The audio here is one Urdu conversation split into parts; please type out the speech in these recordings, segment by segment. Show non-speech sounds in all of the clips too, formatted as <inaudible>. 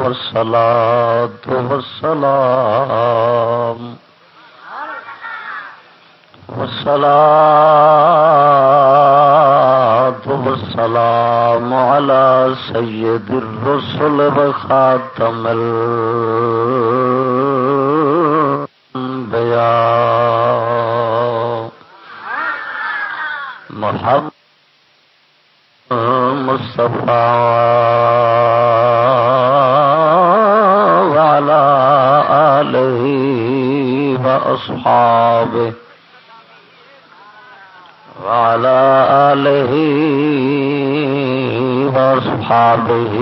والصلاة والسلام. والصلاة والسلام على سيد الرسل وخاتم الانبياء وعلى آله وأصحابه. وعلى آله وأصحابه.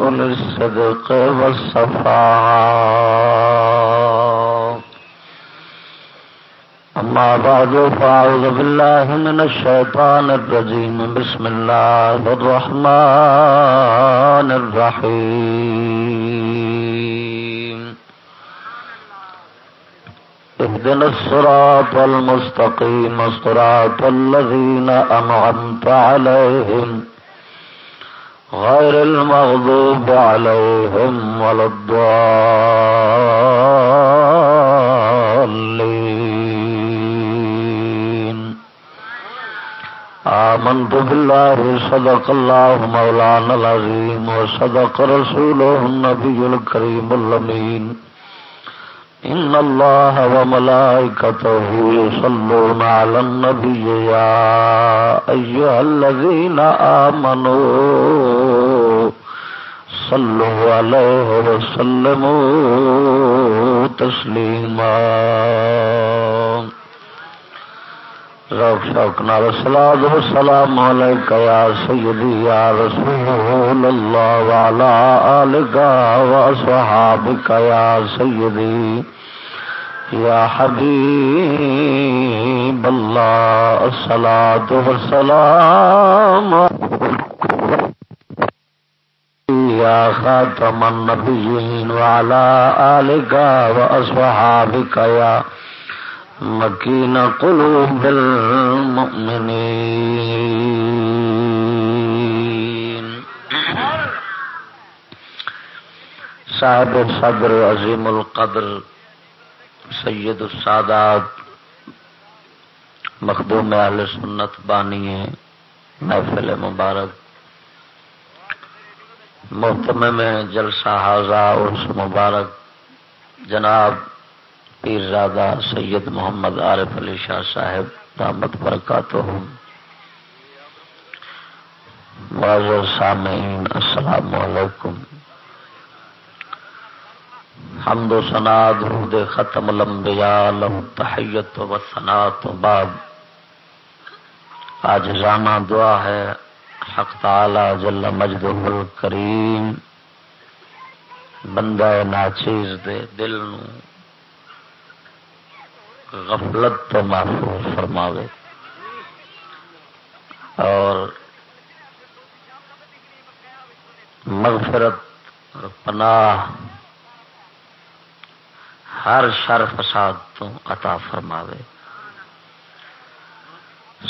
أولي الصدق والصفاء. بعد فأعوذ بالله من الشيطان الرجيم. بسم الله الرحمن الرحيم. اهدنا الصراط المستقيم. صراط الذين أنعمت عليهم. غير المغضوب عليهم ولا الضالين. آمنت بالله صدق الله مولانا العظيم وصدق رسوله النبي الكريم اللمين إن الله وملائكته يصلون على النبي يا أيها الذين آمنوا صلوا عليه وسلموا تسليما. روک شوق نال سلاد سلام علیک یا سیدی یا رسول اللہ والا آلک و صحابک یا سیدی یا حبیب اللہ الصلاة والسلام یا خاتم النبیین وعلا آلک و اصحابک یا مکین قلوب المؤمنین۔ صاحب صدر عظیم القدر سید السادات مخدوم اہل سنت بانی ہے محفل مبارک۔ محتم میں جلسہ حاضہ عرس مبارک۔ جناب پیرزادہ سید محمد عارف علی شاہ صاحب دامت برکاتہ معذر سامعین، السلام علیکم۔ حمد و سنا درود ختم الانبیاء، لہو تحیت و ثنات و بعد۔ آج رانا دعا ہے، حق تعالی جل مجد الکریم۔ بندہ ناچیز دے، دل نو غفلت تو محفوظ فرماوے۔ اور مغفرت اور پناہ ہر شر فساد تو عطا فرماوے۔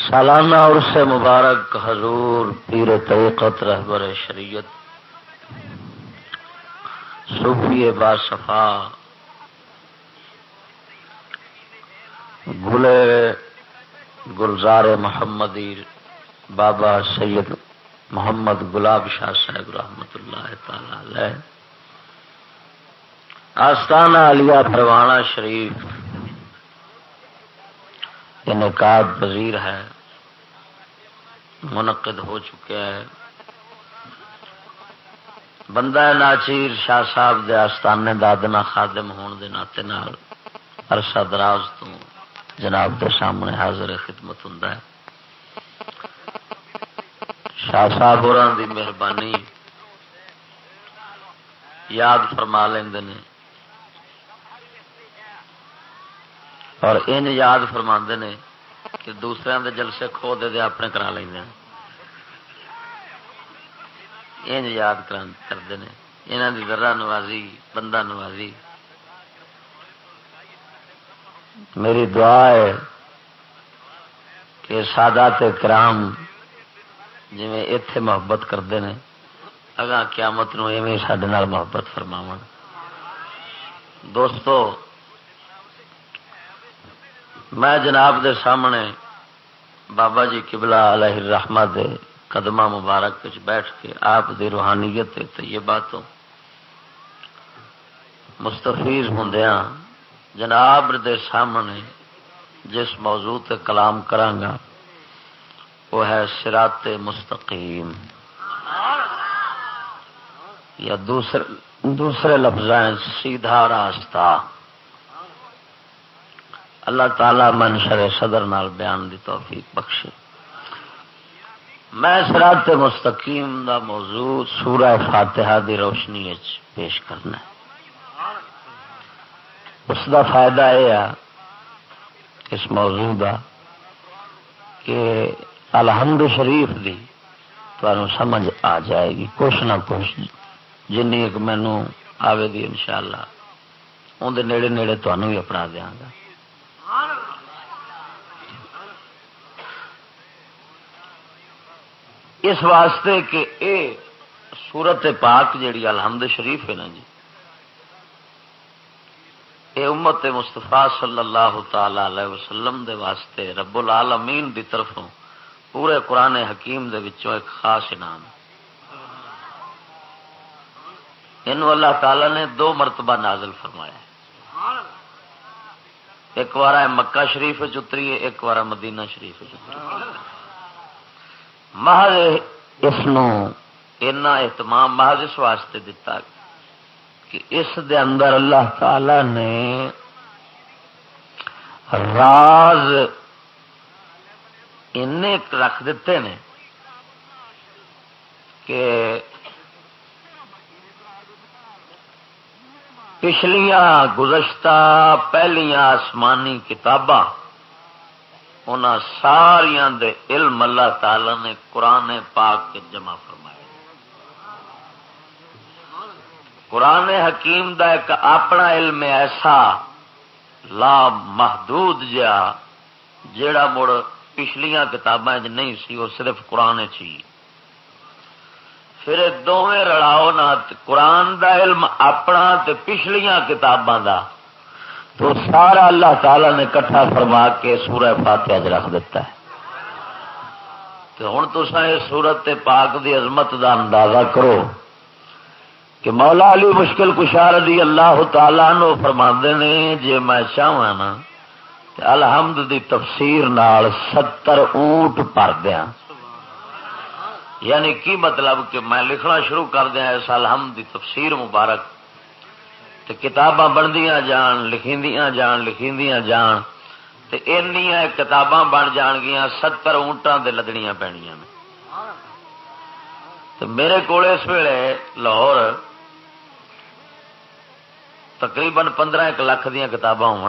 سالانہ اور سے مبارک حضور پیر طریقت رہبر شریعت، صوفی با گلے گلزار محمدی بابا سید محمد گلاب شاہ صاحب رحمت اللہ تعالی آستانہ علیہ پروانہ شریف۔ انعقاد پذیر ہے۔ منعقد ہو چکا ہے بندہ ناچیر شاہ صاحب دے آستانے دادنا خادم ہون دے ناطے نال عرصہ دراز تو۔ جناب کے سامنے حاضر خدمت ہوں شاہ صاحب اور مہربانی یاد فرما لیں اور ان یاد فرما نے کہ دوسرے دے جلسے کھو دے دے اپنے کرا لیں ان یاد کرتے ہیں یہاں کی ذرا نوازی، بندہ نوازی۔ میری دعا ہے کہ سادات کرام جی اتے محبت کرتے ہیں اگاں قیامت نو ایویں سڈے محبت فرماو دوستو، میں جناب دے سامنے بابا جی کبلا علیہ الرحمہ دے قدمہ مبارک بیٹھ کے آپ دی روحانیت طیبہ تو مستفیز ہوں جناب دے سامنے جس موضوع تے کلام کرانگا، وہ ہے سرات مستقیم۔ یا دوسرے دوسرے لفظ سیدھا راستہ۔ اللہ تعالی منشر صدر نال بیان دی توفیق بخشے۔ میں سرات مستقیم دا موضوع سورہ فاتحہ دی روشنی پیش کرنا اس دا فائدہ یہ ہے، اس موضوع دا، کہ الحمد شریف دی تو سمجھ آ جائے گی، کچھ نہ کچھ جن ایک مینو آئے گی ان شاء اللہ اندر نیڑے نیڑے تمہوں بھی اپنا دیا گا۔ اس واسطے کہ اے سورت پاک جیڑی الحمد شریف ہے نا جی اے امت مستفا صلی اللہ تعالی علیہ وسلم دے واسطے رب العالمین دی طرفوں پورے قرآن حکیم دے وچوں ایک خاص انعام ان اللہ تعالی نے دو مرتبہ نازل فرمایا ایک بار مکہ شریف چتری ہے، ایک بار مدینہ شریف چتری محض اس اہتمام، محض اس واسطے دتا کہ اس دے اندر اللہ تعالی نے راز ان رکھ دیتے ہیں کہ پچھلیاں گزشتہ پہلیاں آسمانی کتاباں ان ساریا علم اللہ تعالی نے قرآن پاک کے جمع فرمایا۔ قرآن حکیم دا ایک اپنا علم ایسا لا محدود جا جڑا مڑ پچھلیاں کتابیں نہیں سی، وہ صرف قرآن چی پھر دونیں رلاؤ نہ، قرآن دا علم اپنا تے پچھلیاں کتاباں دا۔ تو سارا اللہ تعالی نے کٹھا فرما کے سورہ فاتحہ چ رکھ دیتا ہے۔ تو ہوں تو اس سورت پاک دی عظمت دا اندازہ کرو۔ کہ مولا علی مشکل کشار دی اللہ تعالی نو فرما نے جی میں چاہا نا الحمد دی تفسیر نال ستر اونٹ پر دیا یعنی کی مطلب کہ میں لکھنا شروع کر دیا اس الحمد دی تفسیر مبارک۔ تو کتاباں بندیاں جان، لکھیندیاں جان لکھیندیاں جان۔ تو کتاباں بن جان گیا ستر اونٹان دے لدنیاں پینیاں تو میرے کو اس ویلے لاہور تقریباً پندرہ ایک لاکھ دیا کتاباں ہو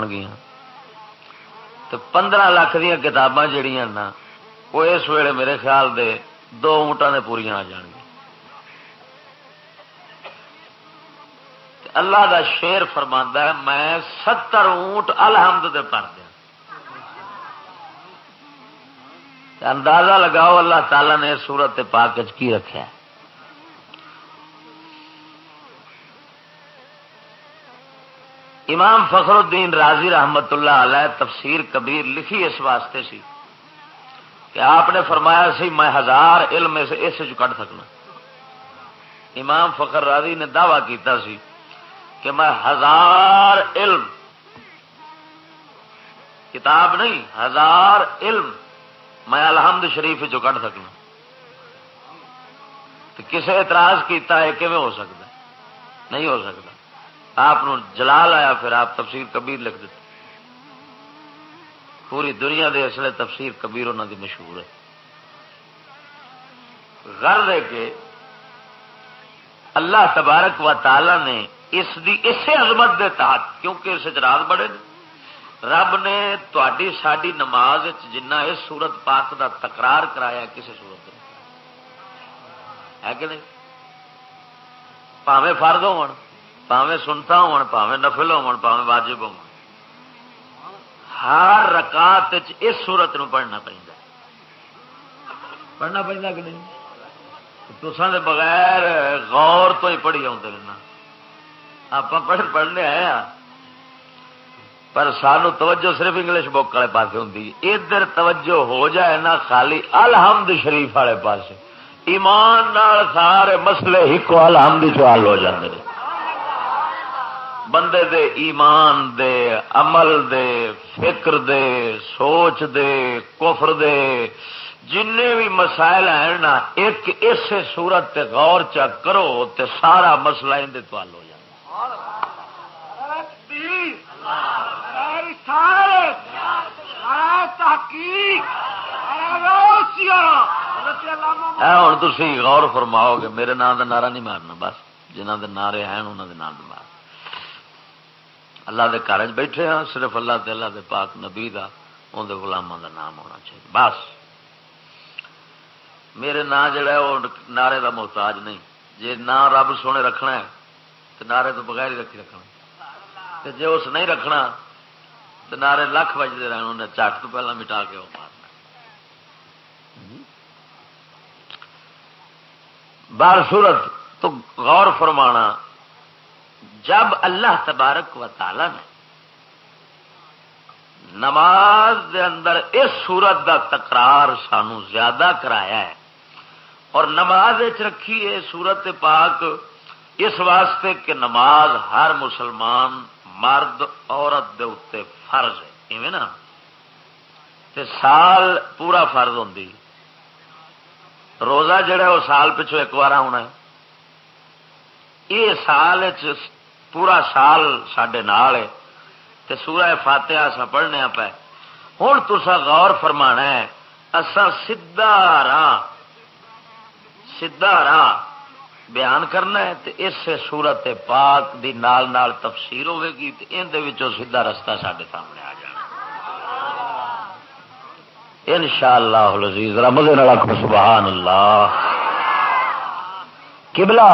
پندرہ لاکھ دیا کتاباں جہیا نا، وہ اس ویلے میرے خیال دے دو اونٹان نے پوریا آ جان گیا اللہ دا شیر فرما ہے، میں ستر اونٹ الحمد دے پر دیا۔ اندازہ لگاؤ اللہ تعالی نے سورت پاک کی رکھا ہے۔ امام فخر الدین راضی رحمت اللہ علیہ تفسیر کبیر لکھی اس واسطے سی کہ آپ نے فرمایا سی، میں ہزار علم اس کٹ سکنا۔ امام فخر راضی نے دعوی کیتا سی کہ میں ہزار علم، کتاب نہیں، ہزار علم میں الحمد شریف جو کٹ سکنا۔ تو کسے اعتراض کیتا ہے کہ میں ہو سکتا نہیں ہو سکتا۔ آپ جلال آیا، پھر آپ تفسیر کبیر لکھ دیتے۔ پوری دنیا دے اصل تفسیر کبیر انہوں دی مشہور ہے۔ غرض ہے کہ اللہ تبارک و تعالی نے اس دی اسے عظمت دے تحت، کیونکہ اس رات بڑے نے، رب نے تھی ساری نماز جنہ اس سورت پاک دا تکرار کرایا کسی سورت ہے کہ نہیں؟ پاوے فرد ہو سنتا ہو نفل ہو واجب ہو ہر رکاط اس سورت نو پڑھنا پہنتا پڑھنا پہنا کہ نہیں؟ تو بغیر غور تو ہی پڑھی آتے رہنا۔ آپ پڑھ، پڑھنے آئے ہاں۔ پر سانو توجہ صرف انگلش بک والے پاس ہوں ادھر توجہ ہو جائے نا خالی الحمد شریف والے پاس ایمان نال سارے مسلے ایک الحمد چال ہو جاتے ہیں بندے دے ایمان دے، عمل دے، فکر دے، سوچ دے، کفر دے جن بھی مسائل ہیں نا، ایک اس صورت تے غور چک کرو تے سارا مسئلہ اندر تال ہو ہوں تھی غور فرماؤ گے، میرے نام کا نعرہ نہیں مارنا، بس جنہ کے نعرے ہیں انہوں نام مار اللہ دے کارج بیٹھے ہاں صرف اللہ دے اللہ دے پاک نبی دا اندر گلاموں دا نام ہونا چاہیے۔ بس۔ میرے نام جڑا ہے وہ نعرے دا محتاج نہیں۔ جی نہ رب سونے رکھنا ہے تو نعرے تو بغیر ہی رکھی رکھنا۔ جی اس نہیں رکھنا تو نعرے لکھ بجتے رہے انہیں چٹ تو پہلے مٹا کے وہ مارنا۔ بار صورت تو غور فرمانا۔ جب اللہ تبارک و تعالی نے نماز دے اندر اس سورت دا تکرار سانو زیادہ کرایا ہے اور نماز رکھی ہے سورت پاک، اس واسطے کہ نماز ہر مسلمان مرد، عورت دے اتنے فرض ہے، ایویں نا؟ تے سال پورا فرض ہوں روزہ جڑا وہ سال پچھو ایک بار ہونا ہے۔ یہ سال پورا سال سڈے نال ہے تے سورہ فاتحہ سا پڑھنے پہ ہوں تسا غور فرما ہے اسا سیدا راہ سیدا راہ بیان کرنا ہے تے اس سورت پاک دی نال نال تفسیر ہوے گی تے ان اندر سیدا رستہ سڈے سامنے آ جانا۔ ان شاء اللہ رمض سبحان اللہ۔ قبلہ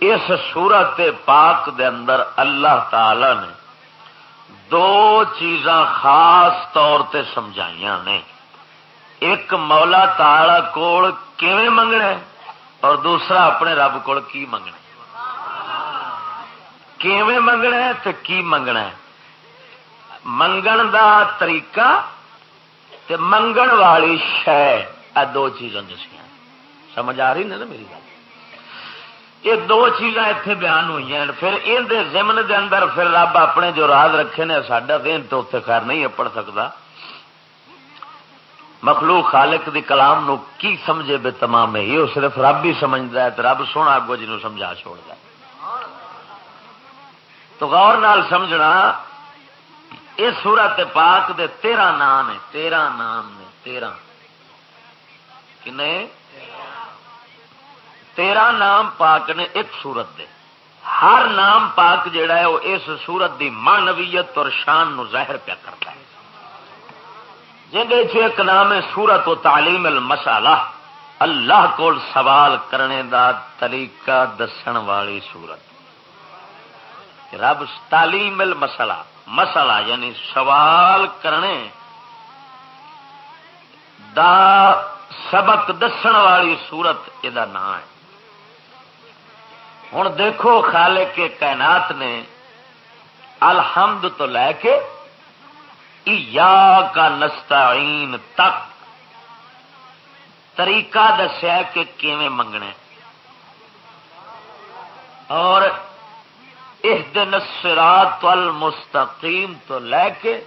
اس سورت پاک دے اندر اللہ تعالی نے دو چیزاں خاص طور تے سمجھائیاں نے۔ ایک مولا تالا کول کیویں منگنا اور دوسرا اپنے رب کول کی منگنا کیویں منگنا ہے کی منگنا ہے؟ منگن دا طریقہ تے منگن والی شہ دو چیزاں دسیاں سمجھ آ رہی نا میری گل یہ دو چیزاں اتنے بیان ہوئی ہیں۔ پھر یہ زمن دے اندر پھر رب اپنے جو راز رکھے نے، ساڈا دین تو اتنے خیر نہیں پڑ سکتا مخلوق خالق دی کلام نو کی سمجھے بے تمام ہے؟ یہ صرف رب ہی سمجھتا ہے تو رب سونا اگو جنوں سمجھا چھوڑ ہے۔ تو غور نال سمجھنا یہ سورت پاک دے تیرہ نام نے تیرہ نام نے تیرہ۔ کنے؟ تیرہ نام پاک نے ایک سورت دے۔ ہر نام پاک جڑا ہے وہ اس سورت دی مانویت اور شان نو ظاہر پیا کرتا ہے۔ ایک نام ہے سورت و تعلیم المسالہ۔ اللہ کو سوال کرنے دا طریقہ دسن والی سورت۔ رب تعلیم المسالہ مسئلہ یعنی سوال کرنے دا سبق دسن والی سورت، یہ نام ہے۔ ہوں دیکھو خالے کے کائنات نے الحمد تو لے کے یا کا نستعین تک طریقہ دسیا کہ کیویں منگنا اور اس دن سرات المستقیم تو لے کے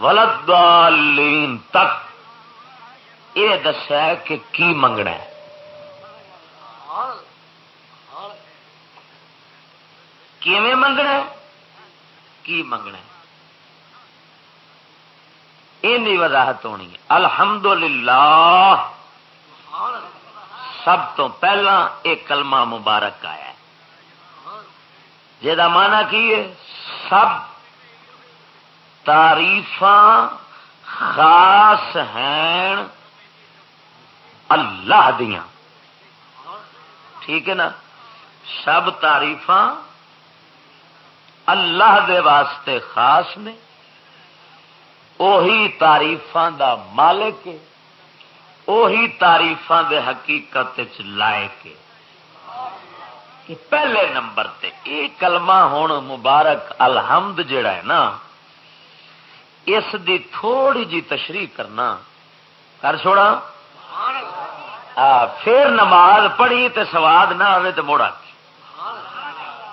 ولدالین تک یہ دسیا کہ کی منگنا ہے۔ کیویں منگنا کی منگنا یہ وضاحت ہونی ہے۔ الحمد سب تو پہلا ایک کلمہ مبارک آیا جا مانا کی ہے؟ سب تعریف خاص ہیں اللہ دیا ٹھیک ہے نا؟ سب تعریف اللہ دے واسطے خاص نے وہی تاریف دا مالک اہی تاریف دے حقیقت لائے کے کہ پہلے نمبر تے یہ کلمہ ہوں مبارک، الحمد جڑا ہے نا، اس دی تھوڑی جی تشریح کرنا۔ کر چھوڑا۔ پھر نماز پڑھی تے سواد نہ آئے تو موڑا۔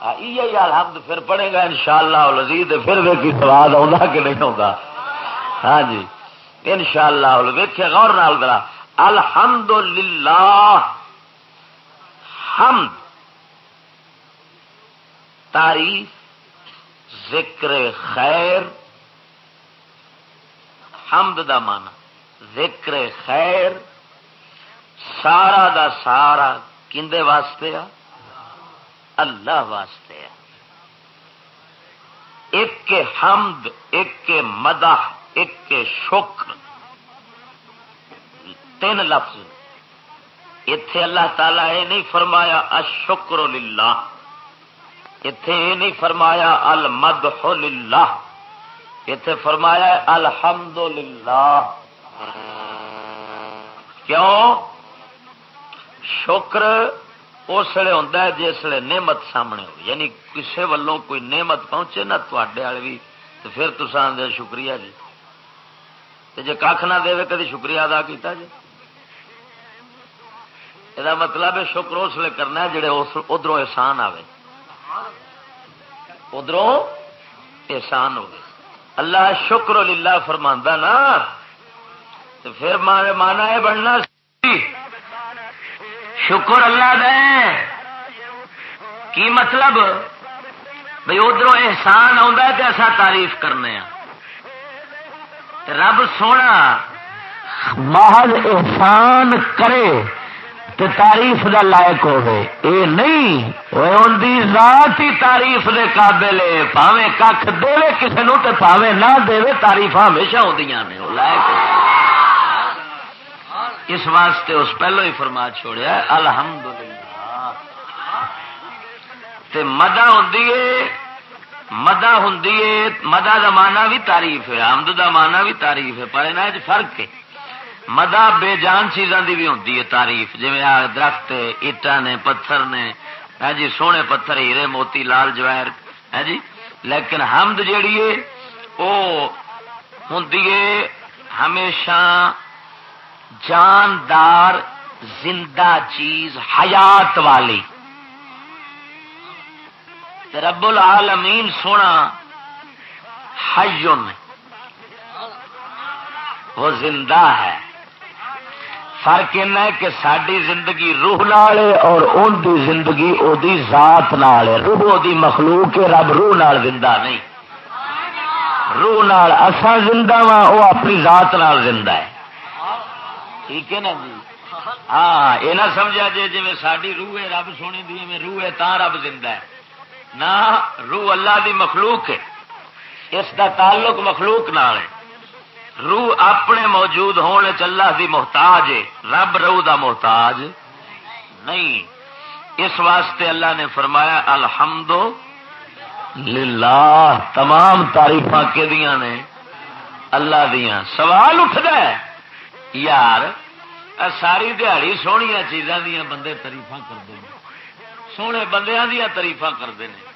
یہ الحمد پھر پڑھے گا ان شاء اللہ لذیذ پھر ویکھی سواد آ کہ نہیں ہوگا ہاں جی ان شاء اللہ ویکے غور نال ذرا۔ الحمد للہ حمد، تعریف، ذکر خیر۔ حمد دا مانا ذکر خیر۔ سارا دا سارا کندے واسطے آ؟ اللہ واسطے آ ایک کے حمد، ایک کے مدح، ایک کے شکر۔ تین لفظ۔ اتے اللہ تعالی یہ نہیں فرمایا اشکر للہ۔ اتے یہ نہیں فرمایا المد للہ۔ اتے فرمایا الحمد للہ۔ کیوں؟ شکر اس لیے ہوتا ہے جس لیے نعمت سامنے ہو یعنی کسی والوں کوئی نعمت پہنچے نا تے والے بھی تو پھر تو آدھے شکریہ جی۔ جی کھ نہ دے کدی شکریہ ادا کیتا جی؟ یہ مطلب ہے شکر اس لیے کرنا جڑے ادھر احسان آئے ادھر احسان ہو اللہ شکر للہ فرما نا تو پھر مانا یہ بننا شکر اللہ دے۔ کی مطلب؟ بھائی ادھر احسان آسا تعریف کرنے ہاں۔ رب سونا محض احسان کرے تو تعریف دا لائق ہوے اے نہیں ان دی ذات ہی تعریف دے قابل ہے۔ پاوے کھ دے کسی نو تے پاوے نہ دے تعریف ہمیشہ ہوندیاں نے۔ لائق اس واسطے اس پہلو ہی فرما چھوڑیا، الحمدللہ۔ تے مدا ہوں مدا ہوں مدا کا مانا بھی تعریف ہے آمد کا مانا بھی تعریف ہے، پر یہاں فرق ہے۔ مدا بے جان چیزاں دی بھی ہوتی ہے تعریف جی درخت اٹا نے، پتھر نے۔ ہے جی سونے پتھر، ہیرے موتی، لال جوائر۔ ہے جی لیکن حمد جیڑی ہے وہ ہوں ہمیشہ جاندار زندہ چیز حیات والی۔ رب العالمین سونا، حیون۔ وہ زندہ ہے۔ فرق ہے کہ ساری زندگی روح نال اور ان دی زندگی او دی ذات نال روح او دی مخلوق ہے، رب روح نال زندہ نہیں۔ روح نال اسا زندہ وا وہ اپنی ذات نال زندہ ہے۔ ٹھیک ہے نا جی ہاں یہ نہ سمجھا جی جی ساری روح ہے رب سونے دی میں روح ہے تا رب زندہ ہے نہ روح اللہ دی مخلوق ہے اس دا تعلق مخلوق نال ہے روح اپنے موجود ہونے چلا دی محتاج ہے رب روح دا محتاج نہیں اس واسطے اللہ نے فرمایا الحمد للہ تمام تاریف نے اللہ دیا سوال اٹھتا ہے یار ساری دیہڑی سویا چیزاں دیا بندے تاریف کرتے ہیں۔ سونے بندیاں دیا تاریف کرتے ہیں۔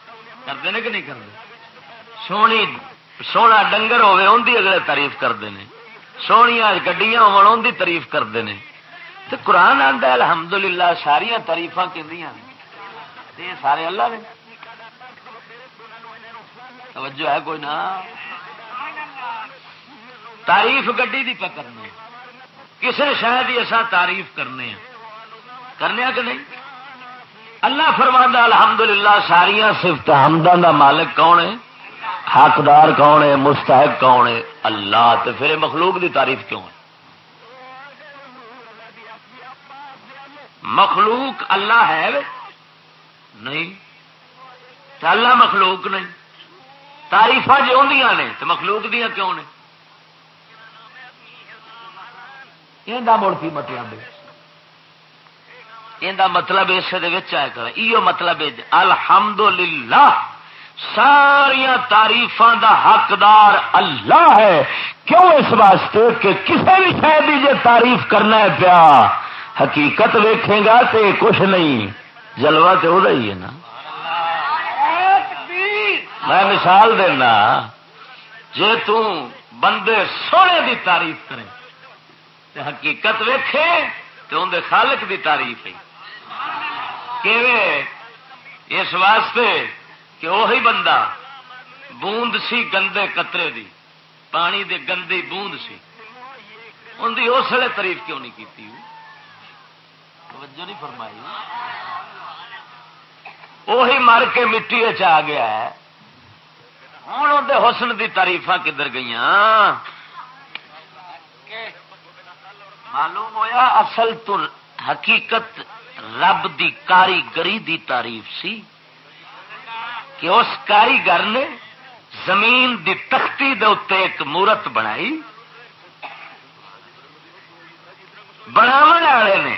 کرتے ہیں کہ نہیں کرتے؟ سونی، سونا ڈنگر ہوے ان کی اگلے تعریف کرتے ہیں۔ سونیا گڈیاں ہون دی تعریف کرتے ہیں۔ تو قرآن آتا الحمد للہ ساریا تاریف کہ سارے اللہ نے توجہ ہے کوئی نہ؟ تعریف گڈی دی پکڑنے کسی شاید ہی ایسا تعریف کرنے کرنے کہ نہیں؟ اللہ فرماندہ الحمد للہ ساریا صفت حمدان دا مالک کون ہے؟ حقدار کون ہے؟ مستحق کون ہے؟ اللہ تو پھر مخلوق دی تعریف کیوں ہے؟ مخلوق اللہ ہے نہیں۔ تو اللہ مخلوق نہیں۔ تاریف جو جی نے تو مخلوق دیا کیوں نے؟ یہ مڑ کی مطلب یہ مطلب اس مطلب الحمد للہ ساریا تعریف دا حقدار اللہ ہے۔ کیوں اس واسطے کہ کسی بھی شاید جی تعریف کرنا ہے پیا، حقیقت ویکھے گا تو کچھ نہیں۔ جلوا تو وہ ہی ہے نا۔ میں مثال دینا جی بندے سونے دی تعریف کریں کرے حقیقت ویکھے تو اندر خالق دی تعریف ہے۔ کہ اس واسطے کہ وہی بندہ بوند سی گندے قطرے دی، پانی دے گندی بوند سی۔ ان کی اس لیے تعریف کیوں نہیں کی توجہ نہیں فرمائی۔ وہی مر کے مٹی آ گیا ہے۔ ہوں اندر حسن دی تعریف کدھر گئی معلوم ہویا اصل تو حقیقت رب دی کاریگری دی تعریف سی کہ اس کاریگر نے زمین دی تختی دے اتنے ایک مورت بنائی۔ بناو والے نے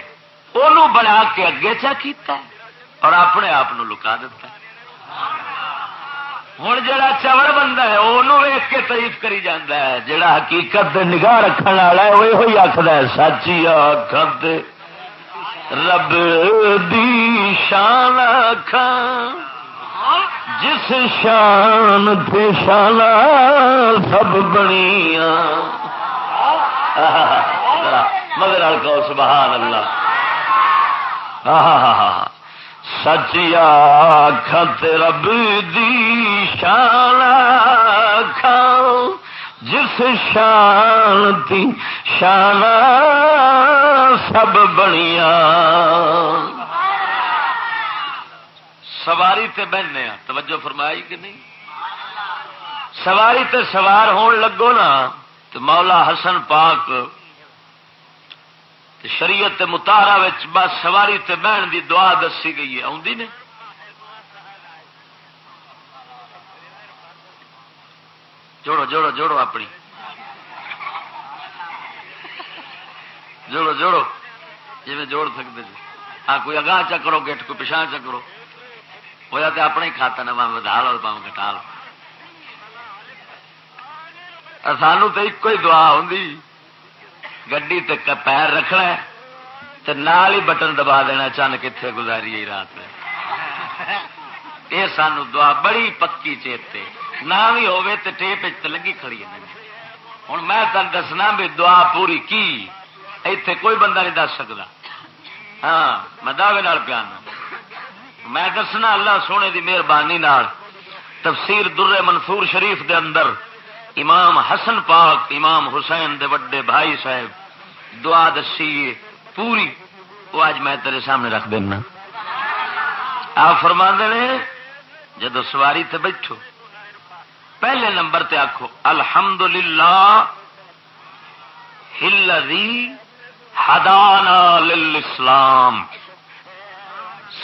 وہ بنا کے اگے چا کیتا ہے اور اپنے آپ لکا دیتا ہے۔ ہوں جا چوڑ بندہ ہے وہ ویک کے تعریف کری جانا ہے۔ جڑا حقیقت نگاہ رکھنے والا ہے وہ یہ آخر سچی آخر رب دی شان جس شان پہ شان سب بنیا مگر کو سبحان اللہ۔ سچیا کھت رب دی شان کھاؤ جس شانتی شان سب بنیا سواری تے بہنے ہاں، توجہ فرمائی کہ نہیں؟ سواری تے سوار ہون لگو نا، تو مولا حسن پاک شریعت متارا بس سواری تے بہن دی دعا دسی گئی ہے آدھی نے؟ جوڑو جوڑو جوڑو اپنی۔ جوڑو جوڑو۔ جی میں جوڑ سکتے جی۔ ہاں کوئی اگاہ چکرو گیٹ کوئی پچھا چکرو ہوا تو اپنا ہی کھاتا نا پاؤں ودھا لو پاؤں کٹا لو سانو تو ایک ہی دعا ہوں گی پیر رکھنا تو نال ہی بٹن دبا دینا چند کتنے گزاری رات میں۔ یہ سانو دعا بڑی پکی چیتے نہ بھی ہوے تو ٹیپ لگی کھڑی ہے۔ ہوں میں تن دسنا بھی دعا پوری کی؟ ایتھے کوئی بندہ نہیں دس سکتا ہاں میں دعوے پیانا۔ میں دسنا اللہ سونے دی مہربانی تفسیر در منصور شریف دے اندر امام حسن پاک، امام حسین دے وڈے بھائی صاحب، دعا دسی پوری، وہ اج میں تیرے سامنے رکھ دینا۔ آپ فرما نے، جدو سواری تے بیٹھو، پہلے نمبر تے آخو الحمد للہ ہدانا اسلام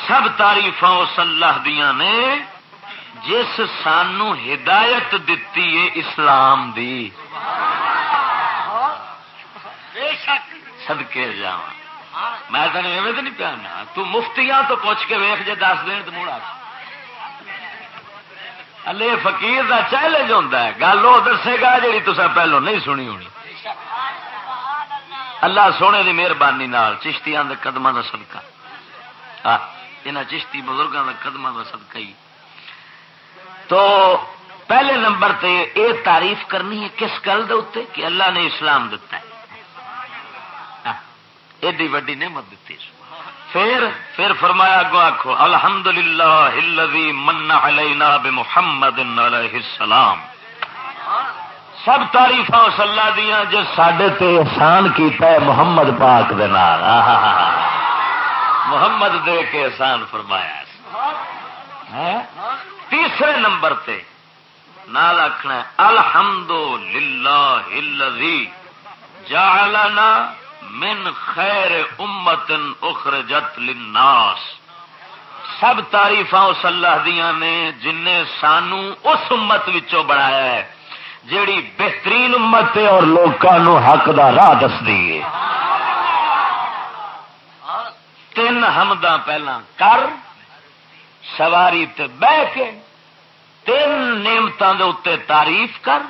سب تاریف اس اللہ دیا نے جس سانو ہدایت دتی ہے اسلام دی. سدکے جا میں تین ایویں تو نہیں پیانا تو مفتیاں تو پوچھ کے ویخ جے دس دن تو مڑا الے فقیر دا چیلنج ہوتا ہے. گل وہ دسے گا جی تصا پہلو نہیں سنی ہونی. اللہ سونے کی مہربانی چشتیاں قدم کا سدکا یہاں چشتی بزرگوں کا قدم کا سدکا ہی. تو پہلے نمبر تے یہ تعریف کرنی ہے کس گل دے کہ اللہ نے اسلام دتا ہے؟ ہاں، ایڈی وڈی نعمت دیتی پھر پھر فرمایا گو آخو الحمد للہ من علینا بمحمد علیہ السلام۔ سب تاریف اس اللہ دیا جو سڈے احسان کیتا ہے محمد پاک دے نال۔ محمد دے کے احسان فرمایا تیسرے نمبر تے نال آخنا الحمد للہ جعلنا من خیر امت اخرجت للناس۔ سب تاریف اس اللہ دیا نے جن سانو اس امت وچوں بنایا ہے، جیڑی بہترین امت ہے اور لوگوں حق دا راہ دس دی تین حمداں پہلا کر، سواری تے بہ کے تین نعمتوں کے اتنے تعریف کر،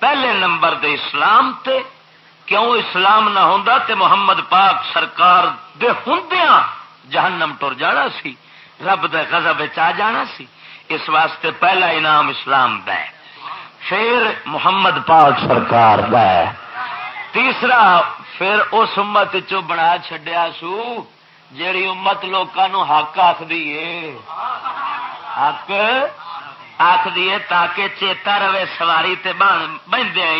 پہلے نمبر دے اسلام تے، کیوں اسلام نہ ہوں تے محمد پاک سرکار دے ہندیاں جہنم ٹر جانا سی، رب دے غضب آ جانا سی۔ اس واسطے پہلا انعام اسلام ہے۔ پھر محمد پاک سرکار تیسرا، پھر اس امت چو بنا چڈیا سو، جیڑی امت لوگوں حق آخری حق؟ آخ دیے تاکہ چیتا رہے سواری تے بہدے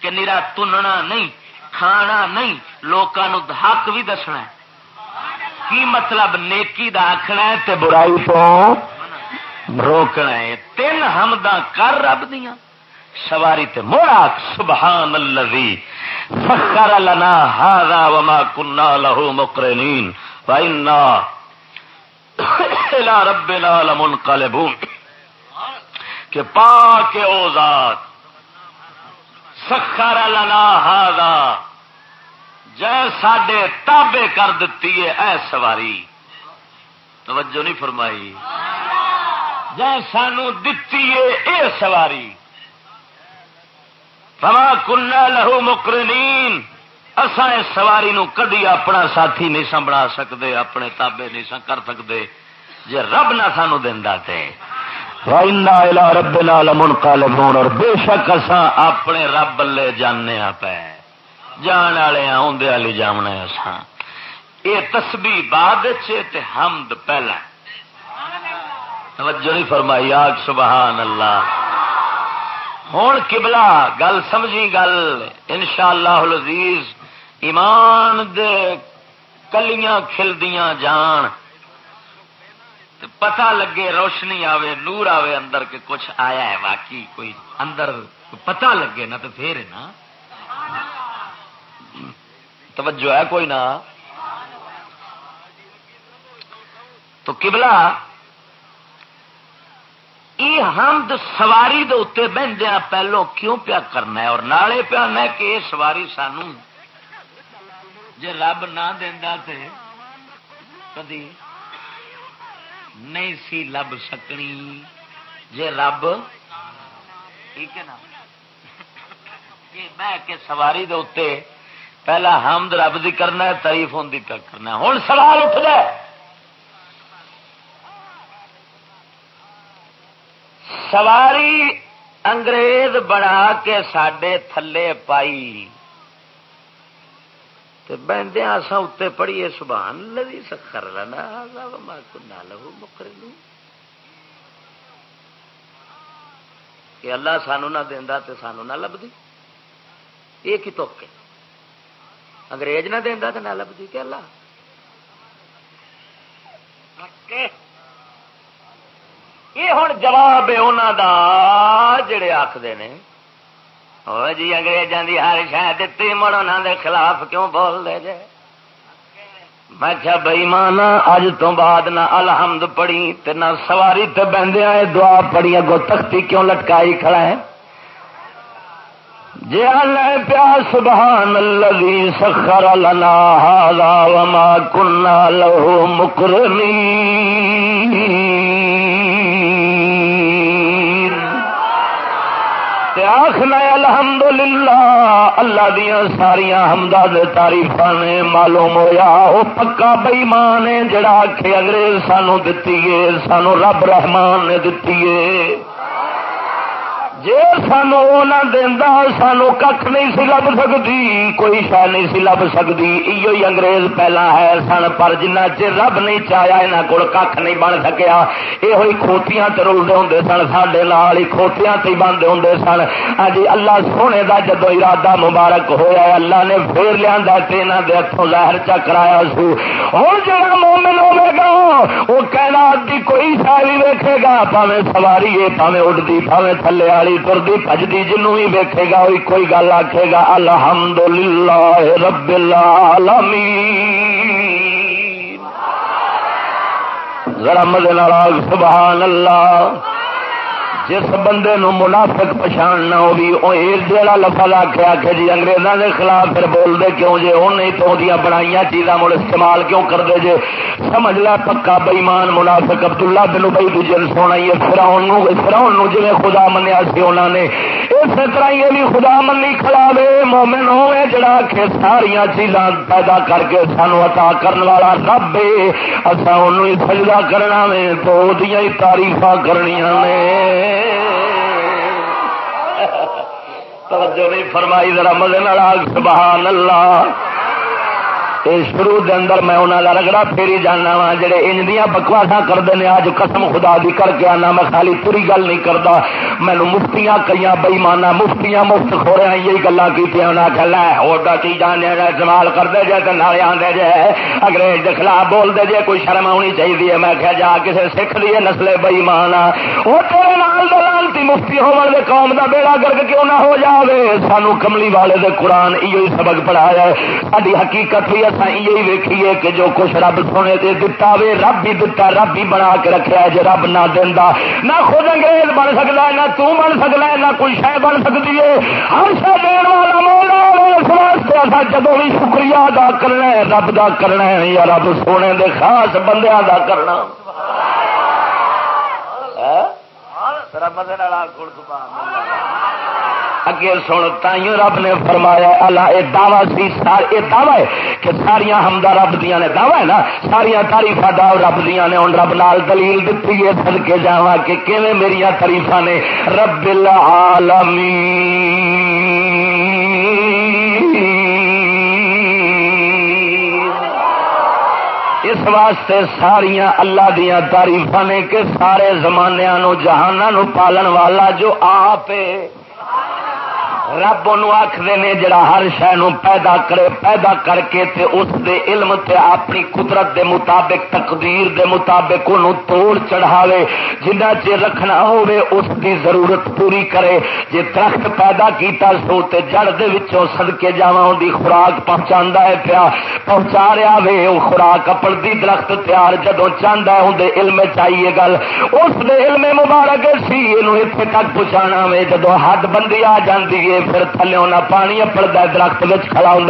کہ نیرا تننا نہیں، کھانا نہیں لوگوں حق بھی دسنا کی مطلب نیکی دا آخنا تے برائی تو روکنا ہے؟ تین حمداں کر رب دیا سواری تے موڑا سبحان الذی فخر لنا هذا وما كنا له مقرنين فإنا الى ربنا لمنقلبون۔ کہ پا کے اوزاد سخر لنا ہادا جے ساڈے تابے کر دیتی ہے اے سواری۔ توجہ نہیں فرمائی۔ جے سانو دتی ہے اے سواری۔ فما کنا لہو مکرنین اسا اس سواری نو کدی اپنا ساتھی نہیں سنبھا سکتے اپنے تابے نہیں کر سکتے جے رب نہ سانو دینا تے۔ رب لمن کالمون اور بے شک اصا اپنے رب لے جانے پہ جان والے آدھے والی جامنا اسان یہ تسبی بعد حمد پہلا۔ توجہ نہیں فرمائی آگ سبحان اللہ۔ ہوں کبلا گل سمجھی گل۔ ان شاء اللہ ایمان دے کلیاں کھلدیاں جان۔ پتا لگے روشنی آوے، نور آوے اندر کے کچھ آیا ہے، واقعی کوئی اندر پتا لگے نا تو پھر نا۔ توجہ ہے کوئی نہ۔ تو کبلا یہ ہم سواری دے اتنے بہدیا پہلو کیوں پیا کرنا ہے؟ اور نالے پیا کہ یہ سواری سانو جی رب نہ دینا کدی نہیں سی لب سکنی۔ جے رب، ٹھیک ہے نا؟ جی، بہ کے سواری دے اتنے پہلا حمد رب دی کرنا ہے تاریف ہوں پہ کرنا ہوں سوال اٹھ گئے سواری انگریز بنا کے سڈے تھلے پائی۔ بہدیا ہاں اصا اتنے پڑھیے، سبحان لوی سکر لنا کنا لہو مکر کہ اللہ سانو نہ دینا تو سانو نہ لبھی یہ کی تو انگریز نہ دینا تو نہ لبھی کہ اللہ؟ یہ ہوں جواب ہے انہوں کا جڑے آخر نے۔ جی اگریزوں کی ہر شاید دیتی مڑ انہوں دے خلاف کیوں بول دے جے؟ میں کیا بئی مانا اج تو بعد نہ الحمد پڑھی نہ سواری تے بہدیا دعا پڑی اگو تختی کیوں لٹکائی کھڑا ہے؟ جی اللہ پیا سبحان الذي سخر لنا هذا وما كنا له مقرنين آخنا الحمد للہ اللہ دیا ساریا حمداد تاریف نے معلوم ہوا وہ پکا بئیمان ہے، جڑا آخ انگریز سانو دتی ہے، سانو رب رحمان نے دتی ہے۔ جی سانو نہ دینا سانو کھ نہیں سی لب سکتی کوئی شہ نہیں سی لب سکتی ہی انگریز پہلا ہے سن، پر جنہ چر رب نہیں چایا یہاں کو کھ نہیں بن سکیا۔ یہ کھوتیاں رلتے ہوں سن سڈے لال ہی کھوتیاں تے بنتے ہوں سن۔ اج اللہ سونے کا جدو ارادہ مبارک ہوا اللہ نے پھر لیا یہاں کے ہاتھوں زہر چکرایا سو۔ ہوں جا مومن ہوے گا وہ کہنا کوئی شہ بھی ویکے گا پاوے سواری ہے پاوے اڈتی پاوے تھلے والی ترتی پجتی جنو بھی ویکے گا وہی کوئی گل آخے گا الحمد للہ رب ذرا مدد سبحان اللہ۔ جس بندے نو منافق پچھاننا ہو جڑا لفظ آخیا کہ جی انگریزوں کے خلاف پھر بول دے کیوں جی؟ جے وہ نہیں تو بنائی چیزاں مڑ استعمال کیوں کرتے جے جی؟ سمجھ لے پکا بئیمان منافق عبداللہ بن بئی دجن سونا ہی فراؤن فراؤن جی خدا منیا سی انہوں نے۔ اس طرح یہ بھی خدا منی کھڑا مومن ہوے جڑا کہ ساریا چیزاں پیدا کر کے سانو عطا کرنے والا رب ہے۔ اصا ان سجدہ کرنا وے، تو وہ تاریف کرنی نے توجہ نہیں فرمائی ذرا مزے سبحان اللہ۔ شروع دے اندر میں انہوں کا رگڑا پھیری جانا وا جڑے انج ان بکواسا کرتے ہیں اج قسم خدا دی کر کے آنا، میں خالی پوری گل نہیں کرتا مینو مفتیاں کئی بئی مانا مفتیاں مفت خو رہا یہی گلا کی چلا ہوٹا چیزاں استعمال کرتے جے تو نالے آدھے جے، انگریز کے خلاف بولتے جے، کوئی شرم ہونی چاہیے میں کہ جا کسی سکھ دی نسلے بئی مانا وہ تیرے نال دلانتی مفتی ہونے قوم کا بیڑا گرگ کیوں نہ ہو جاوے؟ سانو کملی والے دے قرآن یہ سبق پڑھایا ساری حقیقت بھی یہی ویکھیے کہ جو کچھ رب سونے دے دتا وے رب بھی دتا رب بھی بنا کے رکھا ہے جی رب نہ دینا نہ خود انگریز بن سکتا ہے نہ تو بن سکتا ہے نہ کوئی شہ بن سکتی ہے ہر شہ دین والا مولا اس واسطے اصا جدو بھی شکریہ ادا کرنا ہے رب دا کرنا ہے یا رب سونے دے خاص بندیاں دا کرنا رب دے اگے سن، تائیوں رب نے فرمایا، اللہ یہ دعوی سی، سار یہ دعوی ہے کہ ساریا ہمدا رب دیا نے، دعوی ہے نا؟ ساریا تاریف دا رب دیا نے ہوں رب نال دلیل دیتی ہے سد کے جا کہ کیویں میری تاریف نے؟ رب العالمین۔ اس واسطے ساریا اللہ دیا تاریف نے کہ سارے زمانیا نو جہانا نو پالن والا جو آپ رب ان آخر نے جڑا ہر شہ پیدا کرے، پیدا کر کے تے اس دے علم تے اپنی قدرت دے مطابق، تقدیر دے مطابق ان توڑ چڑھاوے۔ جنہ چر رکھنا ہوئے اس دی ضرورت پوری کرے۔ جے درخت پیدا کیتا سو تے جڑ دے وچوں صدقے جاواں دی خوراک پہنچاندا ہے پیا، پہنچا رہا وے۔ او خوراک اپن دی درخت تیار جدوں چاہندا ہے اون علم چاہیے گل۔ اس دے علم مبارک سی اینو ایتھے تک پہنچانا وے، جدوں حد بندی آ جاندی ہے۔ پھر تھلے ہونا، پانی اپڑتا درخت بچ کھڑا ہوں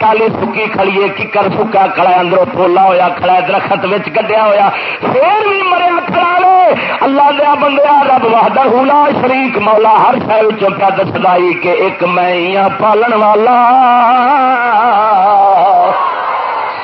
کالی سکی کھڑیے ککر سکا کھڑا اندروں پولا ہوا کھڑا درخت بچ گڈیا ہوا پھر بھی مریا کھڑا لے اللہ دیا بندیا، رب وحدہ حولا شریک، مولا ہر شہر چوکا دسدائی کہ ایک میں ہاں پالن والا۔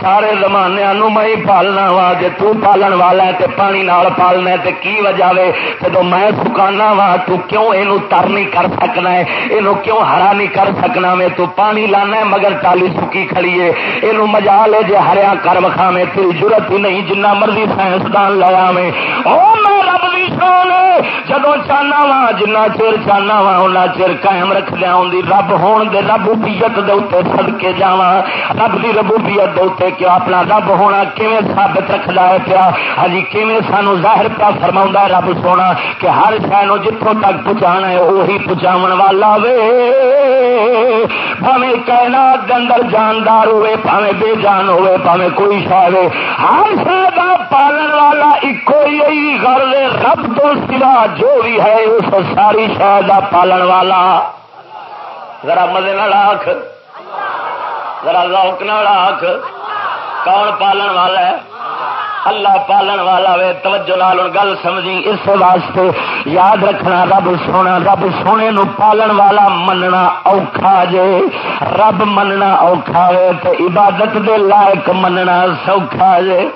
سارے زمانے میں ہی پالنا وا جی تالن والا ہے تے پانی نال پالنا تے کی وجہ وے؟ جب میں سکانا وا، تو کیوں یہ تر نہیں کر سکنا ہے؟ یہ کیوں ہرا نہیں کر سکنا میں تو پانی لانا ہے مگر ٹالی سکی کھڑی ہے۔ یہ مزا لے جی ہریا کر وکھا میں تیری ضرورت ہی نہیں، جنہ مرضی سائنسدان لایا میں او میں رب دی شان جدو چاہنا وا، جنہ چر چاہنا وا ان چر قائم رکھ دیا رب ہون دے ربوبیت دے اتنے سد کے جا رب کی ربوبیت دے کہ اپنا رب ہونا کیون سابت رکھتا ہے پیا؟ ہاں ہجی کیون سانو ظاہر پیا فرما ہے رب سونا کہ ہر شہ جتوں تک پہنچا ہے وہی پہنچا والا وے۔ پاوے کائنات کے اندر جاندار ہوے پاوے بے جان ہوے پاوے کوئی شہ ہر شہ کا پالن والا ایک ہی گھر رب تو سوا جو بھی ہے، اس ساری شہ کا پالن والا۔ ذرا مزے آخ ذرا لوک آخ کون پالن والا ہے؟ اللہ پالن والا وے، توجہ لال گل سمجھی۔ اس واسطے یاد رکھنا، رب سونا، رب سونے نو پالن والا مننا اوکھا جے۔ رب مننا اوکھا وے تے عبادت دے لائق مننا سوکھا جے۔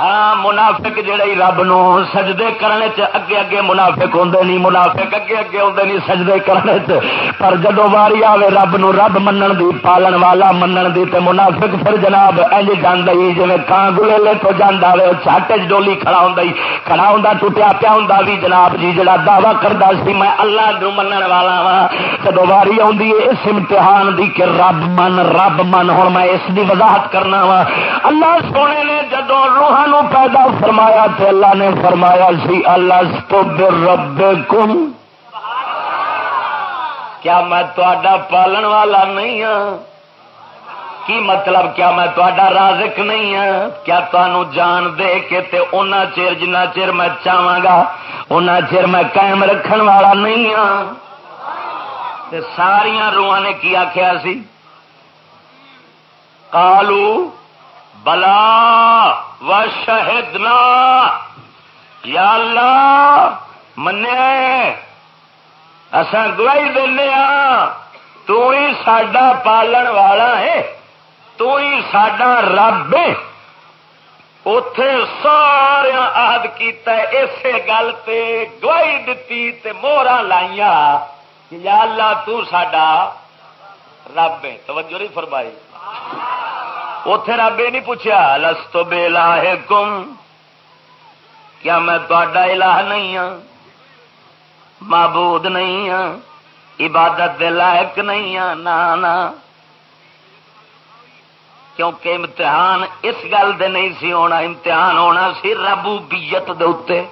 ہاں منافق جڑے رب نو سجدے کرنے چ اگے اگے منافق ہوں نہیں، منافق اگے اگے ہوں نہیں سجدے کرنے چ۔ پر جدو واری آوے رب نو رب منن دی، پالن والا منن دی تے منافق پھر جناب اینج جانا جی کان گلے تو جانا وے چٹ چ ڈولی کھڑا ہوں کھڑا ہوں ٹوٹیا پیا ہوں بھی جناب جی جڑا دعوی کرتا سی، میں اللہ نو منن والا وا جدو واری آئی اس امتحان دی کہ رب من رب من ہوں میں اس دی وضاحت کرنا وا اللہ سونے نے جدو روحان نو پیدا فرمایا تو اللہ نے فرمایا سی، اللہ رب کم کیا میں تا پالن والا نہیں ہوں کی مطلب کیا میں تا رازق نہیں ہوں کیا تمہوں جان دے کے تے اونا چیر جنا چر میں چاہا گا؟ اُنہ چر میں قائم رکھن والا نہیں ہوں ساریا روح نے کی آخیا سی؟ کالو بلا۔ و شہدنا یا اللہ منیا اصا گواہی دینا ہاں، تو ہی سڈا پالن والا ہے، تو ہی سڈا رب ہے۔ اتے سارا عہد کیتا ہے اسی گل تے گواہی دتی تے موہرا لائیا کہ یا اللہ تو ساڈا رب ہے۔ توجہ نہیں فرمائی۔ اتے رب یہ نہیں پوچھا لس تو بے لاہ کم کیا میں تا الہ نہیں ہوں معبود نہیں ہوں عبادت دے لائق نہیں ہوں نہ کیونکہ امتحان اس گل دے نہیں سی ہونا، امتحان ہونا سی ربوبیت دے اتے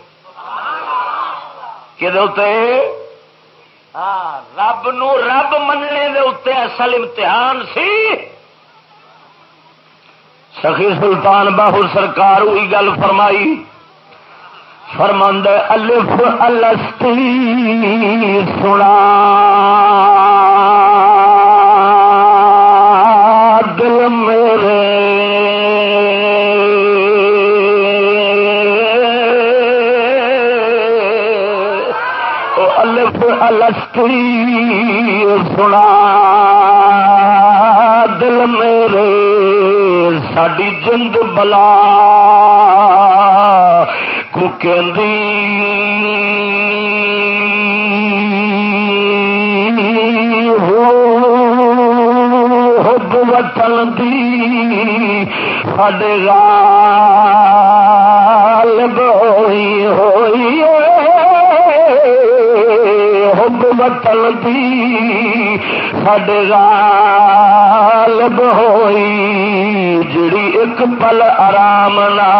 کہ ہاں، رب نو رب مننے دے اتے اصل امتحان سی۔ سخی سلطان باہو سرکار ہوئی گل فرمائی فرمند الف الستی سنا. دل میرے الف الستی سنا. ساری جند بلا کو وطن دی ساڈے غالب حب وطن دی غالب ہوئی جڑی ایک پل آرام نہ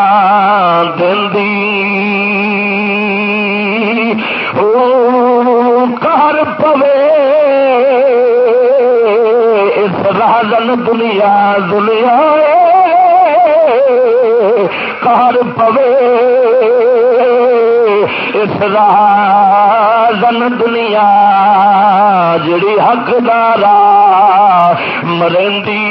کر پوے اس راجن دنیا دنیا کر پوے اس راجن دنیا جڑی حقدار مرندی۔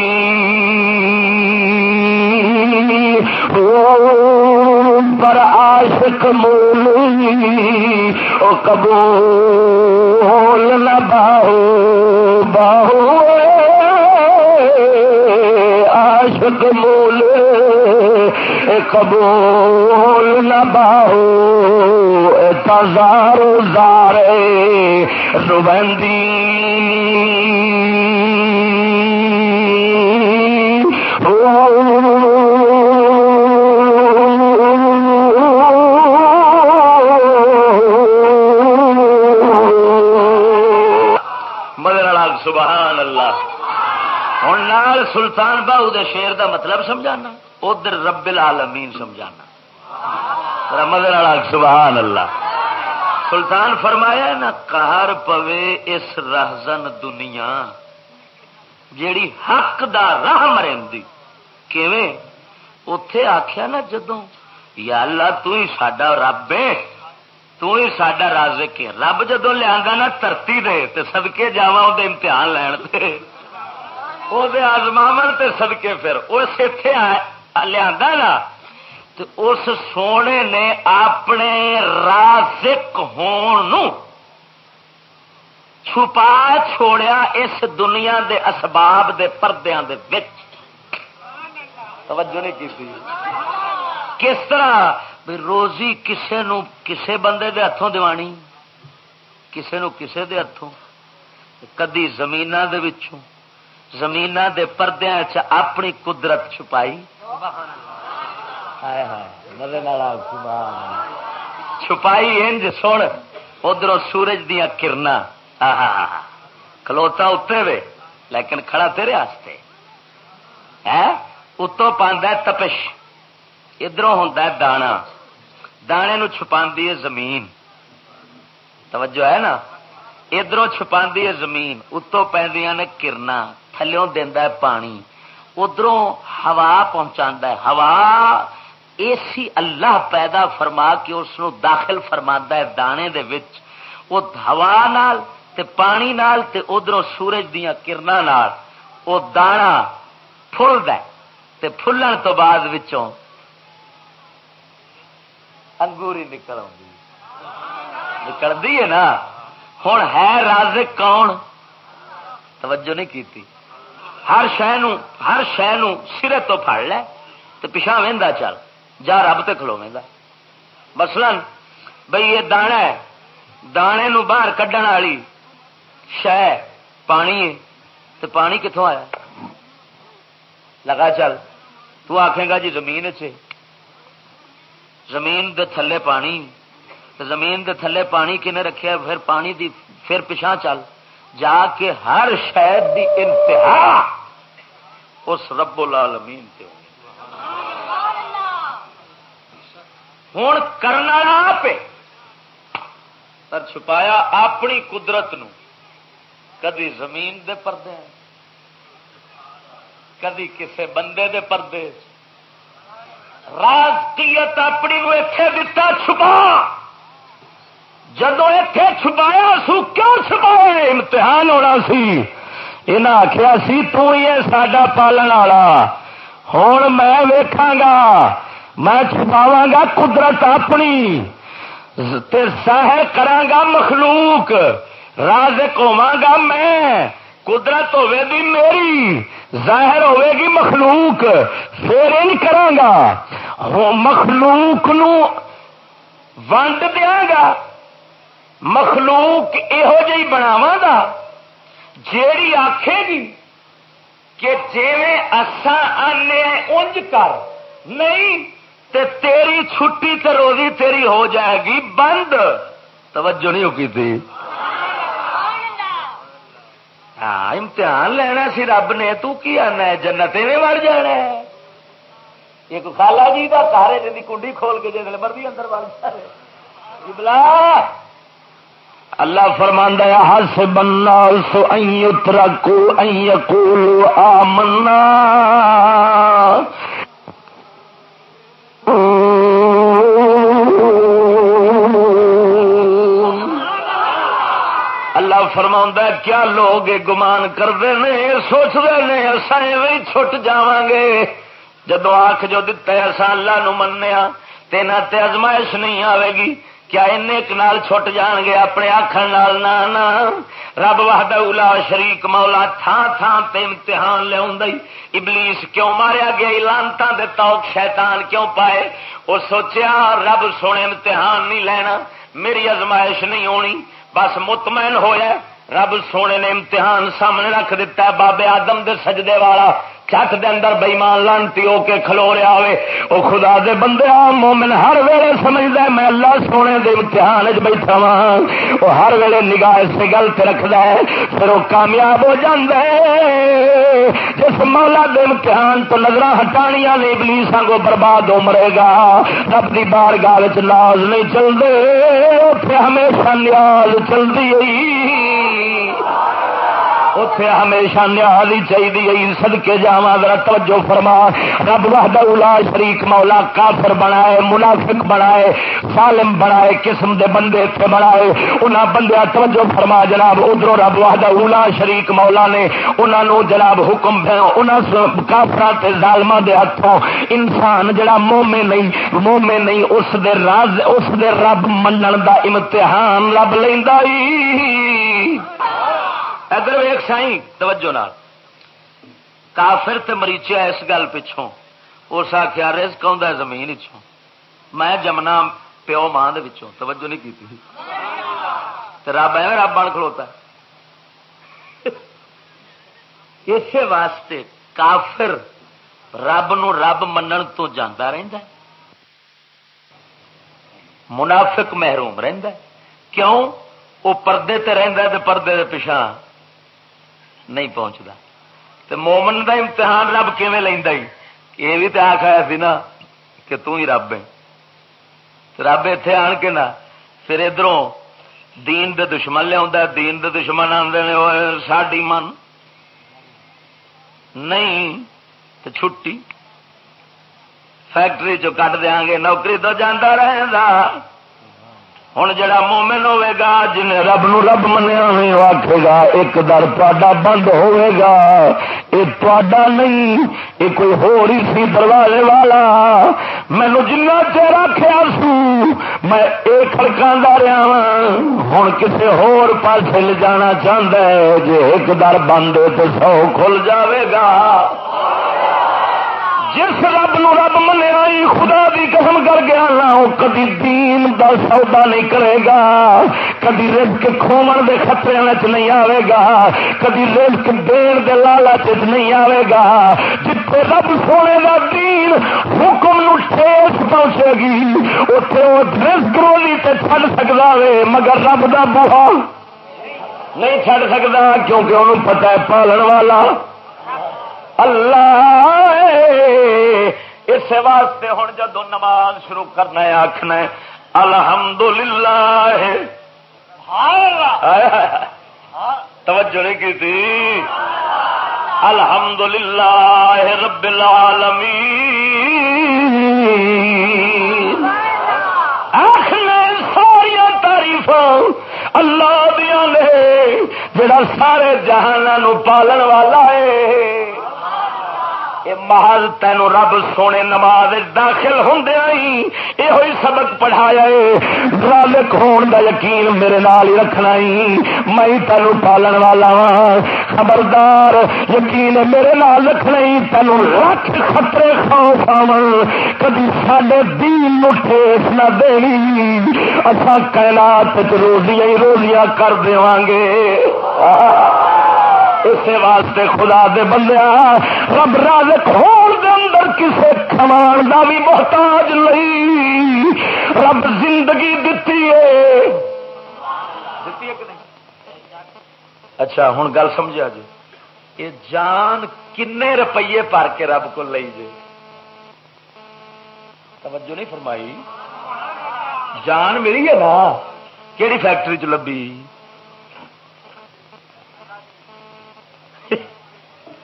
پر عاشق مولی او قبول نہ باہو باہو عاشق مول قبول نہ باہو تزار زارے روبندی نال سلطان باہو دے شیر دا مطلب سمجھانا، ادھر رب العالمین سمجھانا۔ مدر سبحان اللہ سلطان فرمایا نا کار پوے اس رہزن دنیا جیڑی حق دا راہ مرندی۔ کیویں؟ اتے آخیا نا، جدوں، یا اللہ، تو ہی ساڈا رب ہے۔ تو ہی ساڈا رازق ہے۔ رب جدو لیا نا ترتی دے تے سدکے جا امتحان لین تے۔ وہ آزماو تے سدکے پھر اس اتے لیا نا تو اس سونے نے اپنے رازق ہون چھپا چھوڑیا اس دنیا دے اسباب دے پردیاں دے وچ توجہ نہیں کی کس طرح روزی کسے نو کسے بندے دے ہاتھوں دیوانی کسے نو کسے دے ہاتھوں کدی زمین زمین دے پردے اپنی قدرت چھپائی۔ چھپائی انج، سن ادھر سورج دیا کرنا۔ کلوتا اتنے وے، لیکن کھڑا تیرے ہاں؟ اتوں پہ تپش۔ ادھر ہوں دانا۔ دانے نو چھپا ہے زمین۔ توجہ ہے نا؟ ادھر چھپا ہے زمین۔ اتو پہ نے کرنا۔ تھلوں دینا ہے پانی ادھروں ہوا پہنچا ہے ہوا ایسی اللہ پیدا فرما کے اس داخل فرما ہے دانے دے وچ وہ ہوا نال تے پانی نال تے ادھروں سورج دیا کرنا نال وہ دانا فل تے پھلن تو بعد وچوں انگوری نکل نکلتی ہے نا ہوں ہے رازق کون توجہ نہیں کی ہر شہ ہر شہ سرے تو پڑ لے تو پچھا وہدا چل، جا رب تے کھلو وہدا مثلا بھائی یہ دانا ہے، دانے نو باہر کھڈن والی شہ پانی ہے تو پانی کتوں آیا؟ لگا چل، تو آخے گا جی زمین چ زمین دے تھلے پانی زمین دے تھلے پانی کنے رکھے پھر پانی دی، پھر پچھا چل، جا کے ہر شہر دی انتہا اس رب العالمین سے ہوں۔ کرنا آپ پر چھپایا اپنی قدرت نو۔ کدی زمین دے پردے کدی کسے بندے دے پردے راجکیت اپنی نو اتے دتا چھپا۔ جدو اتے چھپایا سو کیوں چھپایا؟ امتحان ہونا سی۔ یہ آخیا سی ساڈا پالن والا. ہوں میں ویکھا گا میں چھپاوا گا قدرت اپنی سہ کرا مخلوق راز گا میں، قدرت ہوے گی میری، ظاہر ہوے گی مخلوق، پھر ان کرا مخلوق نو ونڈ دیا گا مخلوق یہو جی بناوا گا جیڑی آخے گی کہ اسان آنے انج کر۔ نہیں، تے تیری چھٹی تے روزی تیری ہو جائے گی، بند۔ توجہ نہیں ہوگی تھی؟ ہاں امتحان لینا سی رب نے، تو کی آنا ہے؟ جنت میں مر جانا ہے۔ ایک خالا جی کا کارے جی کنڈی کھول کے جی مرضی اندر بڑھ جائے۔ جی بلا! اللہ فرماندہ ہس بننا سو اترکو کو آ منا فرما کیا لوگ گمان کرتے ہیں سوچتے ہیں اصا چھٹ جا گے جدو آخ جو دتا اصا اللہ نو منیا تین تے ازمائش نہیں آئے گی۔ کیا نال چھٹ جان گے؟ اپنے آخر نال نہ رب واہد اولا شریک مولا تھان تھان تے امتحان لیا ابلیس کیوں ماریا گیا؟ لانتا دے توک شیطان کیوں پائے؟ وہ سوچیا رب سونے امتحان نہیں لینا، میری ازمائش نہیں ہونی۔ بس مطمئن ہویا، رب سونے نے امتحان سامنے رکھ دیتا ہے، بابے آدم دے سجدے والا۔ چٹ دے اندر بئیمان لانتی ہو کے کھلو رہا ہوئے۔ او خدا دے بندے مومن ہر ویلے سمجھدا ہے، میں اللہ سونے دے امتحان وچ بیٹھا ہاں او ہر ویلے نگاہ سے گل تے ہے، پھر وہ کامیاب ہو جاندا ہے۔ جس مولا دے امتحان تو نظراں ہٹانیاں نے ابلیساں کو برباد ہو مرے گا۔ رب دی بارگاہ وچ لاز نہیں چلدے اوتھے ہمیشہ نیاز چلدی ہے اتے ہمیشہ نیالی چاہیے سدکے جا ذرا توجہ فرما۔ رب وحدہ الا شریک مولا کافر بنائے، منافق بنائے سالم بنائے، قسم دے بندے اتنے بنائے۔ انہاں بندے توجہ فرما جناب ادھر رب وحدہ الا شریک مولا نے انہوں جناب حکم کافر ظالما دے ہاتھوں انسان جڑا مومے نہیں مومے نہیں، اس دے راز، اس دے رب منن دا امتحان لب لینا ادھر ویک سائی توجہ نال۔ کافر تے مریچیا اس گل پچھوں۔ اس آخیا رزق آ زمین چوں میں جمنا پیو ماں توجہ نہیں کی رب ہے رب بن کھلوتا اسی واسطے کافر رب نو رب منن تو جانا رہتا منافق محروم رہتا کیوں؟ وہ پردے تے رہتا تے پردے دے پچھا نہیں پہنچتا۔ تو مومن دا امتحان رب کیون لینا یہ بھی تو آخیا سی نا کہ تھی رب ہے رب اتے آن کے نا، پھر ادھر دین دے دشمن لیا دین دے دشمن آتے ہیں ساڈی من۔ نہیں تو چھٹی۔ فیکٹری چ کٹ دیا گے، نوکری تو جانا رہے گا ہوں جا مومن ہوے گا جن رب نو رب منیا نہیں آخے گا ایک در تا بند ہوے گا یہ تا نہیں یہ کوئی ہو رہی سی دروازے والا مینو جنا چیر آخیا سو میں یہ کڑکا رہا وا ہوں کسی ہور پاسے لے جانا چاہتا ہے جی ایک در بند تو سو کھل جاوے گا جس رب نو رب منیا خدا دی قسم کر گیا نا وہ کدی دین دا سودا نہیں کرے گا، کدی رزق کھومن دے خطرے نہیں آئے گا، کدی رزق دین دے لالچ نہیں آئے گا۔ جتنے رب سونے دا دین حکم نو ٹھیس پہنچے گی اتنے وہ رزق رولی تے چھڑ سکتا ہے مگر رب دا بوہا نہیں چھڑ سکتا کیونکہ انہوں پتا ہے پالن والا اللہ اس واسطے ہوں جدو نماز شروع کرنا ہے آخنا الحمد للہ توجہ نہیں کی تھی؟ الحمد للہ رب العالمین۔ آخنا ساریا تعریف اللہ دیا نے جڑا سارے جہانوں پالن والا ہے محل تین رب سونے نماز داخل ہوں یہ ہوئی سبق پڑھایا رالک ہون دا یقین میرے نال ہی رکھنا ہی میں تینوں پالن والا خبردار، یقین میرے نال رکھنا ہی تینوں لکھ خطرے خوف آن کدی سڈے دین ٹھیس نہ دینی۔ اصا کائنات روزیاں ہی روزیاں کر دے گے۔ اسی واسطے خدا دے بندیا رب رازق ہون دے اندر کسے کمان دا بھی محتاج نہیں۔ رب زندگی دتی ہے۔ اچھا ہوں گل سمجھا جی۔ یہ جان کن روپیے پر کے رب کو لئی جی توجہ نہیں فرمائی۔ جان ملی ہے نا؟ کہڑی فیکٹری چ لبھی؟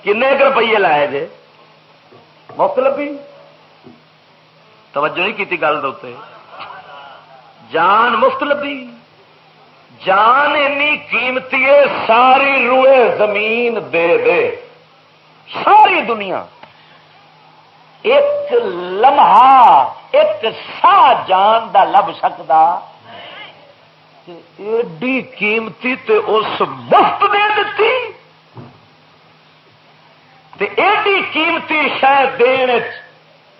کن روپیے لائے جے مفت لبھی توجہ نہیں کی گل دے جان مفت لبھی جان قیمتی ہے ساری روئے زمین دے دے ساری دنیا ایک لمحہ ایک سا جان دا لب سکتا ایڈی قیمتی تے اس مفت دے دیتی ایڈی قیمتی شاید دین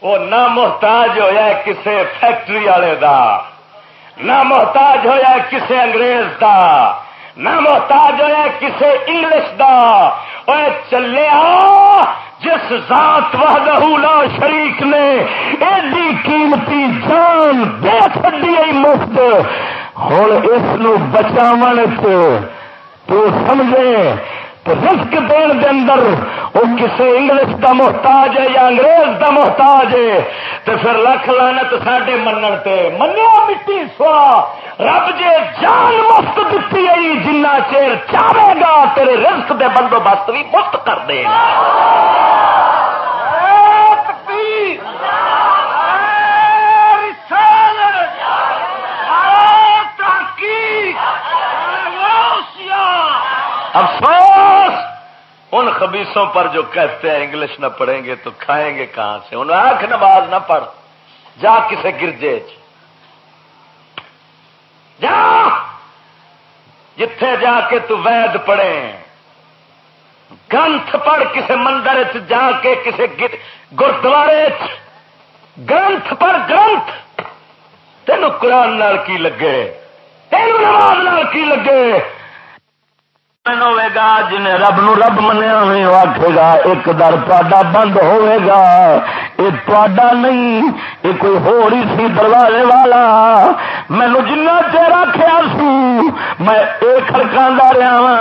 وہ نہ محتاج ہوا کسی فیکٹری والے دا نہ محتاج ہوا کسی انگریز دا نہ محتاج ہوا کسی انگلش دا۔ چلے جس ذات وحدہ لا شریک نے ایڈی قیمتی جان دے چی مفت۔ ہوں اس بچاو تو سمجھے رسک دین دے اندر وہ کسی انگلش دا محتاج ہے یا انگریز دا محتاج ہے تو پھر لکھ لانت ساڈے منن تے۔ منیا مٹی سوا، رب جے جان مفت دتی ہے جنہ چیر چاہے گا تیرے رزق دے بندوبست بھی مفت کر دے گا۔ افسوس ان خبیصوں پر جو کہتے ہیں انگلش نہ پڑھیں گے تو کھائیں گے کہاں سے؟ ان آنکھ نماز نہ پڑھ۔ جا کسے گرجے جا! جتھے جا کے تو وید پڑھے۔ گرنتھ پڑھ کسے مندر جا کے کسے گردوارے گرنتھ پڑھ، گرنتھ! تینوں قرآن نال کی لگے؟ تینوں نماز نال کی لگے؟ ہوے گا جن رب نو رب منیا نہیں آخے گا، ایک در تا بند ہوے گا۔ یہ تا نہیں یہ کوئی ہو رہی سی دروازے والا۔ مینو جنا چیر آخیا سو میں یہ کڑکا رہا وا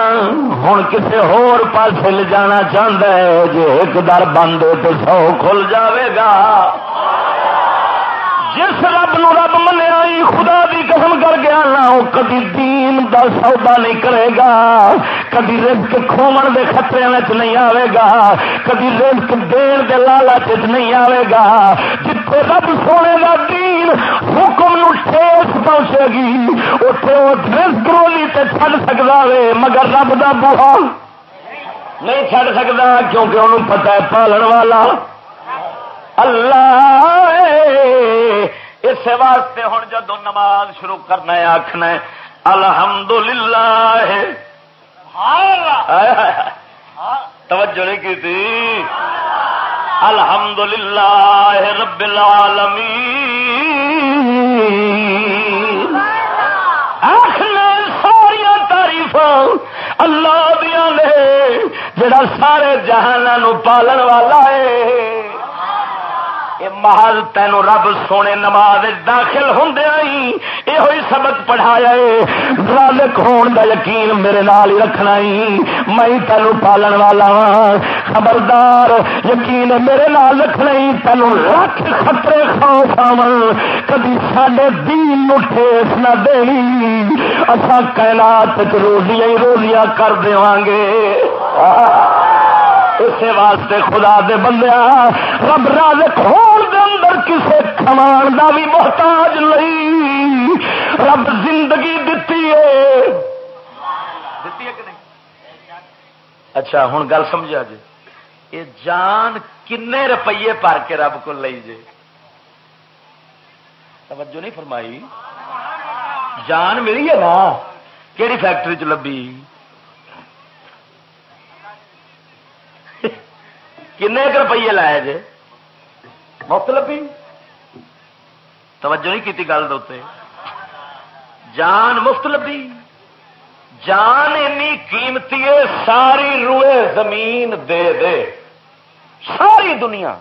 ہوں کسی ہور پاسے لے جانا چاہتا ہے جی ایک در بند ہو تو سو کھل جاوے گا۔ جس رب نو رب منیا خدا قسم کر گیا وہ کدی دین دا سودا نہیں کرے گا کدی رزق کھومن دے خطرے نہیں آئے گا کدی رزق دین دے لالچ نہیں آئے گا۔ جتنے رب سونے کا دین حکم نو ٹھیس پہنچے گی اتنے وہ رزق رولی تے چڑ سکتا ہے مگر رب دا بوہا نہیں چڑ سکتا کیونکہ انہوں پتا ہے پالن والا۔ اللہ اس واسطے ہوں جدو نماز شروع کرنا ہے آخنا الحمد للہ توجہ نہیں کی تھی؟ الحمد للہ رب العالمین۔ آخنا تعریف اللہ دیا نے جڑا سارے جہانوں پالن والا ہے۔ محل تین رب سونے نماز داخل ہوں یہ سبق پڑھایا رالک ہون دا یقین میرے نال ہی رکھنا ہی میں تین پالن والا ہاں۔ خبردار، یقین میرے نال رکھنا ہی تین لکھ خطرے خوف آن کدی سڈے دین ٹھیس نہ دینی۔ اصا کائنات روزیاں ہی روزیاں کر دے گے۔ اسی واسطے خدا دے بندیا رب رازق ہون دے اندر کسے کمان دا بھی محتاج نہیں۔ رب زندگی دتی ہے۔ اچھا ہوں گل سمجھا جی۔ یہ جان کن روپیے پار کے رب کو لئی جے۔ توجہ نہیں فرمائی۔ جان ملی ہے نا؟ کہڑی فیکٹری چ لبھی؟ کن روپیے لائے جے مفت لبھی توجہ نہیں کی گل دے جان مفت لبھی جان اینی قیمتی ہے ساری روئے زمین دے دے ساری دنیا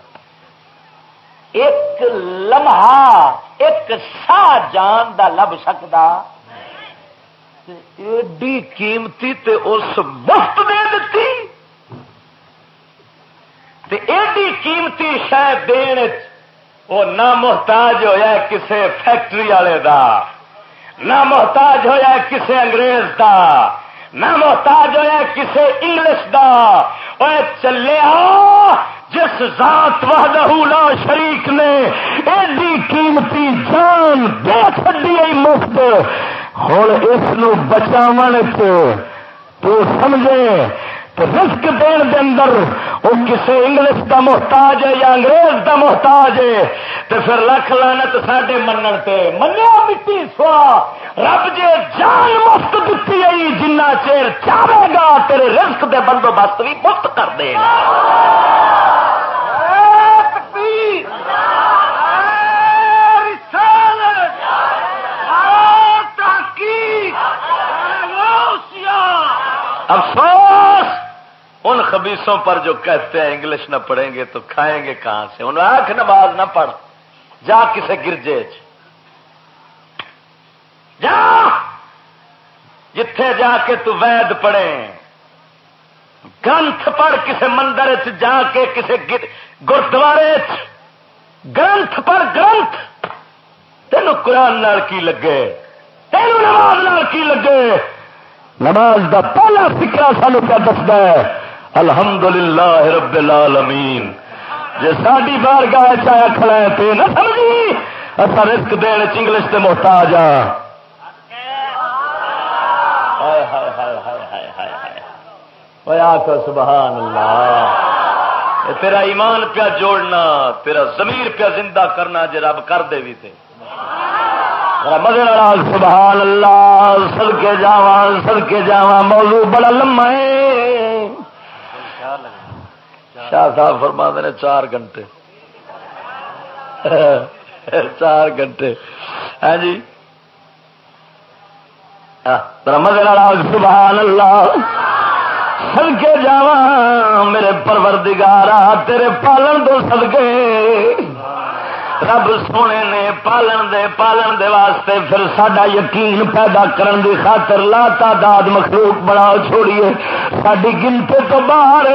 ایک لمحہ ایک سا جان دا لب سکتا ایڈی قیمتی تے اس مفت دے دیتی ایڈی قیمتی شاید دین وہ نہ محتاج ہوا کسے فیکٹری والے دا نہ محتاج ہوا کسے انگریز دا نہ محتاج ہوا کسے انگلش دا۔ وہ چلیا جس ذات وحدہ لا شریک نے ایڈی قیمتی جان دے چڈی مفت۔ ہوں اس بچاو تو سمجھے تو رسک دین دے اندر وہ کسی انگلش دا محتاج ہے یا انگریز دا محتاج ہے تو پھر لکھ لانت ساڈے من تے، منیا مٹی سوا، رب جے جان مفت دیتی آئی جنہ چیر چاہے گا، تیرے رسک دے بندوبست بھی مفت کر دے گا۔ افسوس ان خبیصوں پر جو کہتے ہیں انگلش نہ پڑھیں گے تو کھائیں گے کہاں سے؟ ان آنکھ نماز نہ پڑھ۔ جا کسے گرجے جا! جتھے جا کے تو وید پڑھے گرنتھ پڑھ کسے مندر جا کے کسے گردوارے گرنتھ پڑھ، گرنتھ! تینوں قرآن کی لگے؟ تینوں نماز کی لگے؟ نماز دا پہلا فکرا سانو کیا دستا ہے؟ الحمد للہ رب العالمین۔ جی ساری بار گاہ چایا کھڑا ہے تو نہ سمجھی؟ اصا رسک دین انگلش سے محتاج ہاں سبحان اللہ تیرا ایمان پیا جوڑنا، تیرا ضمیر پیا زندہ کرنا جی رب کر دے بھی تھے مگر سبحان اللہ سل کے جاوا سل کے جاوا موضوع بڑا لمبا ہے۔ شاہ صاحب فرما نے چار گھنٹے۔ چار گھنٹے۔ ہاں جی۔ سبحان اللہ سدکے جا میرے پروردگارا، تیرے پالن دو سدکے رب سونے نے پالن دے پالن دے واسطے پھر سڈا یقین پیدا کرن دی خاطر لا تعداد مخلوق بڑا چھوڑیے۔ ساری گنتے تو باہر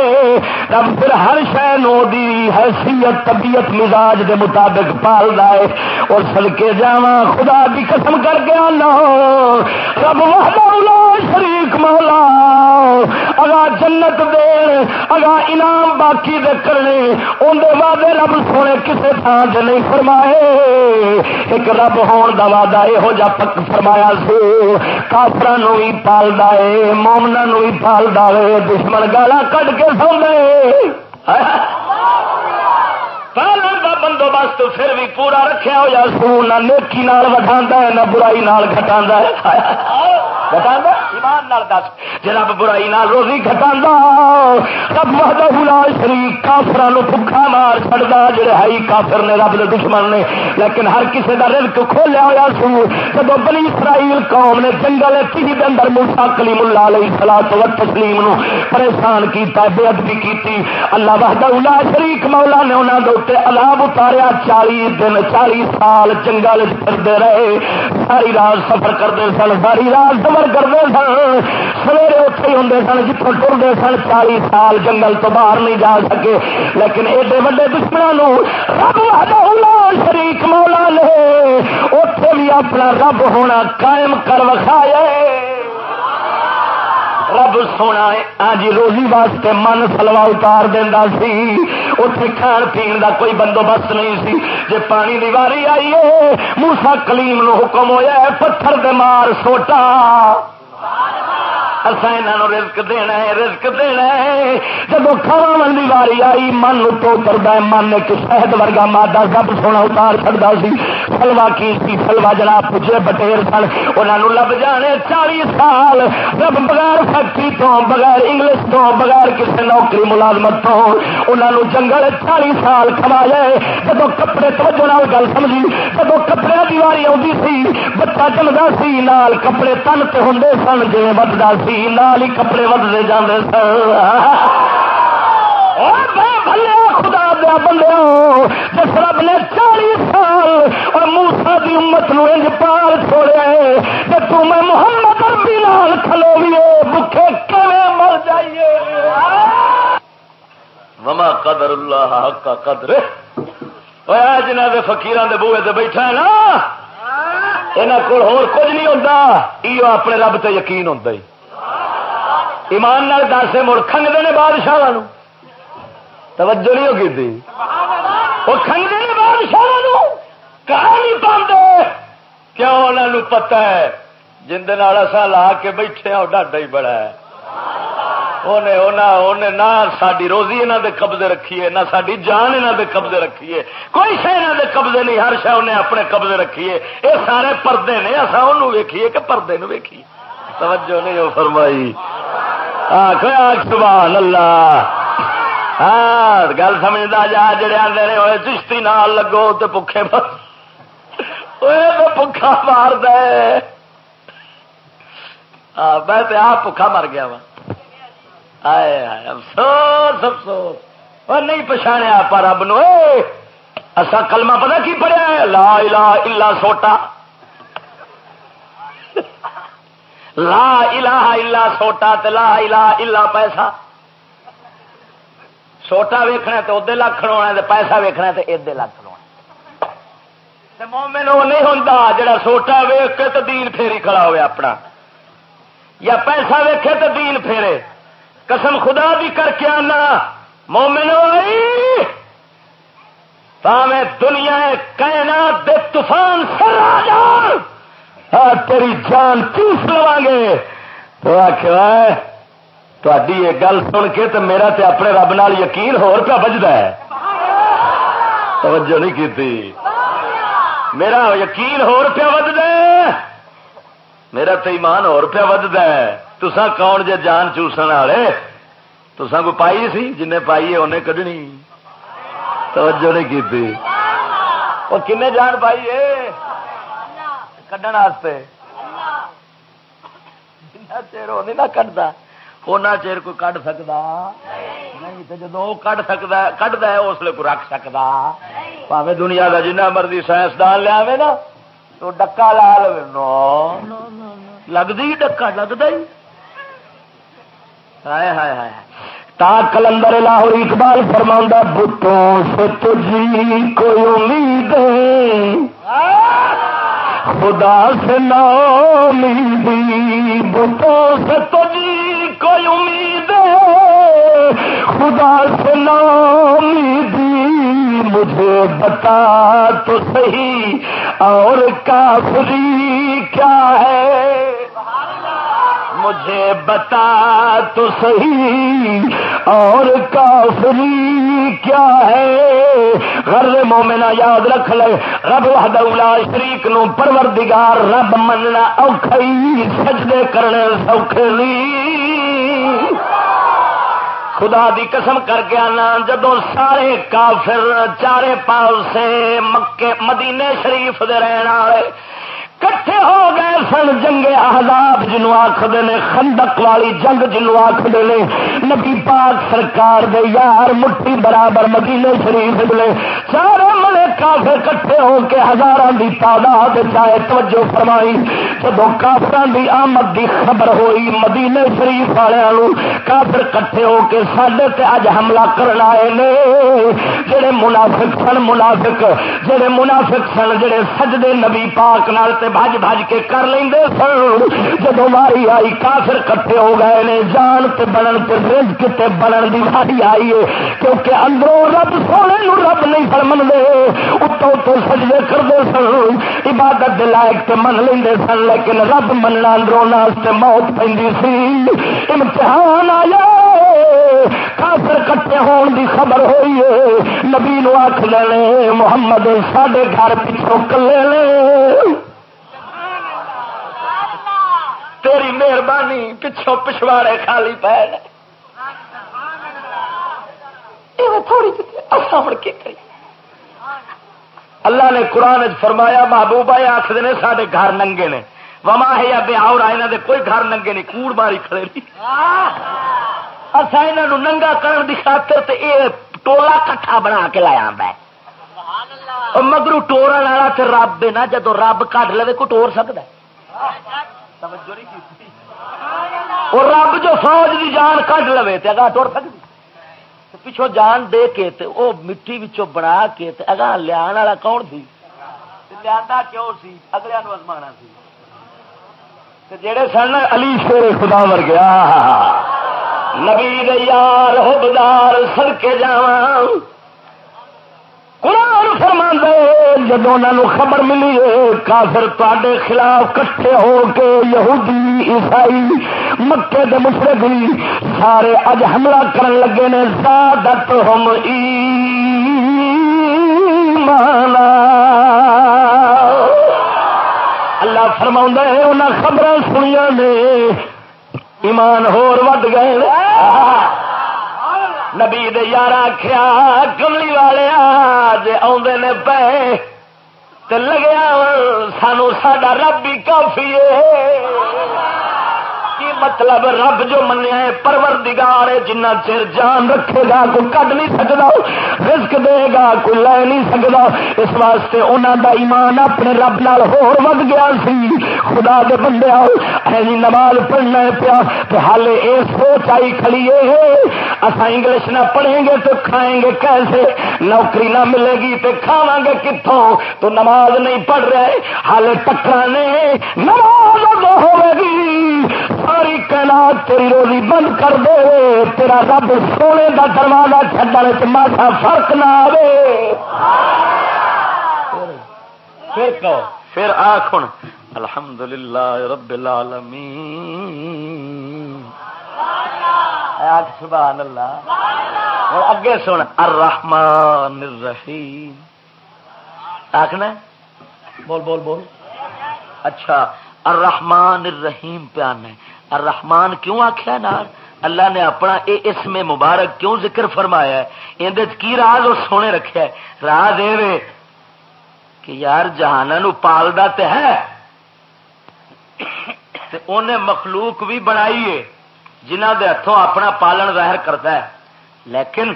رب پھر ہر شہ نو دی حیثیت، طبیعت، مزاج دے مطابق پال ہے۔ اور سڑکے جا خدا دی قسم کر کے آنا۔ رب وحدہ شریک مولا۔ اگا جنت دے اگا انعام باقی دے کرنے۔ اندر وعدے رب سونے کسے تھان سے نہیں فرمائے ایک رب ہون دا وعدہ یہو جا پک فرمایا سی کافر بھی پالتا ہے مومنا بھی پالتا ہے دشمن گالا کٹ کے سو دے پالن کا بندوبست پھر بھی پورا رکھا ہوا سو نہ نیکی نال وٹا ہے، نہ برائی نال گٹا ہے۔ ایمان دس۔ جناب، برائی نال روزی گٹا رب وحدہ شریف کافر بکھا مار چڑتا جڑے ہائی کافر نے، رب کے دشمن نے۔ لیکن ہر کسی کا رزق کھولیا ہوا سو جب بنی اسرائیل قوم نے جنگل کسی کے اندر موسا کلیم اللہ علیہ سلا تو تسلیم نو پریشان کیتا، بے ادبی کی اللہ وحدہ شریف مولا نے انہوں کے عذاب اتاریا چالی دن، چالی سال جنگل پھرتے رہے. ساری رات سفر کرتے سن، ساری رات سفر کرتے سن. سویرے اتنے ہوں سن جتوں ٹرتے سن، چالی سال جنگل تو باہر نہیں جا سکے. لیکن ایڈے وڈے دشمنوں رب شریک مولا نے اتے بھی اپنا رب ہونا قائم کر وکھایا رب سونا جی روزی واسطے من سلوا اتار دینا سی۔ اتنے کھان پین کوئی بندوبست نہیں سی۔ جی پانی دی واری آئیے موسا کلیم نو حکم ہوا پتھر دے مار سوٹا۔ اصا یہاں رزق دینا ہے، رزق دینا ہے۔ جب کھاوا کی واری آئی، من تو کرتا ہے، من ایک شہد ورگا مادہ سب سونا اتار چڑتا سی۔ سلوا کی سی؟ سلوا جناب پوچھے بٹیر سن۔ انہوں لب جانے چالی سال۔ جب بغیر فیکٹری تو، بغیر انگلش تو، بغیر کسی نوکری ملازمت تو انہوں جنگل چالی سال کما جائے جب کپڑے توجہ گل سمجھی جب کپڑے کی واری آتی سی، بچہ چلتا سی، نال کپڑے تن تے ہوں سن جی بدتا سی۔ نال ہی کپڑے ودتے جانے خدا دیا بندے جس رب نے چالی سال اور موسا کی امت نو انج پال چھوڑے تو تم محمد مر جائیے؟ وما قدر اللہ حق کا قدر جنہ کے فکیران کے بوے سے بیٹھا ہے نا یہاں کو کچھ نہیں ہوتا یہ اپنے رب تے یقین ہوتا ہی۔ ایمان نال دس مڑ کھنگتے نے بادشاہ توجہ نہیں ہوگی تھی۔ وہ کھنگتے نے بادشاہ نہیں پاتے کیوں انہوں پتا ہے؟ جن اصا لا کے بیٹھے ہاں ڈاڈا ہی بڑا ہے۔ نہ ساری روزی یہاں دے قبضے رکھیے نہ ساری جان یہاں دے قبضے رکھیے کوئی شہ یہاں دے قبضے نہیں، ہر شہ انہیں اپنے قبضے رکھیے یہ سارے پردے نے اصا انہوں ویکھیے کہ پردے ویکھیے۔ توجہ نہیں وہ فرمائی۔ سبحان اللہ ہاں گل سمجھتا جا، جڑے آدھے ہوئے چشتی نال لگو تو پکھے پکھا مار دے میں آپ پکھا مر گیا وا افسوس افسوس۔ اور نہیں پچھاڑیا آپ رب نو اصا کلمہ پتا کی پڑھیا لا الہ الا سوٹا۔ لا الہ الا سوٹا تے لا الہ الا پیسہ۔ سوٹا ویکھنا تو ادے لاکھ ہونا پیسہ ویکھنا تو ادے لاکھ ہونا مومن وہ نہیں ہوتا جڑا سوٹا ویخ کے تو دین پھیری کھڑا ہوئے اپنا۔ یا پیسہ ویکھے تو دین پھیرے۔ قسم خدا بھی کر کے آنا۔ مومن میں دنیا کہنا دے طوفان سر آ جان۔ تیری جان چوس لوا گے۔ تو آخر تھی یہ گل سن کے تو میرا تے اپنے رب نال یقین ہور پہ بجتا ہے۔ توجہ نہیں کی میرا یقین ہور پہ وجد میرا تو ایمان ہور پہ وجد ہے۔ تسا کون جے جان چوسن والے تسا کو پائی سی؟ جن پائی ہے انہیں کڈنی۔ توجہ نہیں کی وہ کن جان پائی ہے؟ کھڈن چیر وہ نہیں کھڈتا اُنہ چیر کوئی کھڈ سکتا نہیں تو جب وہ کھڈ سکتا کھڈا ہے، اس لیے کوئی رکھ سکتا پاوے دنیا کا جنہ مرضی سائنسدان لیا نا، تو ڈکا لا لو لگتی ڈکا لگتا ہی۔ ہائے ہائے ہائے۔ تا کلندر لاہور اقبال فرما بتوں سے تجھی کوئی امید خدا سے نا امیدی بتوں سے تجھی کوئی امید خدا سے نا امیدی مجھے بتا تو صحیح، اور کافری کیا ہے؟ مجھے بتا تو صحیح، اور کافری کیا ہے؟ غر مومنا یاد رکھ لے، رب وحدہ شریک نو پروردگار رب مننا اوکھائی سجدے کرنے سوکھے خدا دی قسم کر کے آنا جدو سارے کافر چارے پاسے مکے، مدینے شریف دے رہن والے کٹھے ہو گئے سن جنگ آزاد جنو آخر نے خندق والی جنگ جنو آخر نے نبی پاک سرکار دے یار مٹھی برابر مدینے شریف دے سارے ملے کافی کٹھے ہو کے ہزار کی تعداد چاہے توجہ فرمائی جب کافر کی آمد کی خبر ہوئی مدینے شریف والوں کافر کٹھے ہو کے سڈے تے اج حملہ کرنا آئے نے۔ جڑے منافق سن، منافق، جڑے منافق سن، جڑے سجدے نبی پاک نال تے بج بج کے کر لیں سن۔ جب ماری آئی، کافر کٹھے ہو گئے نے۔ جان تے بنن تے رزق تے بنن دی واری آئی ہے۔ کیونکہ اندروں رب سونے نو رب نہیں سن منگے اتوں تو سجدے کرتے سن۔ عبادت دے لائق تے من لیں سن۔ لیکن رب مننا اندروں ناستے موت پہ سی۔ امتحان آیا۔ کافر کٹے ہون دی خبر ہوئی ہے۔ نبی نو آخ لینے محمد سڈے گھر پچھوں کلے لے تیری مہربانی پچھوں پچھواڑے خالی پے تھوڑی جی کے کری اللہ نے قرآن فرمایا، محبوبہ یہ آخر نے سارے گھر ننگے نے۔ وما ہے یا بیا یہاں دے کوئی گھر ننگے نہیں، کوڑ ماری کھڑے اصا یہ ننگا کرن دی خاطر تے اے ٹولا کٹھا بنا کے لایا میں۔ مگرو ٹور والا تو رب ہے نا جدو رب کٹ لے کو ٹور سکتا اور رب جو فوج کی جان کٹ لے تو اگاں ٹور سکتی پچھو جان دے کے تے او مٹی وچوں بنا کے تے اگاں لیا والا کون سی؟ لیا کیوں سی؟ اگلے ازما سی۔ جڑے سن علی شیر خدا مر گیا نبی یار ہوبدار سڑکے جا قرآن فرما جب انہوں خبر ملی ہے، کافر تے خلاف کٹھے ہو کے یہودی، عیسائی، مکے دے مشرقی سارے اج حملہ کرن لگے نے زیادت ہم ایمانا۔ اللہ فرما ہے انہیں خبر سنیا نے، ایمان ہور ود گئے نبی یار آخیا کملی والے جی آدھے پے لگیا سانو ساڈا رب بھی کافی ہے۔ مطلب رب جو منیا ہے پرور دگار جنہ چر جان رکھے گا، کوئی کٹ نہیں سکتا رسک دے گا، کوئی لے نہیں سکتا اس واسطے انہوں دا ایمان اپنے رب نال ہور ود گیا سی۔ خدا دے بندے آئی نماز پڑھنا پیا۔ تو ہال یہ سوچ آئی کھڑیے اصا انگلش نہ پڑھیں گے تو کھائیں گے کیسے؟ نوکری نہ ملے گی تو کھاوا گے کتوں تو نماز نہیں پڑھ رہے ہال ٹکرانے، نماز ہوگی ساری کائنات تیری روزی بند کر دے، تیرا رب سونے کا دروازہ چڈنے سے ماسا فرق نہ آئے پھر آخ الحمد للہ رب العالمین۔ سبحان اللہ اور اگے سن۔ الرحمن الرحیم آخنا بول بول بول۔ اچھا۔ الرحمن الرحیم پیان ہے الرحمن کیوں آخیا نار اللہ نے اپنا اے اسم مبارک کیوں ذکر فرمایا ہے؟ اندر کی راز اور سونے رکھا ہے؟ راز یہ کہ یار جہانا نو پالدا تے ہے تے انہیں مخلوق بھی بنائی ہے جنہ دے ہاتھوں اپنا پالن ظاہر کرتا ہے۔ لیکن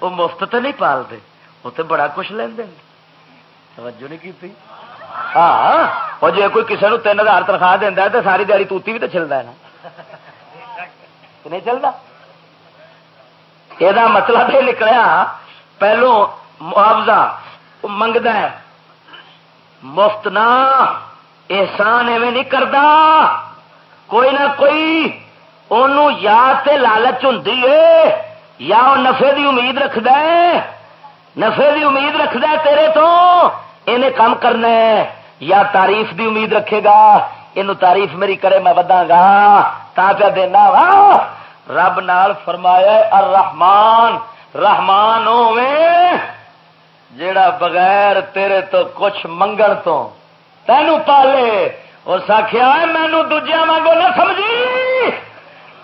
وہ مفت تو نہیں پالتے وہ تو بڑا کچھ لین توجہ نہیں کی ہاں وہ جی کوئی کسی نے تین ہزار تنخواہ دینا تو ساری دیہی توتی بھی تو چلتا ہے نا نہیں چلتا یہ مطلب یہ نکلیا پہلو معاوضہ منگد مفت نہ احسان ایویں نہیں کرتا کوئی نہ کوئی ان یا تے لالچ ہوں یا وہ نفے دی امید رکھد نفے دی امید رکھد تیرے تو انہیں کام کرنا ہے۔ یا تعریف دی امید رکھے گا۔ یہ تعریف میری کرے میں ودا گا۔ تا پہ دینا وا۔ رب نال فرمایا الرحمان رحمان ہوے جیڑا بغیر تیرے تو کچھ منگن تو تینوں پالے۔ اور ساکھیا مینو دوجیا مانگو نہ سمجھی۔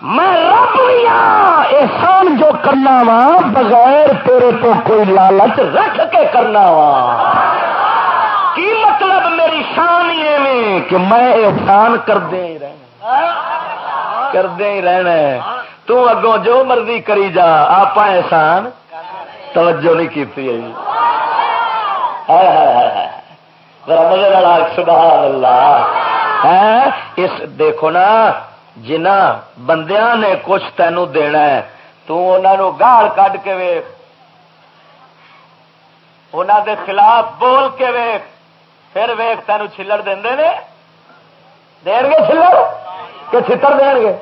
میں رب ہاں۔ احسان جو کرنا وا، بغیر تیرے تو کوئی لالچ رکھ کے کرنا وا۔ مطلب میری شان کہ میں احسان کر دے رہنا کر دے رہنا تو اگوں جو مرضی کری جا آپ احسان توجہ نہیں کی سبحان اللہ اس دیکھو نا جنا بندیاں نے کچھ تینوں دینا ہے، تو انہوں گال کھ کے ویخ انہوں دے خلاف بول کے ویخ پھر ویخ تین چلڑ دے دین گے چلڑ کہ چھتر دین گے؟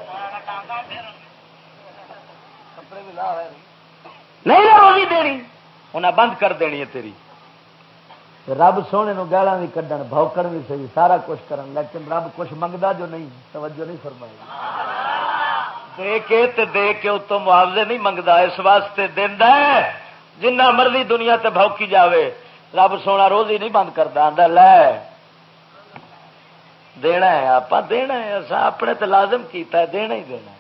نہیں روزی دینی۔ انہیں بند کر دینی ہے تیری۔ رب سونے گالا بھی کھن بوکن بھی صحیح سارا کچھ کرن۔ لیکن رب کچھ منگتا جو نہیں توجہ نہیں فرمائی۔ دے کے تے دے کے اتوں معاوضے نہیں منگتا اس واسطے دینا جنہ مرضی دنیا تے بوکی جاوے۔ رب سونا روز ہی نہیں بند کرتا آدھا لے، دینا ہے آپ دینا ہے ایسا اپنے تے لازم کیتا ہے، دینا ہی دینا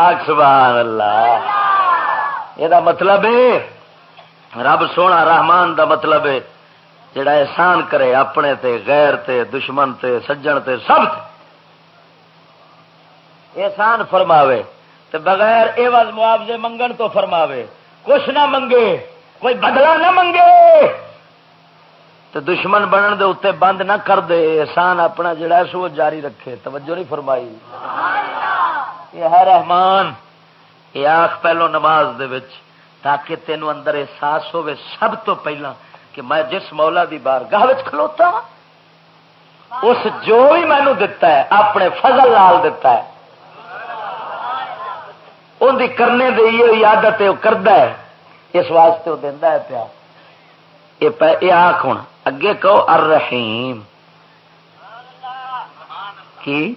آگ سبحان اللہ یہ مطلب ہے رب سونا رحمان دا مطلب ہے جڑا احسان کرے اپنے تے، غیر تے، دشمن تے، سجن تے، سب تے۔ احسان فرماوے، تے بغیر اے معاوضے منگن تو فرماوے۔ کچھ نہ منگے، کوئی بدلا نہ منگے۔ تو دشمن بنن دے اتنے بند نہ کر دے۔ احسان اپنا جڑا سو جاری رکھے۔ توجہ نہیں فرمائی۔ یہ ہے رحمان یہ آخ پہلو نماز دے وچ، تاکہ تینوں اندر احساس ہوے سب تو پہلا کہ میں جس مولا دی بار گاہ کھلوتا ہاں، اس جو بھی مینو دتا ہے، اپنے فضل لال دتا ہے۔ ان دی کرنے دے یہ عادت وہ کرتا ہے۔ اس واسطے وہ دینا ہے پیا۔ یہ آخ ہوں اگے کہو ارحیم کی؟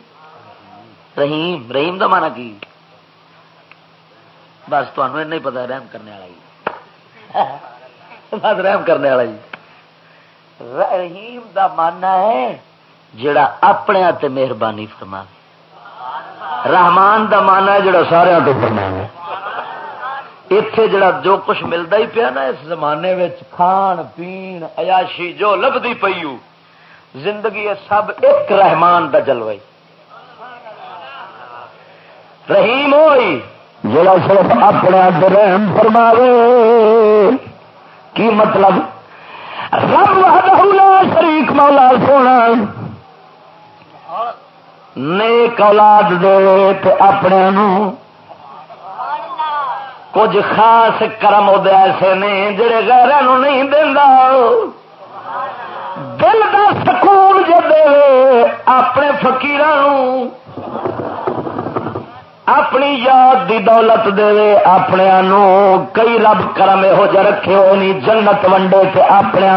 رحیم۔ رحیم دا مانا کی؟ بس تمہیں نہیں پتا رحم کرنے والا جی۔ <laughs> بس رحم کرنے والا جی۔ رحیم دا ماننا ہے، جڑا اپنے مہربانی فرما رحمان دا مانا ہے جڑا سارا فرما اتے جڑا جو کچھ ملتا ہی پیا نا اس زمانے کھان، پین، عیاشی، جو لبھی پی زندگی سب ایک رحمان دا جلوئی رحیم ہوئی۔ جڑا صرف اپنے رحم فرماوے۔ کی مطلب؟ رب وحدہ شریک، مولا سونا۔ نیک اولاد دے تو اپنے کچھ خاص کرم ایسے نے جڑے غیر نہیں دینا دل کا سکون جو دے اپنے فکیران اپنی یاد دی دولت دے اپنے کئی رب کرم یہو جہ رکھے ہو نہیں جنت ونڈے سے اپنے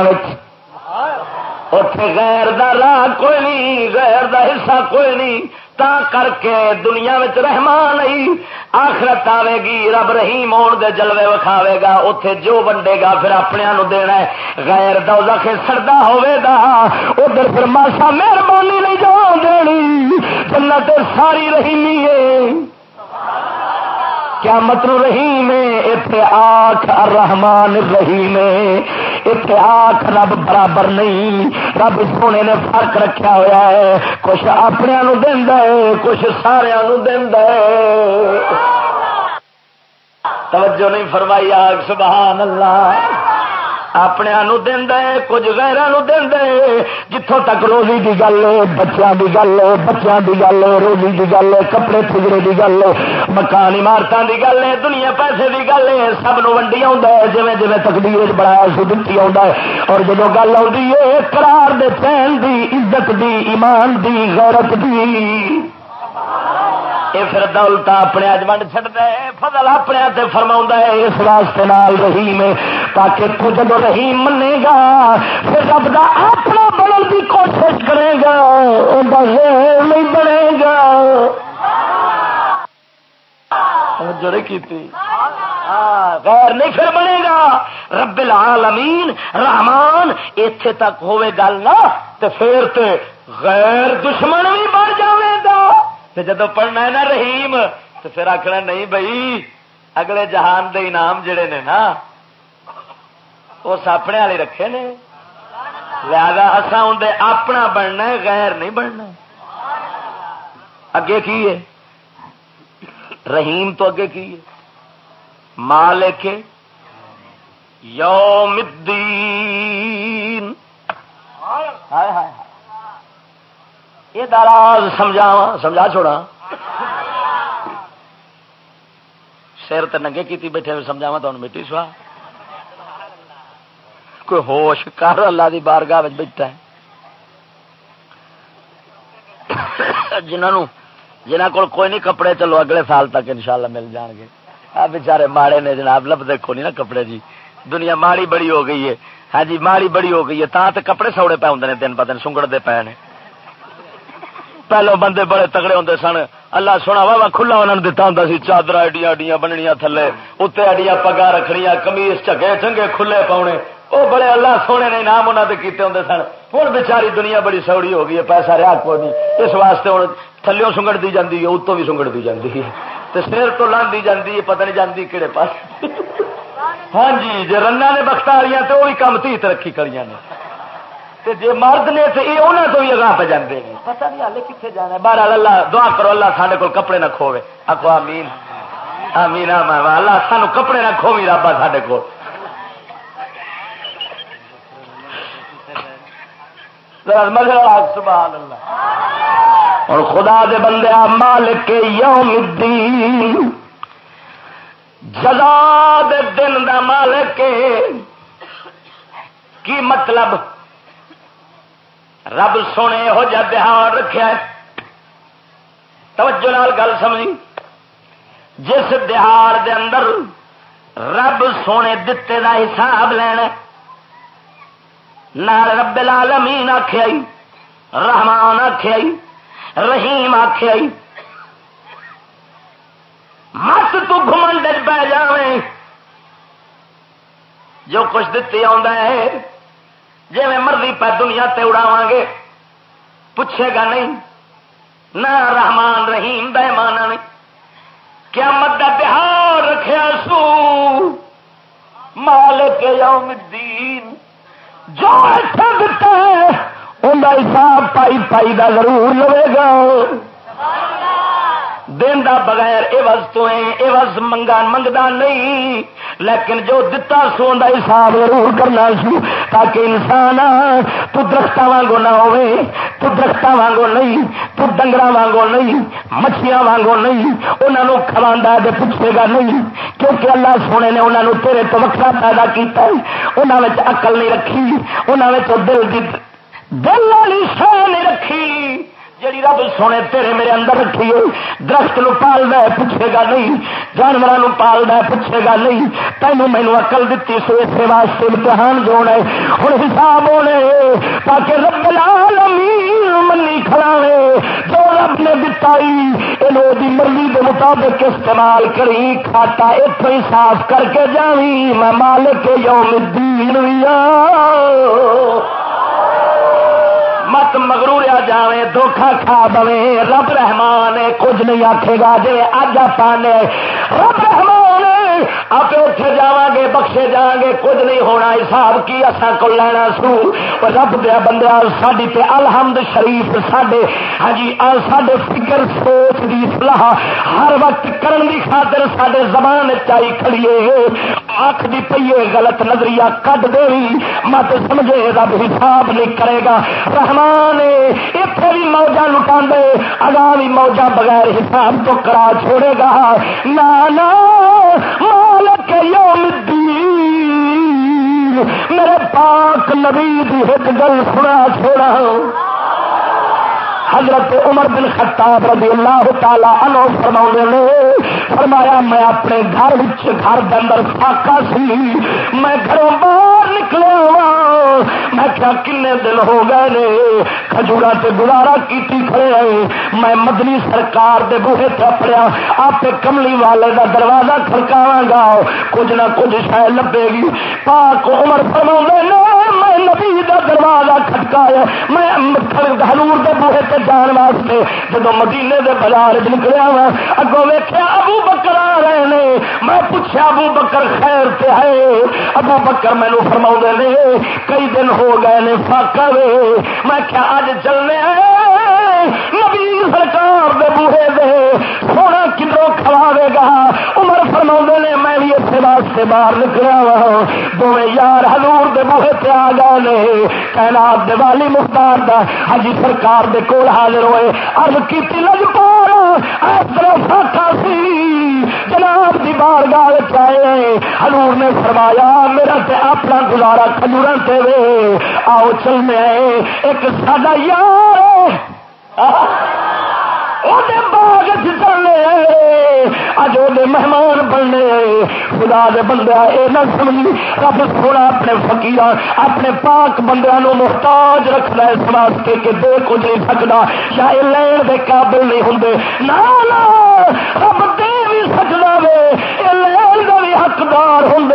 اتے غیر دا راہ کوئی نہیں، غیر دا حصہ کوئی نہیں۔ تا کر کے دنیا میں رحمان نہیں آخرت آئے گی، رب رحیم آن دے جلوے وکھاوے گا۔ اتے جو ونڈے گا، پھر اپنے دینا ہے۔ غیر دوزخ سردا ہوے گا۔ ادھر پھر ماسا مہربانی نہیں جان دینی۔ جنت ساری رحیمی ہے۔ کیا مطلب رحیم اتنے آخ رحمان رحیم اتنے آخ رب برابر نہیں، رب سونے نے فرق رکھا ہوا ہے۔ کچھ اپنے دینا ہے، کچھ سارا دینا ہے۔ توجہ نہیں فرمائی آگ، سبحان اللہ۔ اپنے کچھ غیران جتوں تک روزی کی گل ہے بچوں کی گل ہے بچوں کی گل ہے، روزی کی گل ہے، کپڑے فجرے کی گل ہے، مکان عمارتوں کی گل ہے، دنیا پیسے کی گل ہے، سب نو ونڈی آ جی جی تقدیر بڑھایا سی دتی آ اور جب گل آتی ہے کرار دے چین دی، عزت دی، ایمان دی، غیرت دی۔ یہ پھر دولت اپنے ونڈ چڑ دے فضل اپنے فرما ہے، اس واسطے نال رحیم تاکہ تو جب رحیم منے گا پھر رب کا اپنا بڑھنے کی کوشش کرے گا نہیں بنے گا جڑے کی ہاں، غیر نہیں پھر بنے گا رب العالمین، رحمان اتے تک ہوئے گل نہ تو پھر تے غیر دشمن بھی بن جائے گا۔ جدو پڑھنا ہے نا رحیم تو پھر آخنا نہیں بھائی اگلے جہان دے انعام جڑے نے نا، وہ ساپنے والے رکھے نے۔ لہذا اصا اندر اپنا بننا ہے، غیر نہیں بننا۔ اگے کی ہے؟ رحیم تو اگے کی ہے؟ مالک یوم الدین۔ ہائے ہائے۔ یہ داراز سمجھا سمجھا چھوڑا سر تو نگے کی بیٹھے سمجھاوا تو مٹی سوا۔ کوئی ہوش کر، اللہ دی بارگاہ بیٹھا ہے۔ جنہوں جنہ کو کوئی نہیں، کپڑے چلو اگلے سال تک انشاءاللہ مل جان گے۔ آپ ماڑے نے جناب لب دیکھو نہیں نا کپڑے جی۔ دنیا ماڑی بڑی ہو گئی ہے۔ ہاں جی ماڑی بڑی ہو گئی ہے۔ تا تے کپڑے سوڑے پہ ہوں دن ب دن سنگڑ دے پے نے۔ پہلو بندے بڑے تگڑے ہوں سن۔ اللہ سونا وا وا کھلا انہوں نے دتا ہوں سی۔ چادر ایڈیاں ایڈیاں بننیا تھلے۔ اتنے ایڈیاں پگا رکھنیا کمیز چگے چنگے کھلے پاؤنے وہ بڑے اللہ سونے نے نام انہوں نے کیتے ہوں سن۔ ہوں بچاری دنیا بڑی سوڑی ہو گئی ہے، پیسہ رہا کو نہیں۔ اس واسطے ہوں تھلوں سنگڑ دی جاتی ہے اتوں بھی سنگڑ دی جاتی ہے۔ تو سر تو لاندی جاتی ہے، پتہ نہیں جاتی کہڑے پاس۔ ہاں جی جی رنگ نے بخت والی تو وہ بھی کم تھی ترقی کری نے۔ جی مرد نے تو یہ انہوں تو بھی اگاہ پہ جانے پتا نہیں ہالے کتنے جانا بارہ اللہ دعا کرو، اللہ سارے کو کپڑے نہ کھوے آخو امین امین اللہ سان کپڑے نہ کھوی رابا سارے کو اور خدا دے بندے مالک یوم الدین۔ جزا دے دن دا مالک۔ کی مطلب؟ رب سونے یہو جہ دہاڑ رکھا توجہ نال گل سمجھی۔ جس دہاڑ دے اندر رب سونے دتے دا حساب لینا نال رب العالمین آخیا رحمان آخیا رحیم آخیا مت تو گھمنڈ پہ جائیں جو کچھ دتی ہے جی میں مرضی پہ دنیا تے اڑاواں گے، پوچھے گا نہیں، نہ رحمان رحیم دے مانا نہیں کیا مت بہار رکھا سو مالک یوم الدین، جو ایسا دتا ہے ان کا حساب پائی پائی کا ضرور لے گا۔ دا بغیر عوض تو عوض منگا منگتا نہیں۔ لیکن جو دتا سو کا حساب ضرور کرنا سو، تاکہ انسان تو درخت وانگو نہ ہوے تو درخت وانگو نہیں تو ڈنگر وانگو نہیں مچھلیاں وانگو نہیں انہوں کھوا دے پوچھے گا نہیں۔ کیونکہ اللہ سونے نے انہوں تیرے تو وقت پیدا کیا انہوں اقل نہیں رکھی انہوں دل کی دل والی شہ نہیں رکھی۔ جیڑی رب سونے تیرے میرے اندر رکھی درخت نو پال ہے، پوچھے گا نہیں جانوروں پال ہے، پوچھے گا نہیں، تینوں مینو اقل دیتی سو اس واسطے امتحان جو ہے۔ ہوں حساب ہونے، تاکہ رب العالمین منی کھلاوے۔ جو رب نے دتائی دتا دی مرضی کے مطابق استعمال کری، کھاتا اتوں ہی صاف کر کے جاوی میں مالک یوم الدین مت مغروریا جاوے، دھوکھا کھا بوے رب رحمان کچھ نہیں آکھے گا جی اج آپ رب رحمان آپ اتنے جا گے بخشے جا گے کچھ نہیں ہونا، حساب کی اصا کو لینا سو. رب دیا بندہ ساری تے الحمد شریف سڈے ہاں جی سڈے فکر، سوچ کی سلاح ہر وقت کرن دی خاطر سڈے زبان چائی کھڑیے آخ دی پیے غلط نظریہ کٹ دے مت سمجھے، رب حساب نہیں کرے گا۔ رحمان اتنے بھی موجہ لٹا دے اگاں بھی موجہ بغیر حساب تو کرا چھوڑے گا۔ نانا مالک یوم الدین میرے پاک نبی دی ایک گل سنا چھوڑا۔ حضرت عمر بن خطاب رضی اللہ تعالی عنہ فرما نے، فرمایا، میں اپنے گھر گھر اندر فاقا سی۔ میں گھروں باہر نکلے میں کیا کنے دن ہو گئے نے، کھجورا سے گزارا کی کھڑے آئے۔ میں مدنی سرکار دے بوہے تھپڑیا آپ کملی والے دا دروازہ کھڑکاواں گا۔ کچھ نہ کچھ شاید لبے گی۔ پاک عمر فرما میں نبی دا دروازہ کھٹکایا۔ میں ہلور دے بوہے تے جان واسطے جب مدینے دے بازار نکلیا وا، اگوں ویخیا ابو بکر آ رہے نے۔ میں پوچھا ابو بکر خیر تے ہے؟ ابو بکر مینو فرما نے، کئی دن ہو گئے نے فاقا وے۔ میں کیا اج چلنے نبی سرکار دے بوہے دے، سونا کدھروں کھواوے گا۔ فرما نے، میں بھی اسے واسطے باہر نکلیا وا دونوں یار ہلور دے بوہے تے آ گئے نے۔ کہنا دیوالی مختار دا۔ حجی سرکار دے کول حاضر ہوئے۔ ارد کی لج پالا سی۔ جناب دی بار گال چائے ہلور نے فرمایا، میرا تے اپنا گزارا کھجور سے وے۔ آؤ چلنے ایک ساڈا یار باغ چلنے اج وہ مہمان بننے خدا دے بندہ یہ نہ سمجھ، رب سونا اپنے فکیر اپنے پاک بندے محتاج رکھنا اس واسطے کہ دے کچھ نہیں سکتا یا یہ لین دے قابل نہیں ہوں نہ رب حقدار ہوں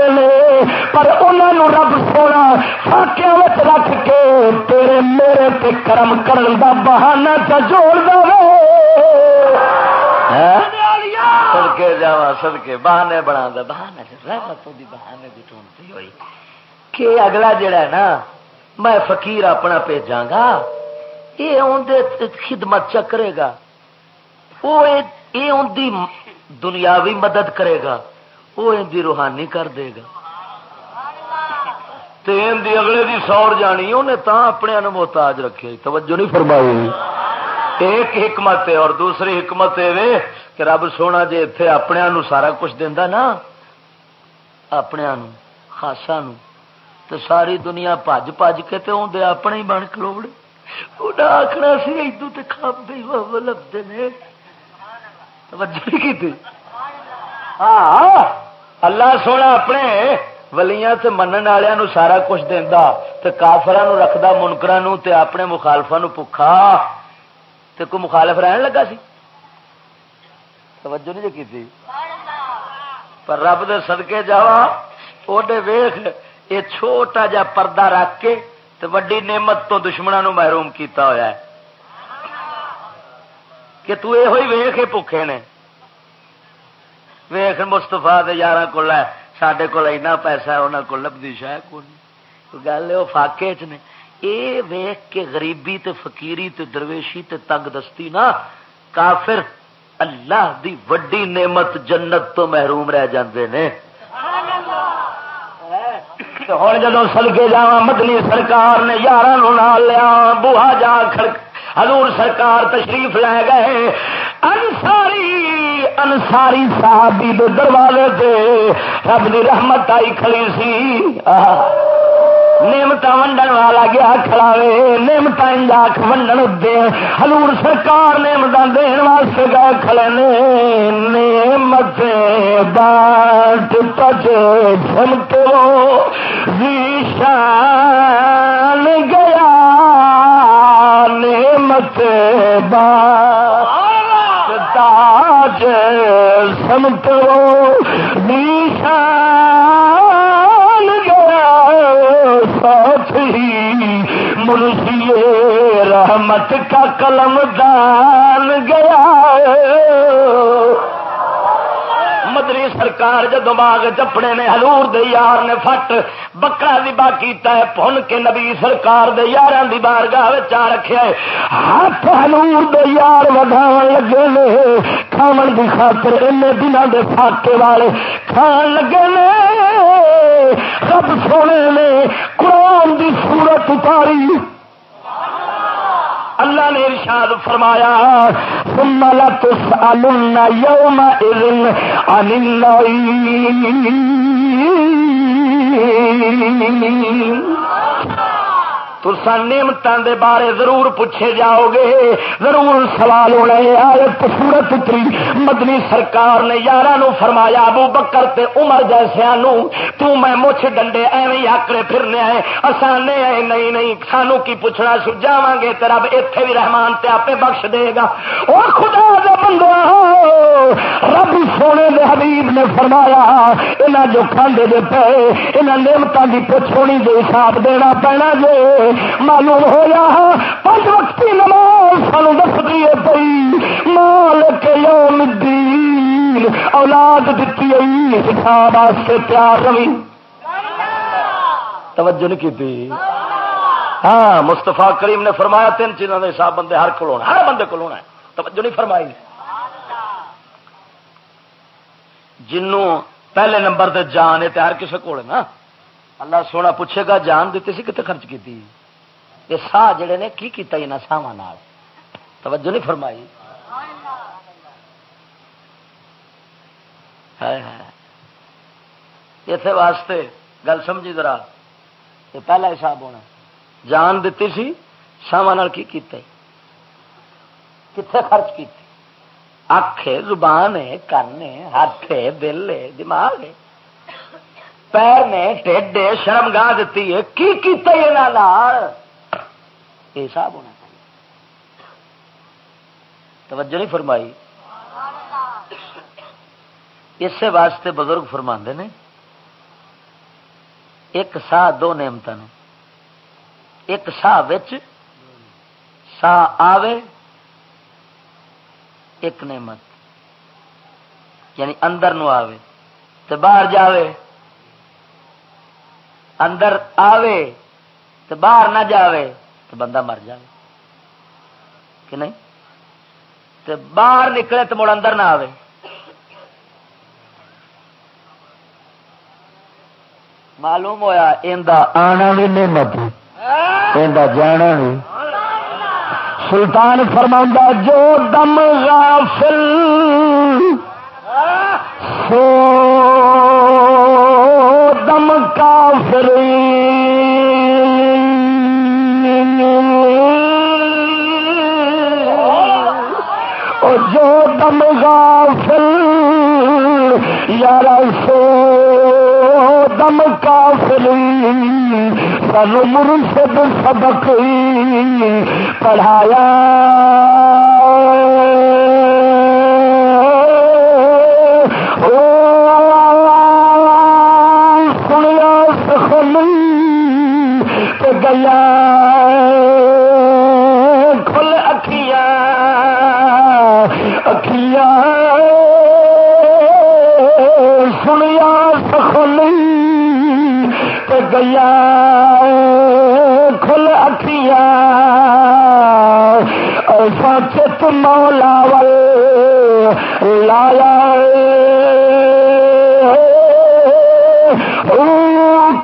پر انہوں رب سونا فاقیا رکھ کے تیرے میرے تے کرم کرن کا بہانا چ جوڑ دے سدکے جا سدکے ہاں؟ بہانے بنا دے بہانے رحمتوں دی بہانے دی ٹونتی ہوئی۔ کہ اگلا جڑا ہے نا، میں فقیر اپنا بھیجا گا، یہ اندر خدمت چکرے گا۔ وہ یہ ان دنیاوی مدد کرے گا۔ وہ ان دی روحانی کر دے گا۔ تین دی اگلے دی سور جانی انہیں تا اپنے محتاج رکھے۔ توجہ نہیں فرمائی۔ ایک حکمت ہے اور دوسری حکمت یہ کہ رب سونا جی اتے اپنے سارا کچھ دینا نا، اپنے خاصا نو تو ساری دنیا پج پج کے تو آدھے اپنے ہی بن کلوڑے۔ انہیں آخنا سی ادو تو کھابے لگتے ہیں کی ہاں اللہ سونا اپنے ولیاں تے منن والوں سارا کچھ دینا تو کافران رکھتا منکرا اپنے مخالفا بکھا تے کوئی مخالف رہن لگا سی؟ توجہ نہیں جی کی پر رب دے صدقے جاوا اوڈے ویخ یہ چھوٹا جا پردہ رکھ کے تے وڈی نعمت تو دشمنوں محروم کیتا ہویا ہے۔ کہ تو یہ ہوئی ویخ بھوکھے نے۔ ویخ مستفا یار کو لے سڈے کو اینا پیسہ انہوں کو لبھی شاید کو گل وہ فاقے چ نے۔ اے ویخ کے غریبی تے فقیری تے درویشی تے تنگ دستی نا، کافر اللہ دی وڈی نعمت جنت تو محروم رہ جاندے نے۔ ہوں جدو سلگے جا مدنی سرکار نے یار لیا، بوہا جا حضور سرکار تشریف لے گئے۔ انساری انساری صحابی دے دروازے سے رب دی رحمت آئی کھڑی سی۔ نعمت ونڈن والا گیا کھڑاوے نعمت انجاک ونڈن دے حضور سرکار نعمت دین واسطے گئے کھڑے نے۔ نعمت بانٹ تجے جھمکو زیشان گیا، نعمت بانٹ سمتو سمتو نیشان ساتھ ہی مرشی رحمت کا قلم دان گیا مدری سرکار جدو باغ چپڑے نے ہلور دے یار نے فٹ بکرا دی باقی ہے پن کے نبی سرکار دے یار دی بار گاہ چا رکھے ہاتھ ہلور دے یار ودا لگے نے کھان کی خاطر ان دنوں دے فاقے والے کھان لگے نے۔ رب سونے نے قرآن دی صورت اتاری۔ اللہ نے ارشاد فرمایا ثم لتسألن عن ترسا نعمتوں دے بارے ضرور پوچھے جاؤ گے۔ ضرور سوال ہونا آیت سورت اتری۔ مدنی سرکار نے یار فرمایا، ابو بکر تے عمر جیسے تو میں مچھ ڈنڈے ایویں آکڑے پھرنے آئے۔ آسانے آئے، نہیں نہیں سانو کی پوچھنا سو جا گے تو رب اتے بھی رحمان تے آپ بخش دے گا۔ وہ خدا دے بندہ رب سونے دے حبیب نے فرمایا یہاں جو کھانے دے پے یہاں نعمتوں کی پوچھ ہونی دے حساب دینا پینا جے۔ معلوم ہوا پانچ وقت نماز سانو دس دیے پی مال کے یوم الدین، اولاد دیتی آئی حساب واسطے پیار روی توجہ نہیں کی ہاں مستفا کریم نے فرمایا تین چیزوں کا حساب بندے ہر کو ہونا ہر بندے کو ہونا ہے۔ توجہ نہیں فرمائی۔ جنوں پہلے نمبر تے جان ہے ہر کسی کو نا۔ اللہ سونا پوچھے گا، جان دیتی سی کتنے خرچ کی یہ ساہ جڑے نے کی کیتا یہ ساواں توجہ نہیں فرمائی؟ اتے واسطے گل سمجھی ذرا یہ پہلا حساب ہونا، جان دیتی سی ساواں کی کیتا کتنے خرچ کی اکھ زبان ہے کن ہاتھ ہے دل ہے دماغ ہے پیر نے ٹھڈ شرم گاہ دیتی ہے، کی کیتا یہ یہ حساب ہونا چاہیے۔ توجہ نہیں فرمائی؟ اس واسطے بزرگ فرما نے، ایک سا دو نعمت نے۔ ایک سا وچ سا آوے، ایک نعمت۔ یعنی اندر نو آوے تو باہر جاوے۔ اندر آوے تو باہر نہ جاوے۔ تو بندہ مر جائے۔ کہ نہیں؟ تو باہر نکلے تو مڑ اندر نہ آئے معلوم ہوا آنا بھی نہیں جانا بھی۔ سلطان فرما جو دم غافل سو دم غافل یار سو دم کافل سنو مرشد سبق پڑھایا گیا کھل اکھیا ایسا چت مولا لایا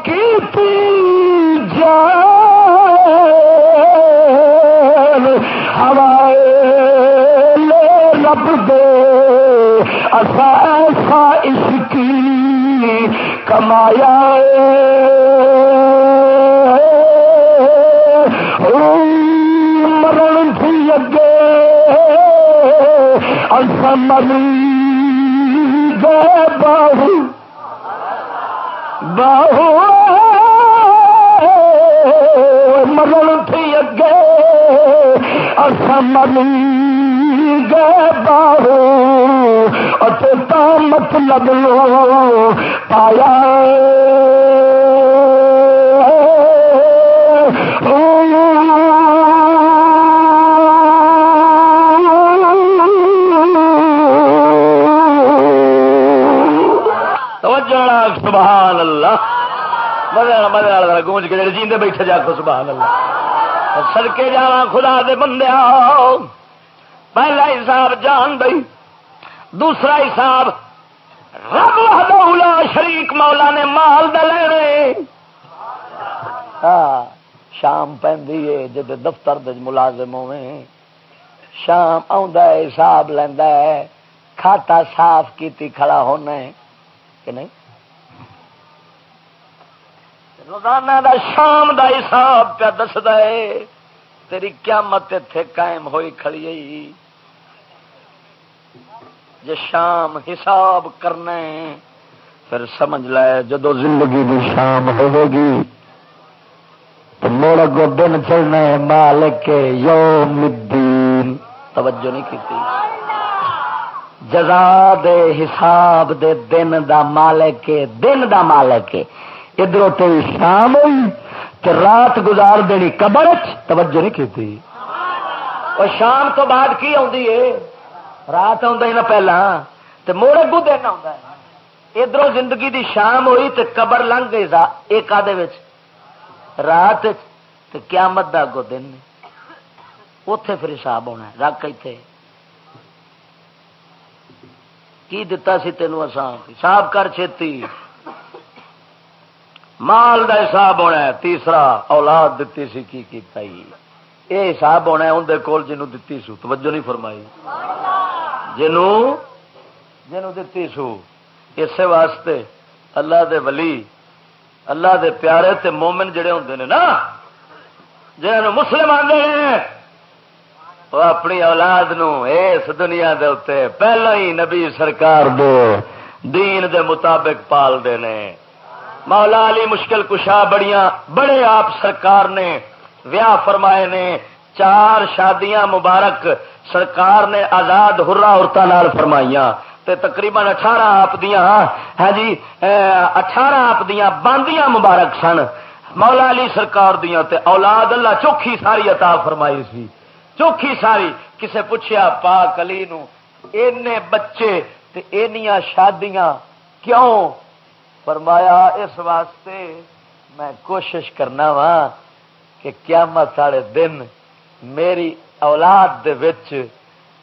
کی ہوائے لب دے اصا ایسا کمایا مرن تھی اگے۔ مری گئے باہو۔ باہو۔ مرن تھی اگے۔ مری گئے باہو اچھا مطلب لو۔ پایا۔ سبحان اللہ۔ مزے مزے گونج کے جیندے بیٹھے جا کو سبحان اللہ۔ سڑکے جا خدا دے بندے آؤ۔ پہلا حساب جان دئی، دوسرا حساب رب وحدہ شریک مولا نے مال دلے ہاں شام پہ جب دفتر ملازم ہوئے شام آساب لینا ہے، کھاتا صاف کی کھڑا ہونا ہے، کہ نہیں؟ روزانہ دا شام دا حساب پہ دس دے تیری قیامت اتے قائم ہوئی کھڑی جی شام حساب کرنا پھر سمجھ لے جدو زندگی دی شام ہوے گی تو مڑ اگو دن چلنا ہے مالک یوم الدین۔ توجہ نہیں کی جزا دے حساب دے دن دا مالک، دن دا مالک۔ ادھر تو شام ہوئی تو رات گزار دینی قبر توجہ نہیں کی اور شام تو بعد کی آدھی ہے؟ رات آ پہلا تو موڑ اگو دن آ ادھر زندگی دی شام ہوئی تو قبر لنگ گئی ایک آدھے رات تو قیامت دا اگو دن۔ اتے پھر حساب ہونا رکھ اتے کی دتا سی تینوں آسان حساب کر چھتی۔ مال دا حساب ہونا ہے، تیسرا اولاد دیتی سی کی کیتا ہی۔ یہ حساب ہونا ہے اندر کول جنوں دتی سو، توجہ نہیں فرمائی۔ جنوں جنوں دتی سو۔ اسی واسطے اللہ دے ولی، اللہ دے پیارے تے مومن جڑے ہوندے نے نا، جنہوں مسلم آدھے ہیں وہ اپنی اولاد نو اس دنیا دے اتنے پہلو ہی نبی سرکار دے دین دے مطابق پال دے نے۔ مولا علی مشکل کشا بڑیاں، بڑے آپ سرکار نے ویاہ فرمائے نے۔ چار شادیاں مبارک سرکار نے آزاد ہرا عورتوں فرمائیاں۔ تے تقریباً اٹھارہ آپ دیا ہاں جی اٹھارہ آپ دیا باندیاں مبارک سن۔ مولا علی سرکار دیا تے اولاد اللہ چوکھی ساری عطا فرمائی سی۔ چوکھی ساری، کسے پوچھیا پاک علی نو، اینے بچے تے اینیاں شادیاں کیوں؟ فرمایا، اس واسطے میں کوشش کرنا وا کہ قیامت سارے دن میری اولاد دے وچ،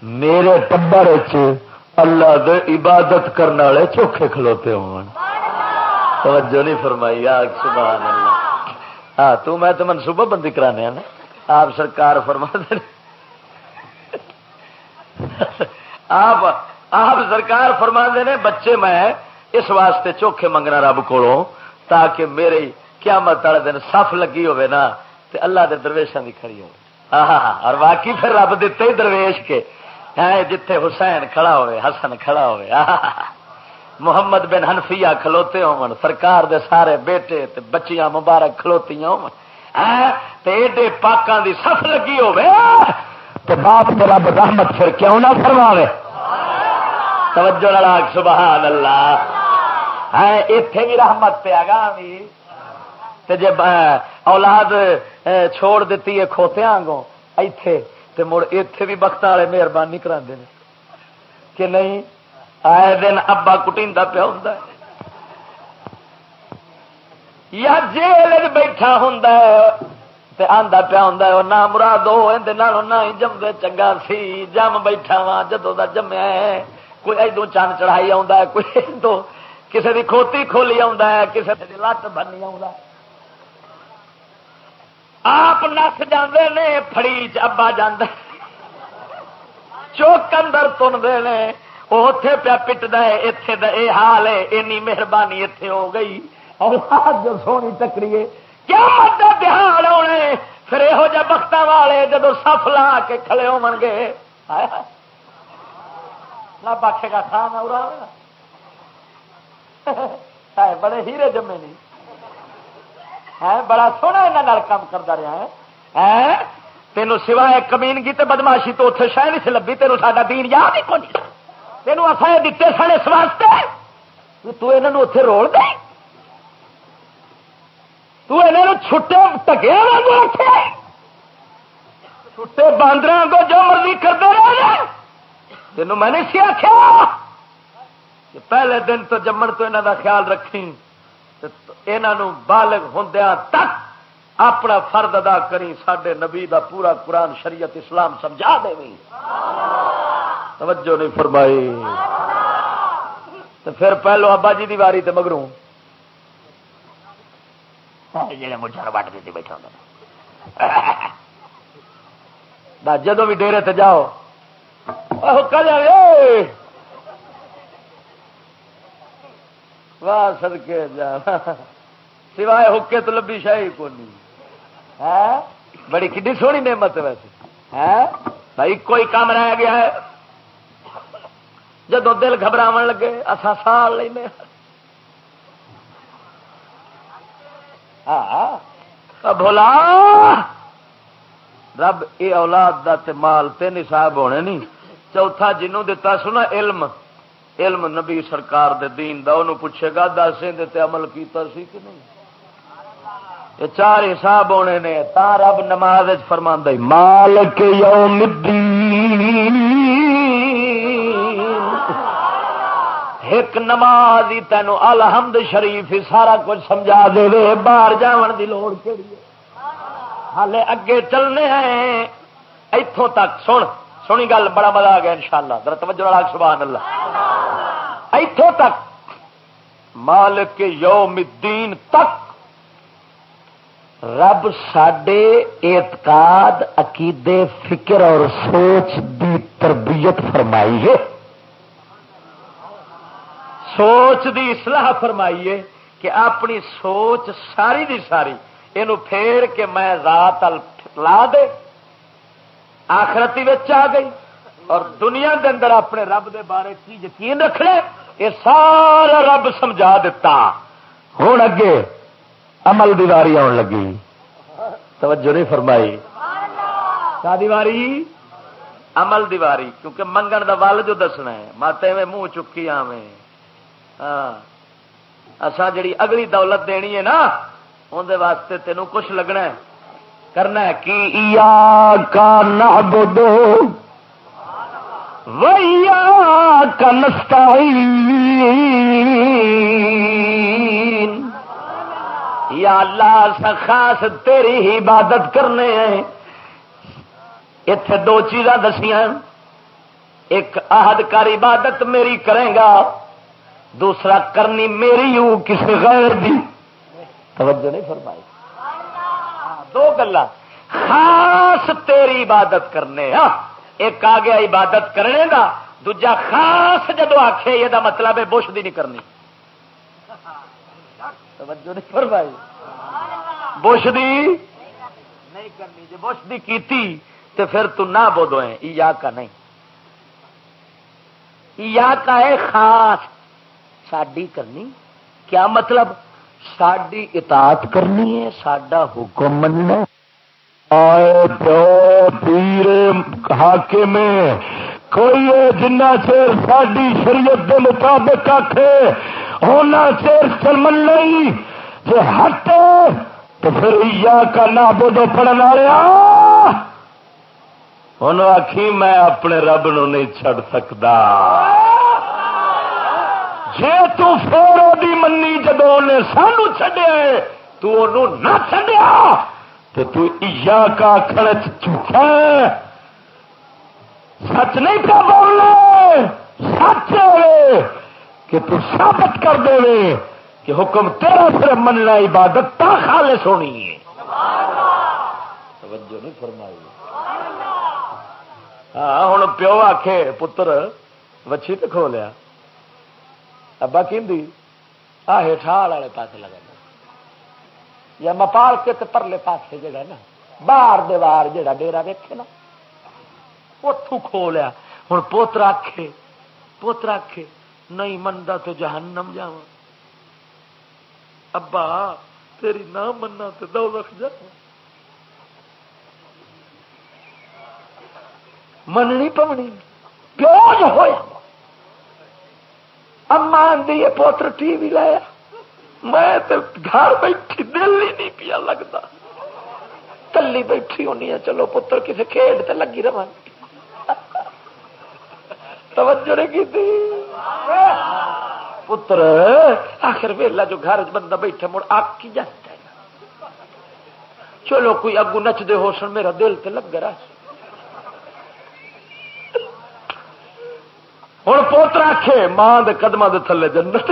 میرے ٹبر اللہ دے عبادت کرنے والے چوکھے کھلوتے توجہ نہیں فرمائی آگ سبحان اللہ۔ ہاں تو میں تو منصوبہ بندی کرانے نا آپ سرکار فرما دے۔ آپ آپ سرکار فرما دے نے، بچے میں اس واسطے چوکھے منگنا رب کو تاکہ میرے قیامت والے دن صف لگی ہوئے نا، تے اللہ دے درویشاں دی کھڑی ہو۔ اور باقی پھر رب دیتے ہی درویش کے۔ جتھے حسین کھڑا ہوئے، حسن کھڑا ہوئے۔ محمد بن ہنفیا کھلوتے ہو سرکار دے سارے بیٹے تے بچیاں مبارک کھلوتی ہوڈے پاکاں دی صف لگی ہوئے۔ باپ رب رحمت پھر کیوں نہ فرماوے؟ توجہ لڑاک سبحان اللہ۔ اتے بھی رحمت پہ گا جب اولاد چھوڑ دیتی ہے کھوتیا آگوں ایتھے، تے مڑ اتے بھی بخت والے مہربانی کرا کہ نہیں، آئے دن ابا کٹی پیا ہوں یا جیل بیٹھا ہوں آدھا پیا ہوں نہ مرادو نہ جمدے چنگا سی۔ جم بیٹھا وا جدو کا جمیا کوئی ادو چند چڑھائی آ کوئی ادو کسی کھوتی کھولی آ کسی لت بنی آ آپ نس جاندے نے فڑی چبا جان چوک اندر تن دے وہ اتے پیا پٹد اتے حال ہے، اینی مہربانی اتے ہو گئی۔ اور جو سونی چکری کیا دہاڑ ہونے پھر یہو جہ بخت والے جدو سف لا کے کھڑے ہو گے۔ پاکے کا کھانا ارا بڑے ہیرے جمے نہیں بڑا سونا یہاں کام کرتا رہا ہے تینوں سوائے کمینگی تے بدماشی تو اتنے شہ نہیں لبھی، تینوں سا دین یاد ہی کون جی۔ تینوں اصا یہ دیتے سن اس واسطے تو یہ اتے رول دے۔ تو چھٹے ٹکے رکھے چھٹے باندر کو جو مرضی کرتے رہے تینوں میں نہیں سی آخیا پہلے دن تو جمن تو انہوں کا خیال رکھی انہوں بالغ ہندیا تک اپنا فرد ادا کری سڈے نبی دا پورا قرآن شریعت اسلام سمجھا دے توجہ نہیں فرمائی۔ تو پھر پہلو ابا جی دی واری تے مگروں۔ جڑے وٹ دیتی بیٹھا جدو بھی ڈیرے تے جاؤ۔ کل واہ سدکے جا سوائے حکے تو لبی شاہی کو نہیں بڑی کھی سونی نعمت ویسے۔ بھائی کوئی کام رہ گیا ہے۔ جدو دل گھبراو لگے اصا سال لینا ہاں۔ بولا رب یہ اولاد دا تے مال تین حساب ہونے نہیں۔ چوتھا جنوں دتا سنا، علم۔ علم نبی سرکار دے دین دا، انہوں پوچھے گا دس عمل کیتا سی کہ نہیں؟ یہ چار حساب ہونے نے، تا رب نماز فرما مال کے یوم الدین۔ ایک نماز ہی تینوں الحمد شریف ہی سارا کچھ سمجھا دے، باہر جان کی لوڑ کہڑی ہالے اگے چلنے ہیں۔ اتوں تک، سن، سنی گل بڑا مزہ آ گیا ان شاء اللہ درت والا سبحان اللہ اتوں تک، مالک یوم الدین تک رب سڈے اعتقاد، عقیدے، فکر اور سوچ دی تربیت فرمائی ہے۔ سوچ دی اصلاح فرمائیے کہ اپنی سوچ ساری دی ساری یہ پھیر کے میں رات لا دے۔ آخرتی آ گئی۔ اور دنیا دے اندر اپنے رب دے بارے کی یقین رکھ لے، یہ سارا رب سمجھا دیتا۔ ہوں اگے عمل دیواری آن لگی۔ توجہ نہیں فرمائی۔ کا دیواری؟ عمل دیواری کیونکہ منگن دا ول جو دسنا ہے ماتے میں منہ چکی آویں ہاں۔ جڑی اگلی دولت دینی ہے نا اندر واسطے تینوں کچھ لگنا ہے۔ کرنا ہے کی کا نہ بدو ویا یا اللہ خاص تیری ہی عبادت کرنے ہیں۔ اتے دو چیزاں دسیاں ایک، عہد کر عبادت میری کرے گا۔ دوسرا، کرنی میری ہوں کسی غیر دی۔ توجہ نہیں فرمائی۔ دو گلا خاص تیری عبادت کرنے ہاں ایک آ گیا عبادت کرنے کا دوجا خاص جدو آخے یہ مطلب ہے بش دی نہیں کرنی۔ توجہ نہیں فرمائی۔ بش دی نہیں کرنی جی بش دی کیتی تو پھر تو نہ بولو ہے کا نہیں۔ یا کا ہے خاص۔ ساڈی کرنی، کیا مطلب؟ ساڈی اطاعت کرنی ہے سڈا حکم مننا۔ پیر حاکم کوئی جنا چیر ساری شریعت کے مطابق آخے ہونا چیر چل نہیں جی ہٹ تو پھر یا کا نہ بدو پڑھنے والے انہوں آخی میں اپنے رب نو نہیں چڑ سکتا جی تھی منی جدو نے سانو چڈیا تو نہ چڈیا تو تیا کا کھڑچ جھوٹا سچ نہیں پیا بولنا سچ ہوئے کہ تو ثابت کر دے کہ حکم تیرا صرف مننا عبادت تا خالص ہونی ہے۔ توجہ نہیں فرمائی۔ ہاں ہوں پیو آخ پتر، وچھی تو کھو لیا۔ ابا کہ ہٹھال والے پاس لگا یا مپال کے پرلے پاسے جڑا نا، باہر دیوار جڑا ڈیرا ویکے نا اتوں کھو لیا۔ ہوں پوترا آخے پوترا آخے نہیں منتا تو جہنم جا ابا، تیری نہ مننا تو دو لکھ جا مننی پونی، پیوج ہوا اما آدھی پوتر ٹی وی لایا میں گھر بیٹھی، دل ہی نہیں پیا لگتا۔ کلی بیٹھی ہونی ہے، چلو پتر کسی کھیڈ تے لگی رہا توجہ نہیں کی تھی۔ پتر، آخر ویلا جو گھر بندہ بیٹھا مڑ آپ کی جانتا ہے۔ چلو کوئی اگو نچتے ہو سن، میرا دل تو لگ رہا ہوں پوتر آخے ماں دے قدم دے تھلے جنت۔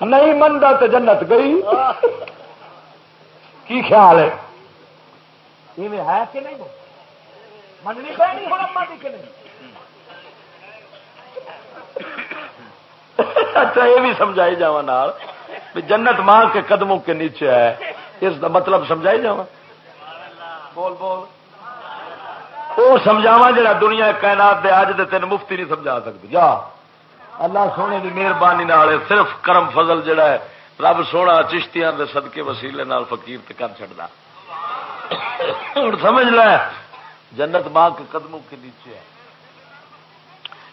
نہیں منتا تو جنت گئی۔ کی خیال ہے؟ ہے کہ نہیں؟ مننی پڑنی ہوں اما کی کہ نہیں؟ اچھا یہ بھی سمجھائی جا جنت ماں کے قدموں کے نیچے ہے۔ اس کا مطلب سمجھائی جا بول بول۔ وہ سمجھاوا جا دنیا کائنات دے اج دے تین مفتی نہیں سمجھا سکتی جا۔ اللہ سونے کی مہربانی صرف کرم فضل جڑا ہے، رب سونا چشتیاں دے صدقے وسیلے نال فقیر تے کر چڑھتا ہوں سمجھ لے، جنت ماں کے قدموں کے نیچے ہے۔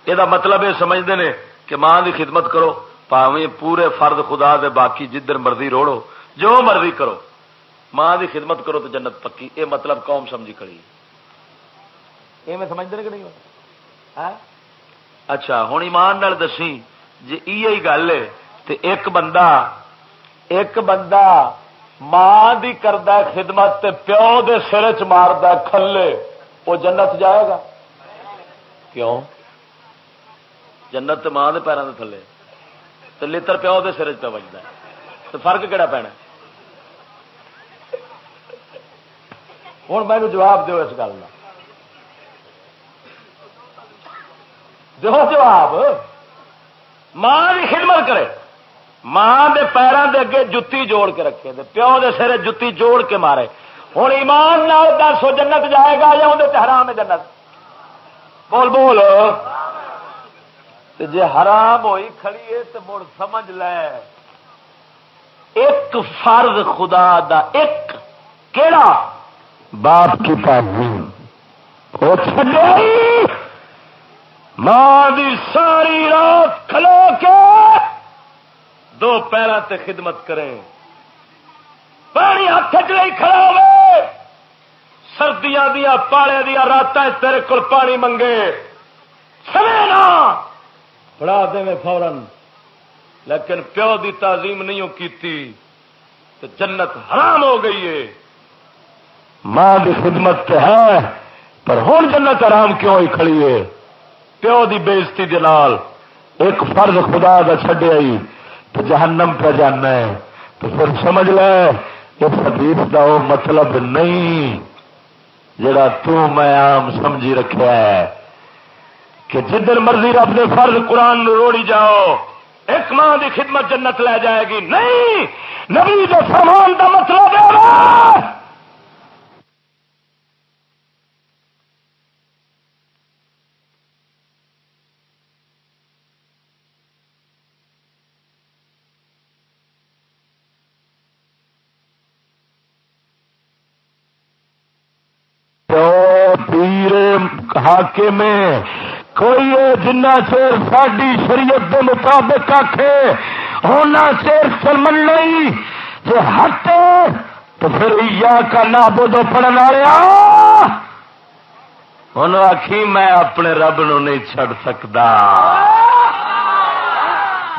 یہ مطلب یہ سمجھتے ہیں کہ ماں کی خدمت کرو پاویں پورے فرد خدا دے باقی جدھر مرضی روڑو جو مرضی کرو ماں کی خدمت کرو تو جنت پکی یہ مطلب قوم سمجھی کری یہ میں سمجھتے کہ نہیں اچھا ہوں ایمان نال دسی جی یہ گل ہے تو ایک بندہ ایک بندہ ماں دی کردہ خدمت تے پیو دے سر چ مارد کھلے وہ جنت جائے گا کیوں جنت ماں کے پیروں کے تھلے۔ تو لر پیو کے سر چ بجتا تو فرق کہڑا پینا ہوں مینو جواب دو اس گل کا دو جواب، ماں کی خدمت کرے۔ ماں دے پیروں دے اگے جتی جوڑ کے رکھے۔ دے پیو دے سر جتی جوڑ کے مارے۔ ہوں ایمان نال دس جنت جائے گا یا اندر حرام ہے جنت؟ بول بول۔ جی حرام ہوئی کھڑی ہے تو مڑ سمجھ لے۔ ایک فرض خدا دا ایک کیڑا؟ باپ کی ماں دی ساری رات کھلو کے دو پیروں تے خدمت کریں۔ پانی ہاتھ چ کھڑا ہوئے۔ سردیاں دیا پالے دیا رات تیرے کول پانی منگے۔ سمے نا پڑا دے فورن لیکن پیو دی تعظیم نہیں کیتی، تو جنت حرام ہو گئی ہے۔ ماں کی خدمت ہے، پر ہوں جنت حرام کیوں ہی کھڑی ہے؟ پیو دی بےزتی دال ایک فرض خدا کا چڈیا تو جہنم پہ جانا ہے۔ تو پھر سمجھ لے، اس حدیث کا وہ مطلب نہیں، جڑا تو میں عام سمجھی رکھا ہے۔ کہ جدھر مرضی رب نے فرض قرآن روڑی جاؤ، ایک ماں کی خدمت جنت لے جائے گی۔ نہیں، نبی جو فرمان کا مطلب ہے پیر حاکم میں کوئی جنا چیر ساری شریعت کے مطابق آخے ہونا چیر سلمن نہیں جو ہٹے، تو پھر یا کا نابو دو پڑھنا رہا ان آخی میں اپنے رب نو نہیں چھڑ سکتا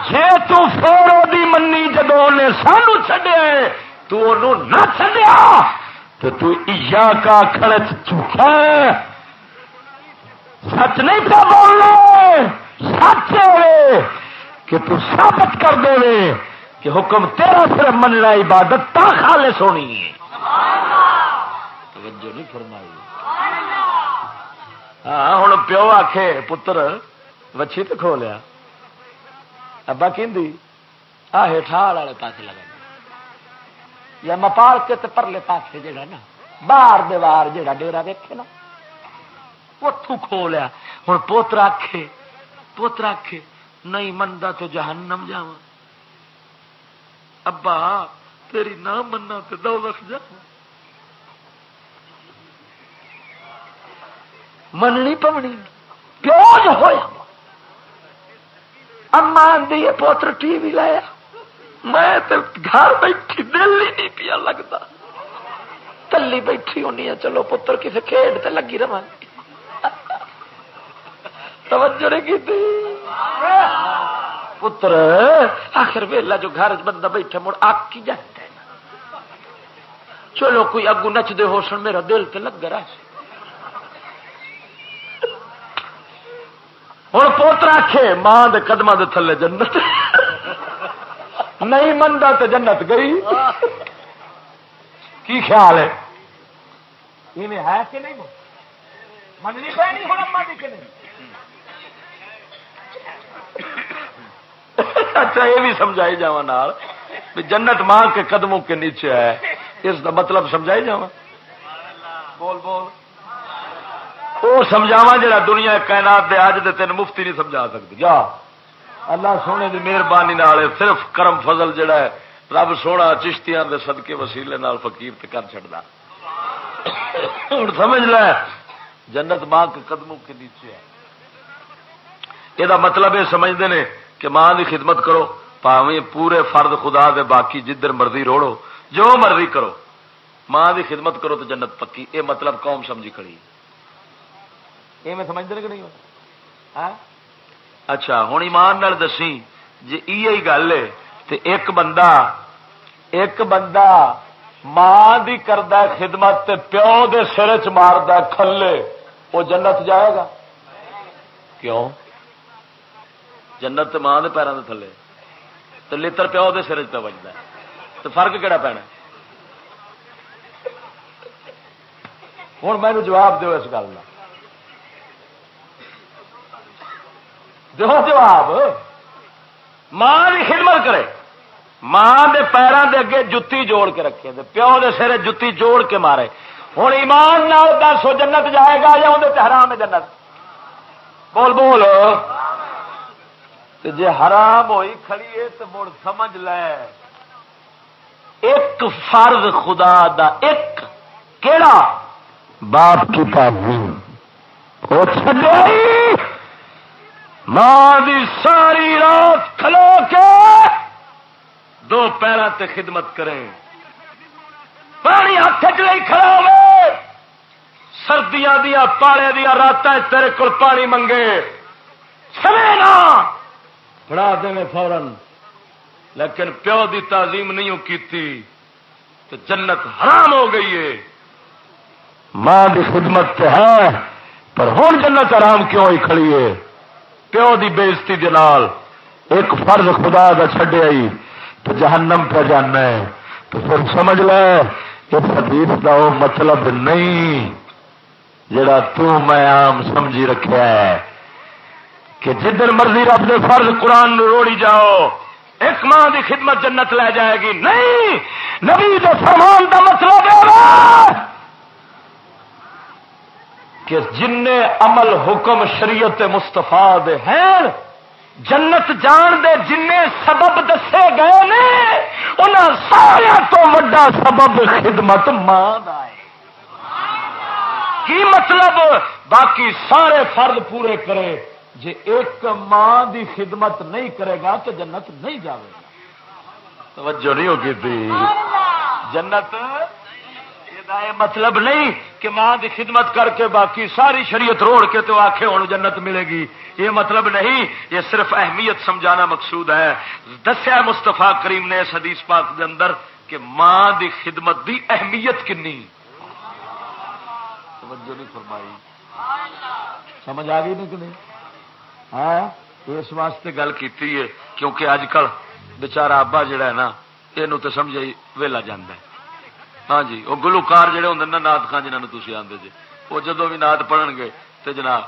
جی تورو دی منی جدو نے سانو چڈیا تو نہ چڈیا تو تو کا کھڑے چوکھا سچ نہیں پہ بولنے، سچ ہوئے کہ تو ثابت کر دے کہ حکم تیرا صرف مننا عبادت تا خالص ہونی ہے۔ توجہ نہیں فرمائی۔ ہاں ہوں پیو آخے پتر، وچھی تو کھو لیا ابا کہ آ ہٹھاڑ والے پاس لگا یا مپال کے پرلے پاس جہا نا، باہر دیوار جہا ڈیرا ویکے نا۔ اتو کھو لیا ہوں پوترا آخے پوترا آخے نہیں منتا تو جہنم جا ابا، تیری نہ مننا تو دو رکھ جا مننی پونی پیو جو ہوا اما آدھی پوتر ٹی وی لایا۔ میں گھر بیٹھی، دل ہی نہیں پیا لگتا کلی بیٹھی ہونی ہے، چلو پتر کسی کھیڈ تے لگی رہا توجہ نہیں کی پتر، آخر ویلا جو گھر بندہ بیٹھا مڑ آک کی جاتا ہے۔ چلو کوئی اگو نچتے ہو سن، میرا دل تو لگ رہا ہے ہوں پوتر آخے ماں دے قدمہ دے تھلے جنت۔ نہیں منتا تو جنت گئی۔ کی خیال ہے؟ ہے کہ نہیں؟ مننی پہ ہونا کہ نہیں اچھا یہ بھی سمجھائی جا جنت ماں کے قدموں کے نیچے ہے۔ اس کا مطلب سمجھائی جا بول بول۔ وہ سمجھاوا جا دنیا کائنات دے اج دے تین مفتی نہیں سمجھا سکتی جا۔ اللہ سونے کی مہربانی صرف کرم فضل جڑا ہے، رب سونا چشتیاں دے صدقے وسیلے نال فقیر تے کر چڑھتا ہوں سمجھ لے، جنت ماں کے قدموں کے نیچے ہے۔ یہ مطلب یہ سمجھتے ہیں کہ ماں کی خدمت کرو، پاویں پورے فرد خدا دے باقی جدھر مرضی روڑو، جو مرضی کرو۔ ماں کی خدمت کرو تو جنت پکی۔ یہ مطلب قوم سمجھی کھڑی۔ یہ میں سمجھتے کہ نہیں اچھا ہوں ایمان نال دسی جی یہ گل ہے تو ایک بندہ ایک بندہ ماں دی کردہ خدمت پیو دے سر چ مارد کھلے، وہ جنت جائے گا؟ کیوں؟ جنت ماں کے پیروں کے تھلے۔ تو لڑ پیو کے سر چ بجتا تو فرق کہڑا پینا ہوں میں جواب دو اس گل کا دو جواب۔ ماں کی خدمت کرے۔ ماں دے پیروں دے اگے جتی جوڑ کے رکھے۔ دے پیو دے سر جتی جوڑ کے مارے۔ ہوں ایمان نال دس جنت جائے گا یا اندر حرام ہے جنت؟ بول بول۔ جی حرام ہوئی کھڑی ہے تو مڑ سمجھ لے۔ ایک فرض خدا دا ایک کیڑا؟ باپ کی وہ ماں دی ساری رات کھلو کے دو پیروں تے خدمت کریں۔ پانی ہاتھ چ کھڑا ہو سردیاں دیا پالے دیا رات تیرے کو پانی منگے۔ سمے نا فڑا دیں فورن لیکن پیو دی تعظیم نہیں کی تو جنت حرام ہو گئی ہے۔ ماں کی خدمت ہے، پر ہوں جنت آرام کیوں ہی کھڑی ہے؟ پیو دی بےزتی دال ایک فرض خدا کا چڈیا تو جہنم پہ جانا ہے۔ تو پھر سمجھ لے، اس حدیث کا وہ مطلب نہیں، جڑا تو میں آم سمجھی رکھا ہے۔ کہ جدھر مرضی رب دے فرض قرآن روڑی جاؤ، ایک ماں دی خدمت جنت لے جائے گی۔ نہیں، نبی دے فرمان کا مطلب کہ جن عمل حکم شریعت مستفا دے ہیں، جنت جان دے جن سبب دسے گئے نے ان سارا تو وا سبب خدمت ماں ہے۔ کی مطلب؟ باقی سارے فرد پورے کرے۔ جی ایک ماں دی خدمت نہیں کرے گا تو جنت نہیں جائے گا۔ توجہ نہیں ہوگی تھی؟ جنت مطلب نہیں کہ ماں دی خدمت کر کے باقی ساری شریعت روڑ کے تو آخے ہوں جنت ملے گی۔ یہ مطلب نہیں یہ صرف اہمیت سمجھانا مقصود ہے۔ دسیا مستفا کریم نے اس حدیث پاک دے اندر کہ ماں دی خدمت دی اہمیت کنی۔ توجہ نہیں فرمائی۔ سمجھ آ گئی نہیں کہ نہیں؟ ہاں اس واسطے گل کی کیونکہ اج کل بچارا آبا جڑا ہے نا یہ تو سمجھ ویلا جانا ہاں جی وہ گلوکار جڑے ہوں نا نات خان جنہوں تھی آدھے جی وہ جدو بھی نات پڑھن گے تو جناب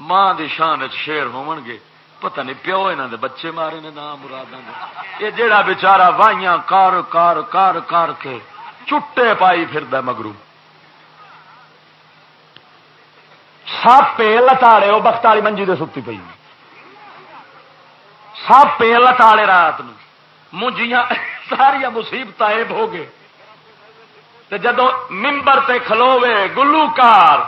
ماں کی شان شیر ہو گے پتہ نہیں پیو یہاں دے بچے مارے نے نام مراد یہ جڑا بچارا وائیاں کار کار کار کار کے چٹے پائی پھر مگرو سپ لتاڑے وہ بخت والی منجی دے ستی پی سپ لتاڑے رات منجیاں ساریا مصیبت ہو گئے۔ جدو ممبر تے کھلوے گلوکار۔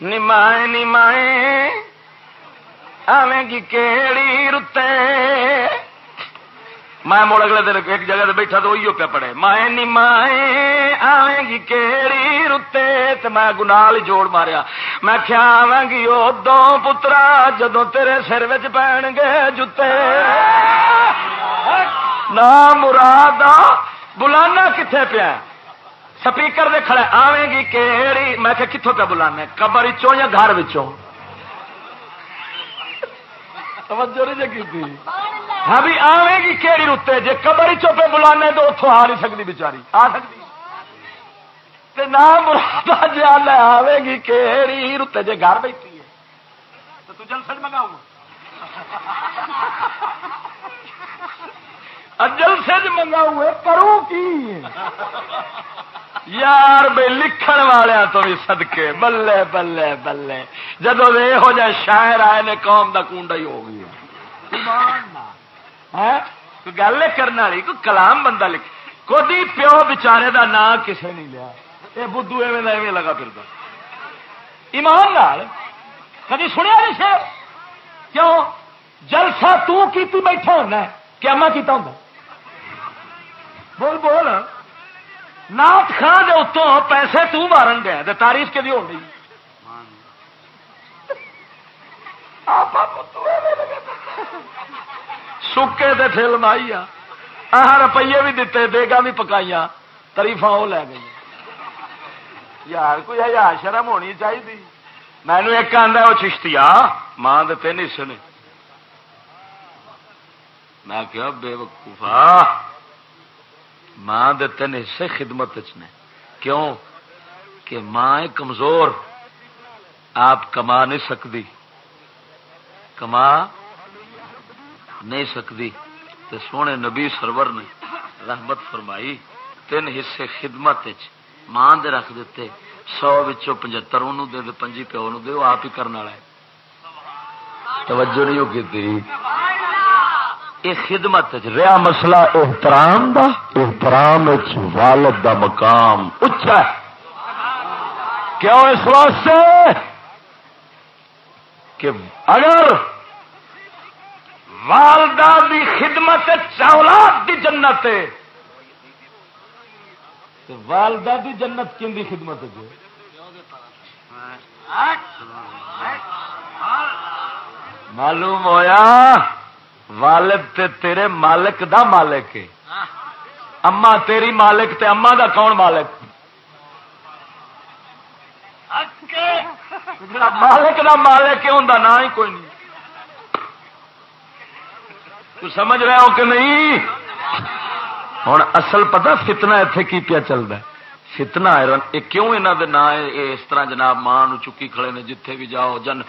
نمائے نمائے، آویں گی کیڑی رتے۔ میں مڑ اگلے دن ایک جگہ سے بیٹھا تو وہی پہ پڑے مائیں نی مائیں آئیں گی کیڑی رتے تو میں گنال جوڑ ماریا۔ میں کیا آواں گی وہ دو پترا جدو تیرے سر پہن گے جتے۔ نہ مراد بلانا کتنے پیا؟ سپیکر دے کھڑے، آویں گی کیڑی۔ میں کہ کتوں پہ بلانا؟ قبر چوں یا گھر توجہ نہیں جگی ہاں بھی آوے گی کہڑی رتے؟ جی قبر چوپے بلانے تو اتوں آ نہیں سکتی بچاری آ سکتی۔ نہ آئے گی کہڑی رتے جی گھر بیٹھی ہے۔ تو تو منگاؤ جلسے منگاؤ کروں کی یار بھائی لکھن والوں تو بھی سدکے بلے بلے بلے۔ جدو یہ جہ شاعر آئے نے، قوم دا کنڈا ہی ہو گئی ہاں؟ گل کرنے والی؟ کوئی کلام بندہ لکھ۔ کوئی پیو بچارے دا نام کسے نہیں لیا۔ یہ بدھو ایویں ایویں لگا پھر ایمان لال کدی سنیا نہیں سے کیوں؟ جلسہ تو کیتی بیٹھا ہونا کیا میں کیتا ہوں بول بول۔ نات خان دے اتوں پیسے تو مارن گیا تاریخ کے لیے ہو گئی سکے تے فلم آئی آ روپیے بھی دیتے دیگا بھی پکائی تریفا وہ لے گئی یار، کوئی ہزار ہاں شرم ہونی چاہیے مینو ایک آدھا وہ چشتی آ ماں دے تین حصے نے۔ میں کیا بے وقوفا ماں دے تین حصے خدمت نے۔ کیوں؟ کہ ماں کمزور، آپ کما نہیں سکتی کما نہیں سکتی تو سونے نبی سرور نے رحمت فرمائی، تین حصے خدمت ماں دے رکھ دیتے۔ سو پچہتر دے دے پنجی پیو دے، وہ آپ ہی کرنے والا ہے۔ توجہ نہیں ہوگی یہ خدمت رہا مسئلہ احترام دا، احترام والد دا مقام اچھا کیوں اس واسطے؟ کہ اگر والدہ دی خدمت اولاد دی جنت والدہ دی جنت کن دی خدمت معلوم ہویا؟ والد تے تیرے مالک دا مالک ہے۔ اما تیری مالک تے اما دا کون مالک؟ مالک دا مالک ہوں نہ ہی کوئی نہیں۔ تو سمجھ رہے ہو کہ نہیں؟ ہوں اصل پتا فتنا اتے کی پیا چلتا فتنا ہے کیوں یہاں کے نا اس طرح جناب ماں چکی کھڑے نے جتھے بھی جاؤ جن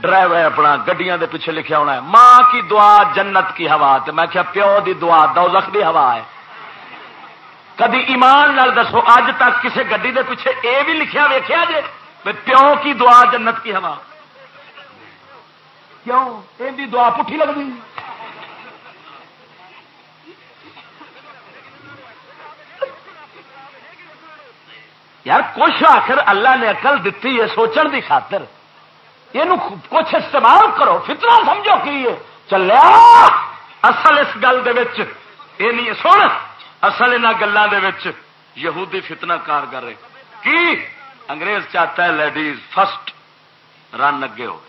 ڈرائیور اپنا گڈیاں دے پیچھے لکھا ہونا ہے ماں کی دعا جنت کی ہوا تو میں کیا پیو دی دعا دوزخ دی ہوا ہے کدی ایمان نال دسو اج تک کسی گڈی دے پیچھے اے بھی لکھیا ویخیا جی پیو کی دعا جنت کی ہوا کیوں یہ دعا پٹھی لگتی یار کچھ آخر اللہ نے اقل دیتی ہے سوچن دی خاطر۔ یہ کچھ استعمال کرو فتنا سمجھو کی ہے۔ چلیا، اصل اس گل یہ نہیں سن، اصل ان گلوں کے یہودی فتنا کارگر ہے۔ کی؟ انگریز چاہتا ہے لیڈیز فرسٹ رن اگے ہو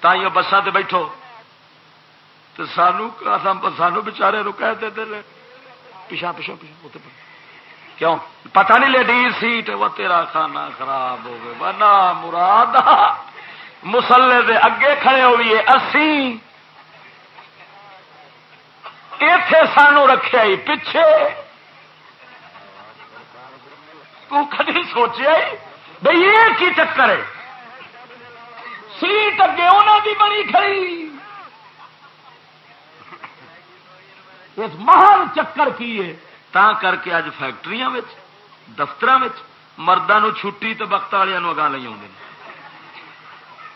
تھی بسان سے بیٹھو۔ تو سانو سانو بچارے کہہ دیتے پیچھا پیچھا پیچھا کیوں؟ پتہ نہیں لیڈیز سیٹ وہ تیرا کھانا خراب ہو گئے بنا مراد مسلے دے اگے کھڑے ہوئیے اسی اتے سانو رکھے ہی پیچھے۔ تو کدی سوچے بھائی یہ کی چکر ہے؟ سیٹ اگے انہوں کی بنی کھڑی۔ اس مہان چکر کی ہے؟ تا کر کے اج فیکٹری دفتر مردوں چھٹی تو وقت والوں اگاں لے آ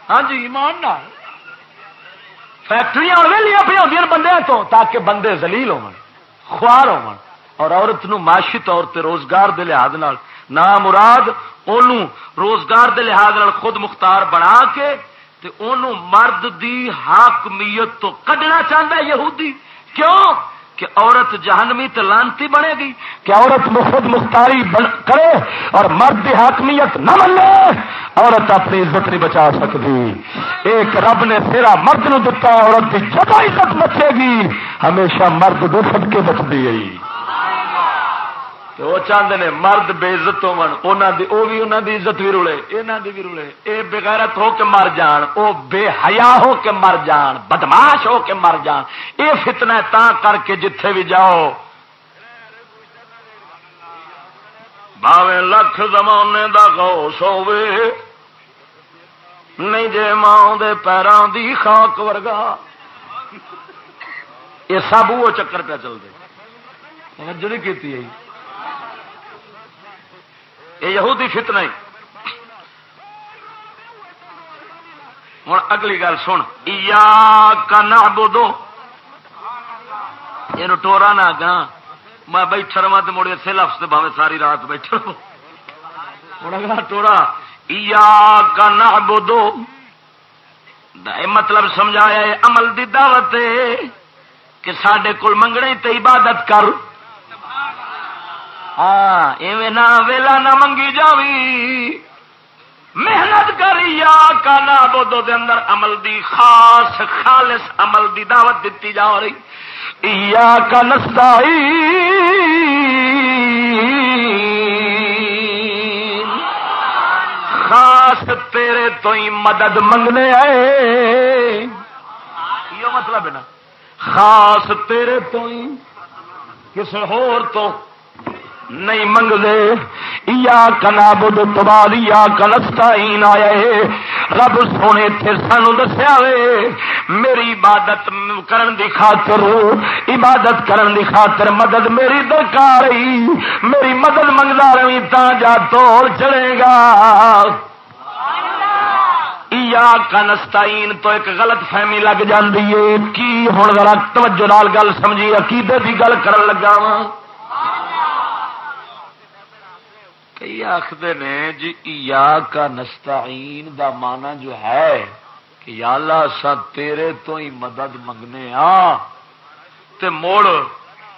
ہاں جی ایمان فیکٹری ویلیاں پہ آدی بندے تو تاکہ بندے زلیل ہو خوار ہو اور عورت نو معاشی طور تے روزگار دے لحاظ نال نہ مراد ان روزگار دے لحاظ نال خود مختار بنا کے تے انہوں مرد دی حاکمیت تو کڈنا چاہتا یہودی کیوں کہ عورت جہنمی تلانتی بنے گی، کہ عورت مفت مختاری کرے اور مرد حاکمیت نہ لے عورت اپنی عزت نہیں بچا سکتی۔ ایک رب نے تیرا مرد نو دتا عورت کی جب عزت بچے گی، ہمیشہ مرد دو سب کے بچتی گئی وہ چاہتے ہیں مرد بے عزت وہ بھی انہوں دی عزت بھی رولے یہاں دی بھی رولے۔ یہ بغیرت ہو کے مر جان وہ بے حیا ہو کے مر جان، بدماش ہو کے مر جان۔ یہ فتنا تا کر کے جتھے بھی جاؤ۔ باوے لکھ زمانے دا گوش ہوے نہیں جے ماں دے پیروں دی خاک ورگا۔ یہ سب وہ چکر پہ چلتے توجہ نہیں کی یہ یہودی فتنہ ہی۔ ہوں اگلی گل سن۔ کا نہ بودو یہ ٹورا نہ گا میں بیٹھا رہا تو مڑے اتنے لفظ بھاوے ساری رات بیٹھا ہوں اگلا ٹورا۔ کا نہ بودو مطلب سمجھایا عمل دی دعوت کہ سڈے کول منگنے تے عبادت کر۔ ہاں نہ ویلا نہ منگی جاوی محنت کری یا کا نہ بودو دے اندر عمل دی خاص خالص عمل دی دعوت دیتی جا رہی یا کا نسائی خاص تیرے تو ہی مدد منگنے آئے یہ مطلب ہے نا خاص تیرے تو ہی کسی ہور تو نہیں منگ دے یا کنا بدھ تباد یا کنستا آئے رب سونے تھے، سانو دسیا وے۔ میری عبادت کرن دی خاطر، عبادت کرن دی خاطر مدد میری درکار میری مدد منگتا رہی تا جا توڑ چلے گا۔ یا کنستائن تو ایک غلط فہمی لگ جاتی ہے۔ کی ہوں ذرا توجہ نال گل سمجھی، عقیدے کی گل کرن لگا وا کئی آخر نے جی یا کا نستعین دا مانا جو ہے کہ یا اللہ سا تیرے تو ہی مدد منگنے ہاں، آ تے موڑ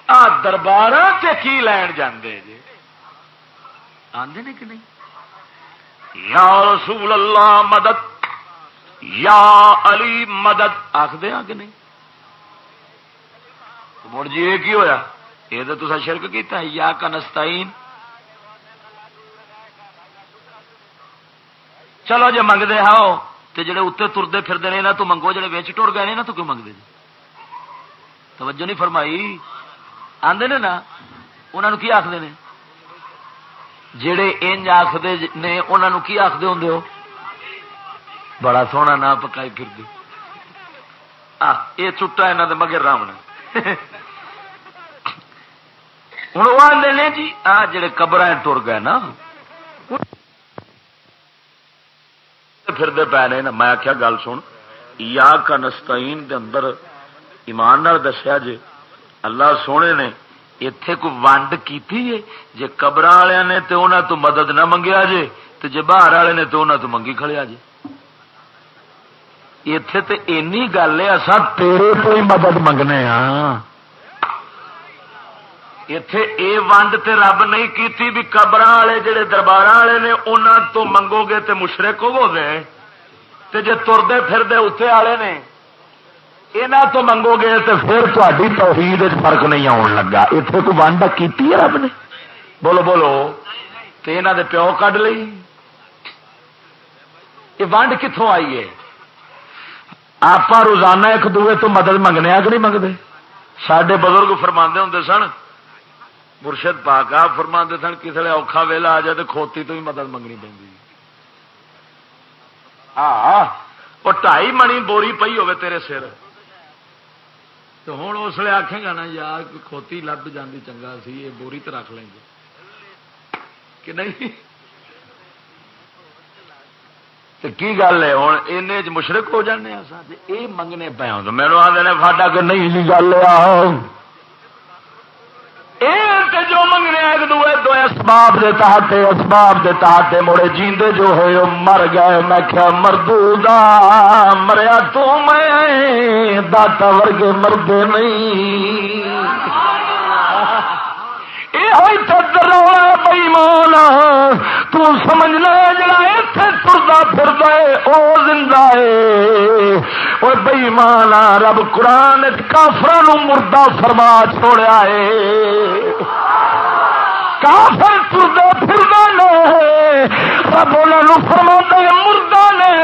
آ دربار تے کی لین جاندے جی؟ آندے نے کہ نہیں؟ یا رسول اللہ مدد، یا علی مدد آخ دے ہاں کہ نہیں؟ مڑ جی یہ کی ہویا؟ یہ تو تصا شرک کیتا ہے یا کا نستعین چلو جی منگتے ہاؤ تو جڑے اتنے ترتے پھرتے ہیں یہاں تو منگو، جڑے ویچ ٹر گئے یہاں تو کیوں منگتے جی؟ توجہ نہیں فرمائی؟ آدھے نے نا انہوں کی آخر نے؟ جڑے انج آخر نے انہوں کی آخر ہوں ہو؟ بڑا سونا نہ پکائی پھر دی یہ چٹا یہاں کے مگر رام نے۔ ہوں وہ آدھے جی آ جڑے قبر ٹر گئے نا۔ پھر پے نے میں آخیا گل سن۔ یا کا نستعین دے اندر ایمان دسیا جے، اللہ سونے نے اتے کوئی ونڈ کی جی قبر والے نے تو انہوں تو مدد نہ منگیا جے تو جی باہر والے نے تو انہوں تو منگی کھڑیا جے۔ اتے تو اینی گل ہے اصا تیرے تو ہی مدد منگنے ہاں۔ اتے اے ونڈ تے رب نہیں کیتی بھی قبر والے جڑے دربار والے نے انہوں تو منگو گے تے مشرق ہو گئے تے جے تردے پھردے اتنے والے نے یہاں تو منگو گے تو پھر تاری توحید فرق نہیں آن لگا۔ اتنے کوئی ونڈ کی رب نے؟ بولو بولو۔ تو یہاں دے پیو کھ لی یہ ونڈ کتوں آئی ہے؟ آپ روزانہ ایک دوے تو مدد منگنے کہ نہیں منگتے؟ سڈے بزرگ فرما ہوں سن مرشد پاک آپ فرما سن کسی اوکھا ویلا آ جائے تو کھوتی تو بھی مدد منگنی پی ہاں وہ ٹائی منی بوری پی ہوے تیرے سر۔ تو ہوں اس لیے آخے گا نا، یار کھوتی لب جاندی چنگا سی، یہ بوری تو رکھ لیں گے۔ کہ نہیں؟ تو کی گل ہے؟ ہوں این مشرق ہو جانے یہ منگنے پے ہوں میرے آدھے فاٹا کہ نہیں گل آ جو منگنے ایک دو اسباب دے تحت اسباب دے تحت مڑے جیندے جو ہوئے مر گئے۔ میں کیا مردو دا، مریا تو میں، داتا ورگے مردے نہیں۔ بئی مولا تمج لے جڑا اتنے ترتا پھر او زندہ ہے۔ وہ بئی مانا رب قرآن کافر مردہ فرما چھوڑیا ہے۔ کافر تردے پھردے نے رب انہوں فرما مردہ نے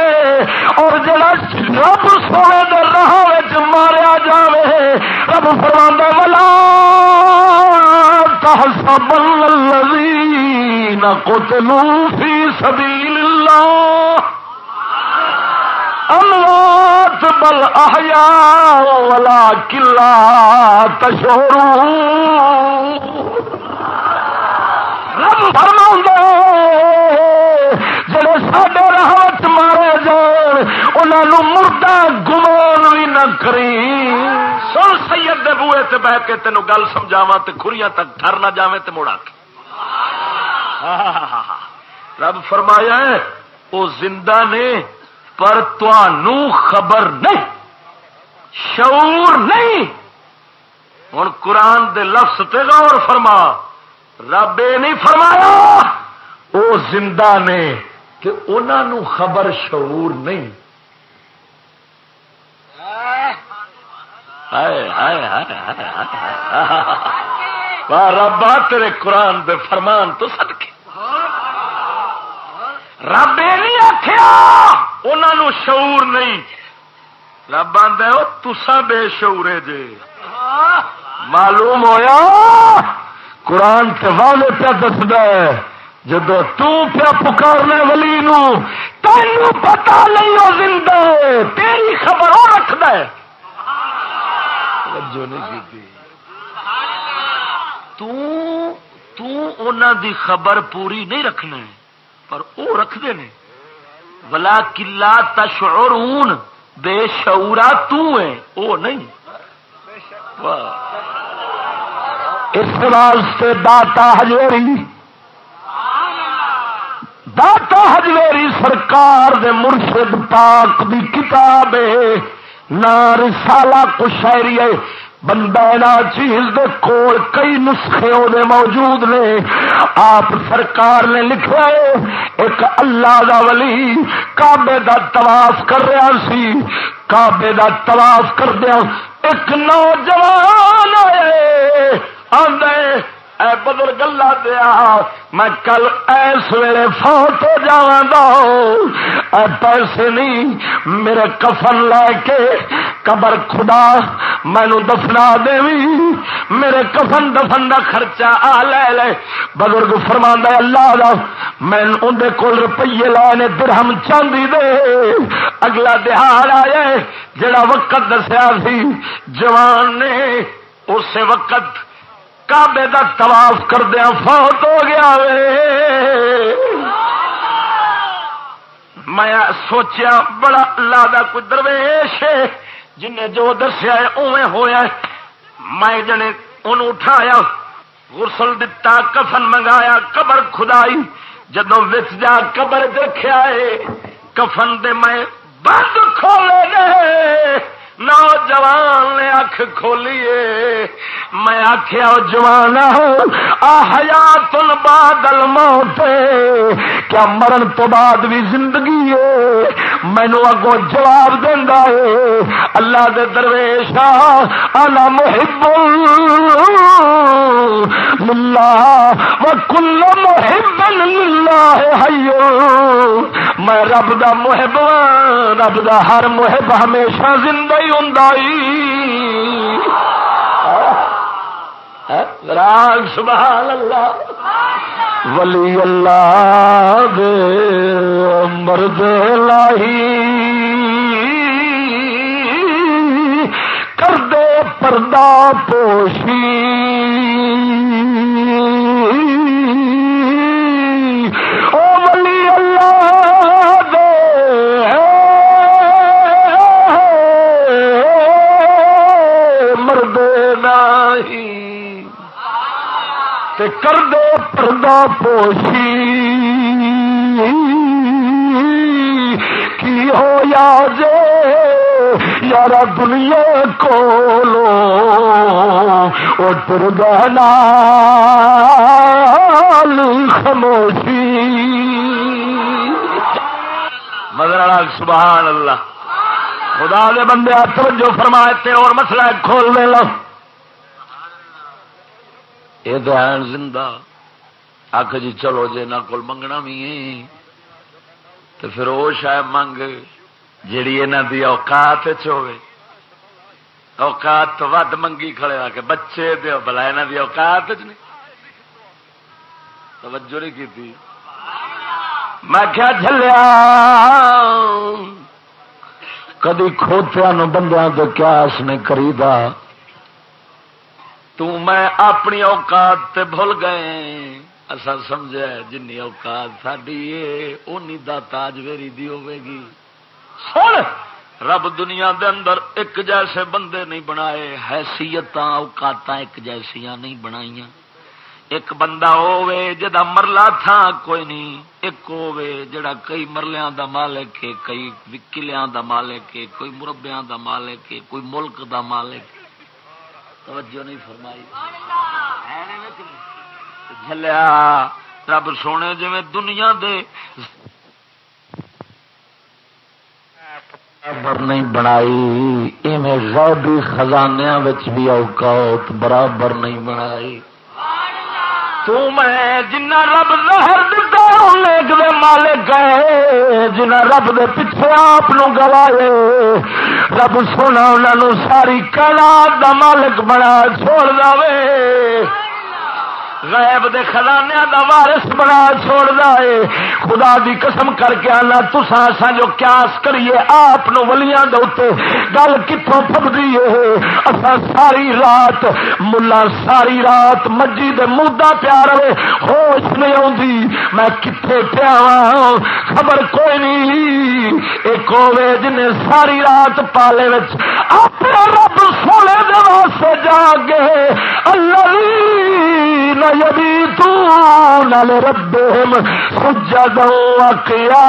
اور جڑا رب سونے دے راہ ماریا جاوے رب فرما والا تحسب الذين قتلوا في سبيل الله اموات بل احياء ولكن لا تشعرون رب فرما جڑے سڈے راہ مارے جان انہوں مردہ گمان بھی نہ کری سن سید دے بوئے تے بہ کے تینوں گل سمجھاوا تے کھریاں تک ٹر نہ جاویں تے مڑا کے رب فرمایا ہے وہ زندہ نے پر تنوع خبر نہیں، شعور نہیں ہوں قرآن دے لفظ تے غور فرما۔ رب یہ نہیں فرمایا وہ زندہ نے کہ انہوں خبر شعور نہیں۔ ربا تیرے قرآن دے فرمان تو سد کے رب یہ نہیں آخیا انہوں شعور نہیں۔ رب آدھا تسا بے شعورے جے۔ معلوم ہویا؟ قرآن سے والے پہ دستا ہے جب تیا پکارنے ولی نو تینوں پتا نہیں وہ زندہ تیری خبر وہ رکھد دی خبر پوری نہیں رکھنا پر وہ رکھتے ہیں۔ بلا کلا تشعر بے شعورا تو نہیں۔ اس واسطے داتا ہجویری داتا ہجویری سرکار دے مرشد پاک دی کتاب نہ رسالہ کشہری بندہ چیز دے کول کئی نسخے وہ موجود نے۔ آپ سرکار نے لکھا ہے، ایک اللہ دا ولی کابے دا تواف کر رہا سی۔ کابے دا تواف کر دیا ایک نوجوان آدھے ہاں اے بدل گلا دیا میں کل ایس ویلے فوت ہو جا اے پیسے نہیں، میرے کفن لے کے قبر خدا مینو دفنا دے میرے کفن دفن کا خرچہ آ لے لے۔ بزرگ فرما اللہ دا میں اندر کول روپیے لائے درہم چاندی دے۔ اگلا دہاڑ آیا جڑا وقت دسیا سی، جوان نے اسی وقت کابے کا تلاف کردیا فوت ہو گیا میں سوچیا، بڑا اللہ کا کوئی درویش جن جو دسیا اوے ہوا میں جنے ان اٹھایا، غسل دتا، کفن منگایا، قبر خدائی جدو وچ جا قبر دیکھا ہے، کفن دے میں بند کھولے گئے نوجوان نے اکھ کھولیے۔ میں آخیا جوان تل بادل موت کیا مرن تو بعد بھی زندگی ہے؟ مینو اگوں جواب دینا ہے۔ اللہ دے درویش آنا محب للہ و کل محب للہ ہے میں رب دا محب ہاں، رب دا ہر محب ہمیشہ زندگی راگ سبحان اللہ ولی اللہ دے مرد لاہی کر دے پردہ پوشی کر دے پردہ پوشی کی ہو یا جے یار دنیا کو لو پردہ خاموشی مگر سبحان اللہ خدا دے بندے توجہ فرمائے تے اور مسئلہ کھول دے لو یہ دین زندہ۔ آخ جی چلو جی نہ کول منگنا بھی تو پھر وہ شاید منگ جیڑی یہاں دی اوقات ہوے۔ اوقات تو ود منگی کھڑے آ کے بچے دو بلا یہاں دی اوقات چ نہیں۔ توجہ نہیں کی میں کیا چلیا کدی کھوتیا بندیاں تو کیا اس نے کریدا۔ تو میں اپنی اوقات تے بھول گئے۔ اصا سمجھا جن اوقات ساری اونی دا تاج ویری دی ہوے گی۔ سن! رب دنیا دے اندر ایک جیسے بندے نہیں بنائے حیثیت اوقات ایک جیسیاں نہیں بنائیاں۔ ایک بندہ ہوے جدا مرلا تھا کوئی نہیں، ایک ہوے جڑا کئی مرلیاں دا مالک ہے، کئی وکلیاں دا مالک ہے، کوئی مربیاں دا مالک ہے، کوئی ملک دا مالک توجہ نہیں فرمائی۔ جلیا رب سونے جی دنیا دے برابر نہیں بنائی ایویں غیبی خزانیاں بھی اوقات برابر نہیں بنائی۔ میں جنا رب زہر دیکھ دے مالک گئے جنا رب دے پیچھے آپ گوائے رب سونا انہوں ساری کلا دا مالک بنا، چھوڑ دے غیب دے خزانے دا وارث بنا چھوڑ دے خدا دی قسم کر کے آنا تسا سا جو قیاس کریے، آپ نو ولیاں دے اتنے گل کتوں پبدی ہے اصا ساری رات، ملا ساری رات مجی دے مودا پیا رہے ہوش نہیں آتی میں کتنے پیا خبر کوئی نہیں۔ ایک ہوے جن ساری رات پالے وچ اپنے رب سونے دے واسطے جا گے اللہ يبيتون لربهم سجدا وقياما.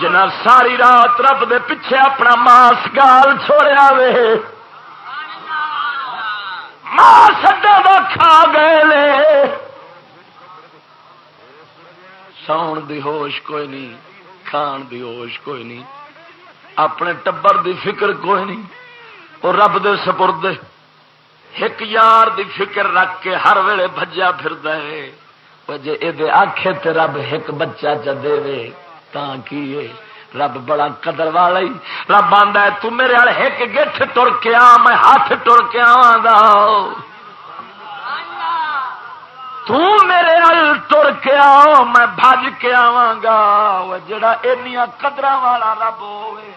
جنا ساری رات رب دے پیچھے اپنا ماس گال چھوڑیا وے۔ ماس اڈا کھا گئے ساؤن دی ہوش کوئی نہیں، کھان دی ہوش کوئی نہیں، اپنے ٹبر دی فکر کوئی نہیں۔ وہ رب دے سپرد ایک یار دی فکر رکھ کے ہر ویلے بجیا پھر جی یہ آخے تے رب ایک بچہ چ دے تا کی رب بڑا قدر والا رب آدھا تو میرے والے ایک گٹھ ٹر کے آ میں ہاتھ ٹر کے آ میرے ٹر کے آ میں بج کے آواں گا جڑا اینیا قدر والا رب ہوئے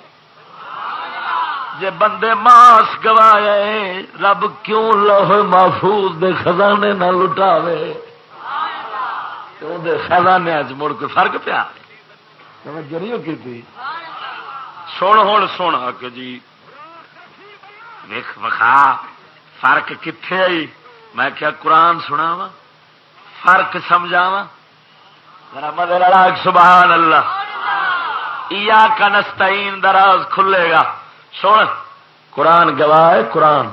جے بندے ماس گوائے، رب کیوں لوہ محفوظ دے خزانے نہ لٹاوے؟ دے خزانے اج مڑ کے فرق پیا؟ جریو کی تھی سن ہوں سن کہ جی۔ ویخ وخا فرق کتنے آئی؟ میں کیا قرآن سنا وا فرق سمجھاوا سبحان اللہ۔ ایا کا نستعین دراز کھلے گا۔ سن، قرآن گواہ قرآن۔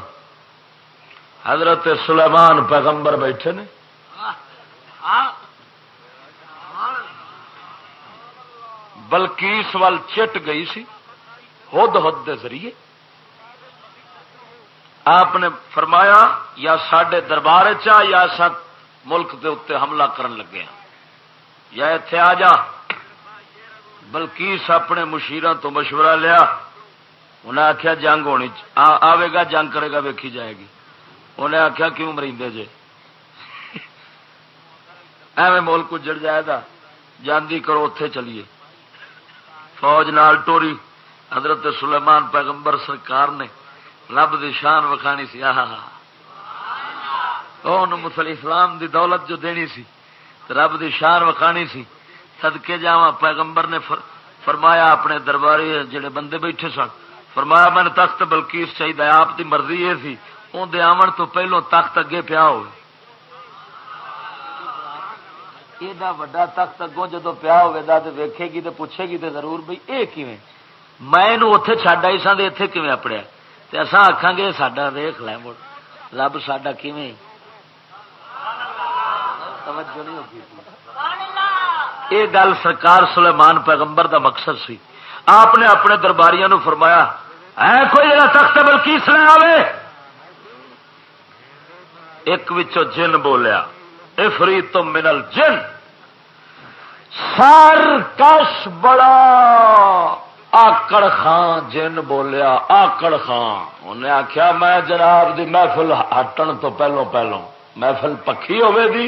حضرت سلیمان پیغمبر بیٹھے نے۔ بلکیس وال چٹ گئی سی، ہد ہد کے ذریعے۔ آپ نے فرمایا، یا سڈے دربار چا یا سا ملک کے اتنے حملہ کرن لگے ہیں یا اتے آ جا۔ بلکیس اپنے مشیروں تو مشورہ لیا۔ انہیں آخیا جنگ ہونی آئے گا جنگ کرے گا، ویکھی جائے گی۔ انہیں آخیا کیوں مریندے جے؟ ایویں ملک اجڑ جائے گا جاندی کرو اتے چلیے۔ فوج نال ٹوری، حضرت سلیمان پیغمبر سرکار نے رب دی شان وکھانی سی مسلی اسلام دی دولت جو دینی سی رب دی شان وکھانی سی۔ سدکے جا پیغمبر نے فرمایا، اپنے درباری جڑے بندے بیٹھے سن فرمایا میں تخت بلکیس چاہیے آپ کی مرضی یہ سی اندر آمن تو پہلو تخت اگے پیا ہو ایڈا وا تخت اگوں جدو پیا ہوا تو ویکھے گی تو پوچھے گی تو ضرور بھائی یہ کیویں؟ میں اتے چڈ آئی سا اتے کیون اپڑیا؟ تو اصا آخان گے ساڈا ویخ لے مڑ رب ساڈا کیویں؟ توجہ نہیں ہوگی یہ گل سرکار سلیمان پیغمبر دا مقصد سی۔ آپ نے اپنے درباریاں نو فرمایا ہے کوئی تخت بلکیس لے آوے؟ ایک وچو جن بولیا افری تو منل جن سر کش بڑا، آکڑ خان جن بولیا، آکڑ خان انہیں آخیا میں جناب دی محفل ہٹن تو پہلو پہلو محفل پکی ہوے دی،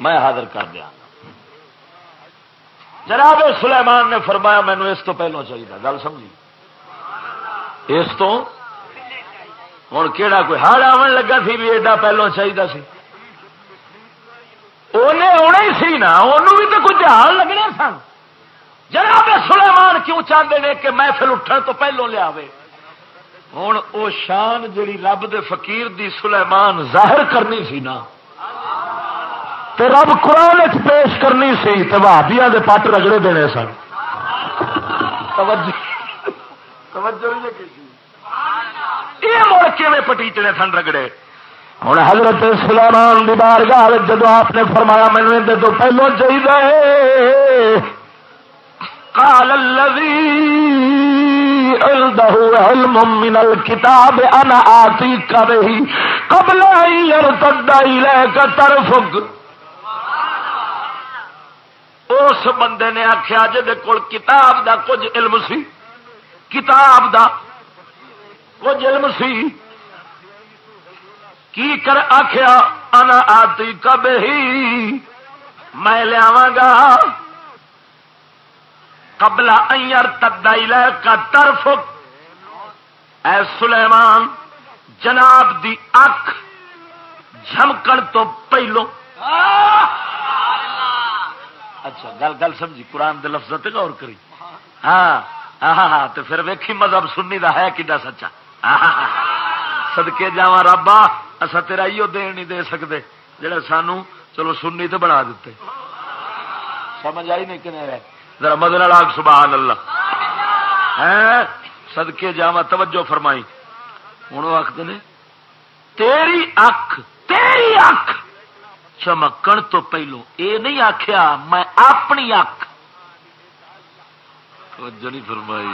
میں حاضر کر دیا۔ جناب سلیمان نے فرمایا، مینو اس تو پہلو چاہیے۔ گل سمجھی؟ اس تو؟ ہوں کہڑا کوئی ہر آن لگا سی بھی ایڈا پہلو چاہیے سی؟ انہیں آنا ہی سی نا انہوں بھی تو کچھ جہاز لگنے سن جناب سلیمان کیوں چاہتے ہیں کہ محفل اٹھن تو پہلو لیا ہوں وہ شان جیڑی رب دے فقیر دی سلیمان ظاہر کرنی سی نا۔ تے رب قرآن پیش کرنی سی تو بھابیا دے پٹ رگڑے دینے سن۔ یہ مڑ کے پٹیچنے سن رگڑے؟ ہوں حضرت سلامان دی بارگاہ جب آپ نے فرمایا مینو تو پہلو چاہیے قال الذي عنده علم من الكتاب، انا آتيك به قبل ان يرتد اليك طرفك اس بندے نے آخیا جی کول کتاب دا کچھ علم سی۔ کتاب دا کچھ علم سی۔ کی کر آخیا انا آتی کب ہی میں لیا گا۔ قبلا ائر تدائی لے کا طرف اے سلیمان، جناب دی اکھ جھمکن تو پہلو۔ اچھا گل گل سمجھی، قرآن دے لفظ تے غور کری۔ ہاں ہاں ہاں, ہاں، تو پھر ویکھی مذہب سنی دا ہے کڈا سچا۔ سدکے جا رابا اصا تیرا ہی دین نہیں دے سکتے جڑا سانو، چلو سنی تو بنا دیتے سمجھ آئی نہیں کنے رہے؟ ذرا مدن لاگ، سبحان اللہ۔ ہاں، سدکے جا توجہ فرمائی۔ ہوں آخر نے، تیری اکھ تیری اکھ! چمکن تو پہلو؟ اے نہیں آخیا میں اپنی اکھ۔ توجہ نہیں فرمائی۔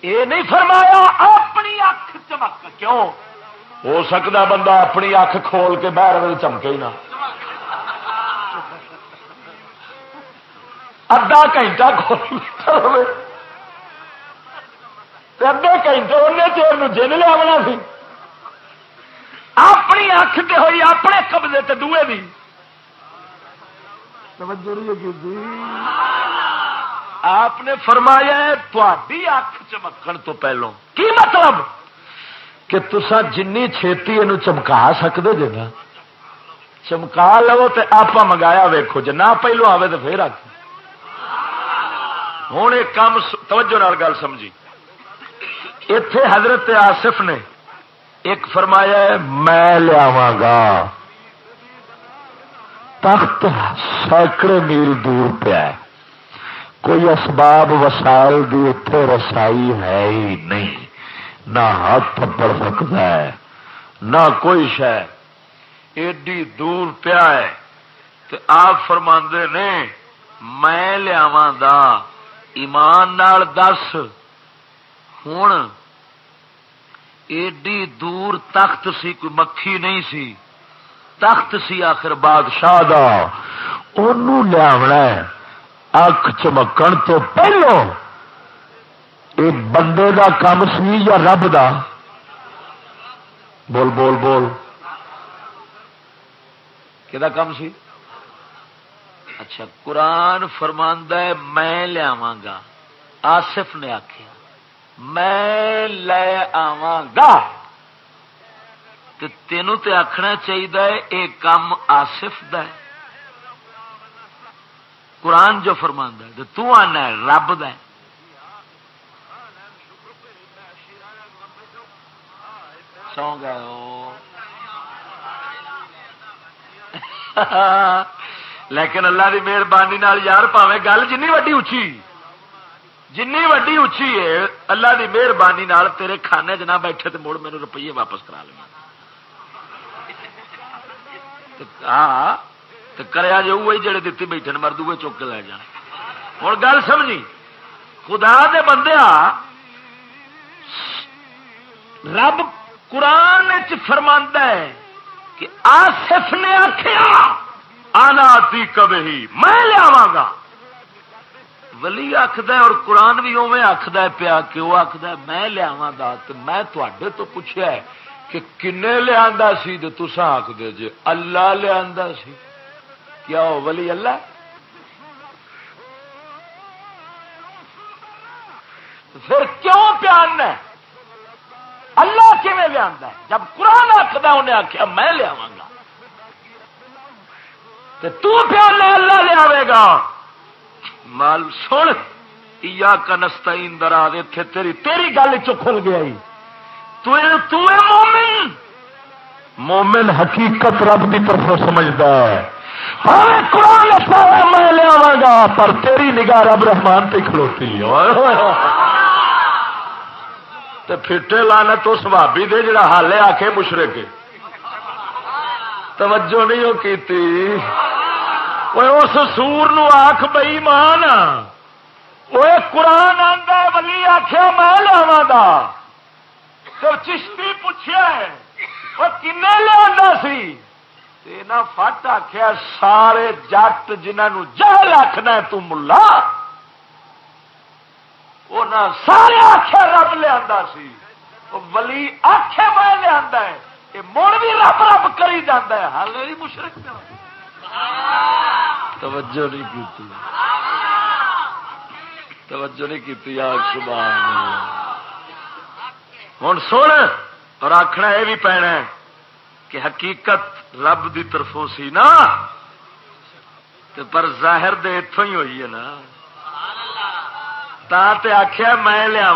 اے نہیں فرمایا، اپنی اکھ چمک۔ کیوں؟ ہو سکتا بندہ اپنی اکھ کھول کے باہر چمکے ہی نہ۔ ادھا گھنٹہ کھول ادھے گھنٹے ان چیر جن لیا سی۔ اپنی اکھ تے ہوئی اپنے قبضے تے دوے بھی۔ آپ نے فرمایا تھی اکھ چمکن تو پہلو۔ کی مطلب؟ کہ تسا جن چھتی یہ چمکا سکتے جی نا۔ چمکا لو تو آپ منگایا ویکو جی نہ پہلو آئے تو پھر آ ہوں ایک کام توجہ نال گل سمجھی۔ اتے حضرت آصف نے ایک فرمایا ہے، میں لیا گا۔ تخت سینکڑے میل دور پیا کوئی اسباب وسائل دی اتے رسائی ہے ہی نہیں۔ نہ ہاتھ پڑ سکتا ہے، نہ کوئی شہ ایڈی دور پیا ہے۔ تو آپ فرما نے، میں لیا ایمان نال دس۔ ہوں ایڈی دور تخت سی، کوئی مکھی نہیں سی۔ تخت سی، آخر بادشاہ دا۔ لیا اکھ چمکن تو پہلو۔ ایک بندے دا کام سی یا رب دا؟ بول بول بول۔ کہ کام سی؟ اچھا قرآن فرماندہ میں لیا گا۔ آصف نے آخیا میں لے آواں گا تے تینوں آخنا چاہیے یہ کام آصف د قرآن جو فرما ہے تو آنا ہے، رب دا ہے۔ سو گئے لیکن اللہ کی مہربانی یار پاوے، گل جن وڈی اچھی جن وڈی اچھی ہے، اللہ کی مہربانی تیرے کھانے چ نہ بیٹھے تو مڑ میرے روپیے واپس کرا لیں۔ ہاں کریا جو وہی جڑے دیتی بیٹھے مرد ہوئے چک کے لے جان ہوں گل سمجھی؟ خدا دے بندیا رب قرآن فرما ہے کہ آصف نے آخیا آنا تی کبھی، میں لیا گا۔ ولی آخد اور قرآن بھی اوے آخد پیا کہ وہ آخد میں لیا گا میں تے تو پوچھا کہ کنے لیا سی تسا آخ جی اللہ لیا سی۔ کیا وہ ولی اللہ پھر کیوں پیان ہے؟ اللہ کیون لیا جب قرآن آخر انہیں آخیا میں لیا گا۔ تو پیان اللہ لیا گا۔ مال، سن! یا کنستا درا اتے تیری تیری گل چکل گیا تو تو مومن! مومن حقیقت رب کی طرف سمجھتا ہے۔ ہاں، میں لیا گا، پر تیری نگاہ رب رحمان پہ کھلوتی <laughs> پھٹے لانا تو سبابی دے، جڑا حالے آ کے مشرے توجہ نہیں وہ کی اس سور نو آخ بئی مان وہ قرآن آدھا ولی آخیا میں لاوا گا تو چشتی پوچھا وہ کن لیا سی فٹ آخیا سارے جٹ جنہوں جہل آخنا تلا سارے آخیا رب لیا سی ولی آخے میں لیا مڑ بھی رب رب کری جانا ہے ہال مشرق توجہ نہیں کی توجہ نہیں کی ہوں سن، اور آخنا یہ بھی پینا کہ حقیقت رب دی طرفوں سی نا۔ پر ظاہر دے اتوں ہی ہوئی ہے نا۔ تے آخیا میں لیا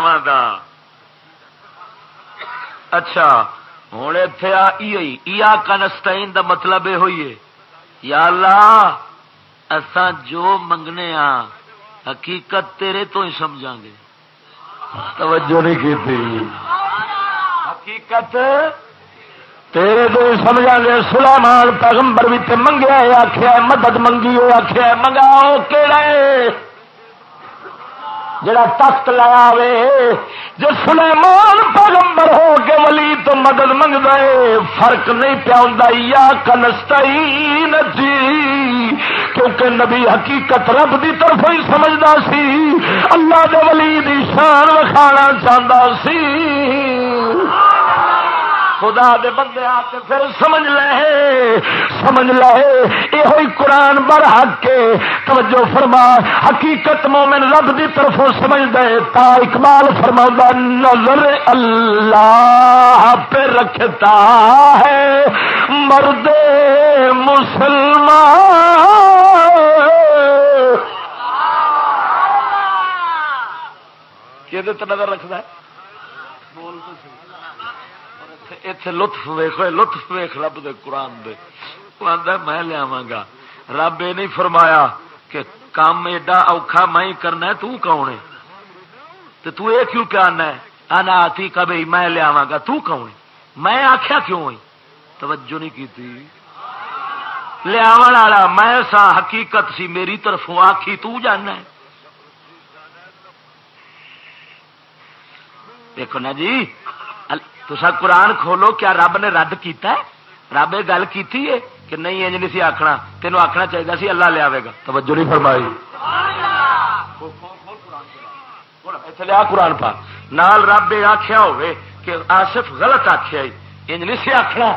اچھا ہوں اتے کنسٹائن دا مطلب یہ ہوئی ہے۔ یا اللہ اسان جو منگنے آ حقیقت تیرے تو ہی سمجھا گے۔ توجہ نہیں کی حقیقت تیرے تو ہی سمجھا گے۔ سلامان پیغمبر بھی منگیا آخیا مدد منگی آخیا منگاؤ کہڑا جڑا تخت لایا وے، جو سلیمان پیغمبر ہو کے ولی تو مدد منگتا ہے، فرق نہیں پیا یا کنستا جی کیونکہ نبی حقیقت رب دی طرف ہی سمجھتا سی، اللہ دے ولی دی شان وکھانا چاہتا سی۔ خدا دے بندے آتے پھر سمجھ لے سمجھ لے یہ قرآن بر حق کے۔ توجہ فرما، حقیقت مومن رب دی طرف سمجھ دے، تا اقبال فرما نظر اللہ پہ رکھتا ہے۔ مرد مسلمان۔ کہ نظر رکھتا ہے؟ بول تو اتے لطف ویخ لطف ویخ رب دے قرآن دے۔ آدھا میں لیا گا۔ رب یہ نہیں فرمایا کہ کام ایڈا اوکھا میں کرنا تو کون ہے؟ تو تو یہ کیوں پیانا ہے؟ آنا آتی کبھی میں لیا گا، تو کون ہے؟ میں آخیا کیوں ہوئی؟ توجہ نہیں کی تھی لیا والا، میں سا حقیقت سی میری طرفوں آخی تو جانا ہے۔ دیکھو نا جی تسا قرآن کھولو کیا رب نے رد کیتا ہے؟ رب یہ گل کی کہ نہیں انج نہیں سی آخنا تینوں آخنا چاہیے سی اللہ لیا گا۔ توجہ نہیں فرمائی۔ لیا قرآن پا نال رب یہ آخیا ہوے کہ آصف غلط آخیا انج نہیں سی آخنا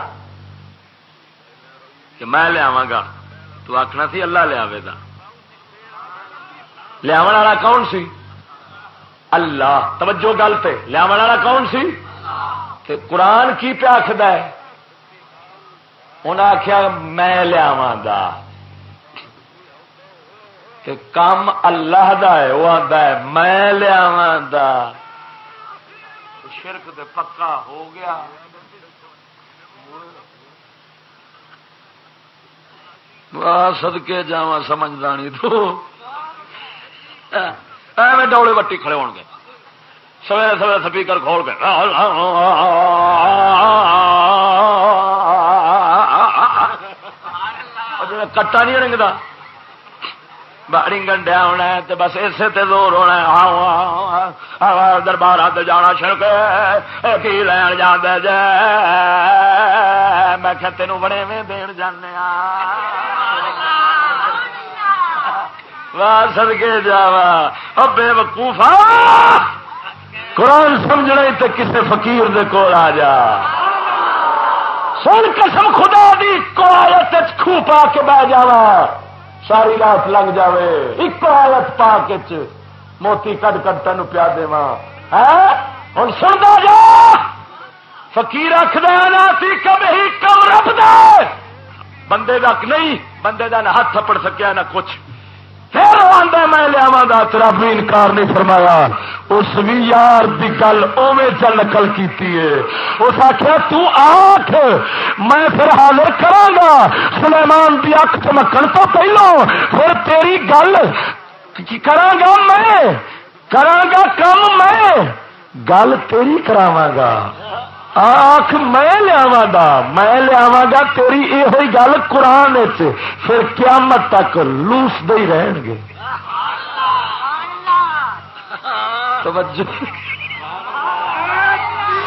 کہ میں لیا گا۔ تو آخنا سی اللہ لیا گا۔ لیا والا کون سی؟ اللہ۔ توجہ گل پہ لیا والا کون سی؟ قرآن کی پیا آخد انہیں آخیا میں لیا کام اللہ دا ہے وہ آتا ہے، میں لیا شرک دے پکا ہو گیا۔ سدکے جا سمجھدانی تو۔ ایویں ڈولے وٹی کھڑے ہو گے سویرے سویرے سپیکر کھول کے۔ کٹا نہیں رنگتا رنگن ڈیا ہونا ہے بس اسے تے زور ہونا ہے۔ دربار جانا چھڑک کی لین جان جے۔ میں کہ تینوں بڑے میں دین جانے واہ سدکے جا بے وقوفا قرآن سمجھنا تے کسے فقیر دے کول آ جا۔ سن قسم خدا دی، کو آیت خو پا کے بہ جاوا ساری رات لگ جاوے۔ ایک آیت پا کے موتی کٹ کٹ تین پیا دے ہوں سنتا جا۔ فکیر رکھ دیا کم ہی کم رب دے۔ بندے کا نہیں، بندے کا نہ ہاتھ تھپڑ سکیا، نہ کچھ۔ پھر آدھا میں لیا گا تیرا بھی انکار نہیں فرمایا۔ اس بھی یار کی گل اوے چل نقل کی اس آخیا تک میں پھر حاضر کرا سلیمان کی اک چمکن تو پہلو پھر تیری گل کرا گا میں؟ کرا گا کم میں؟ گل تیری کراوا گا۔ آخ میں لیا گا، میں لیا گا، تیری یہ گل قرآن پھر قیامت تک لوس دے رہن گے۔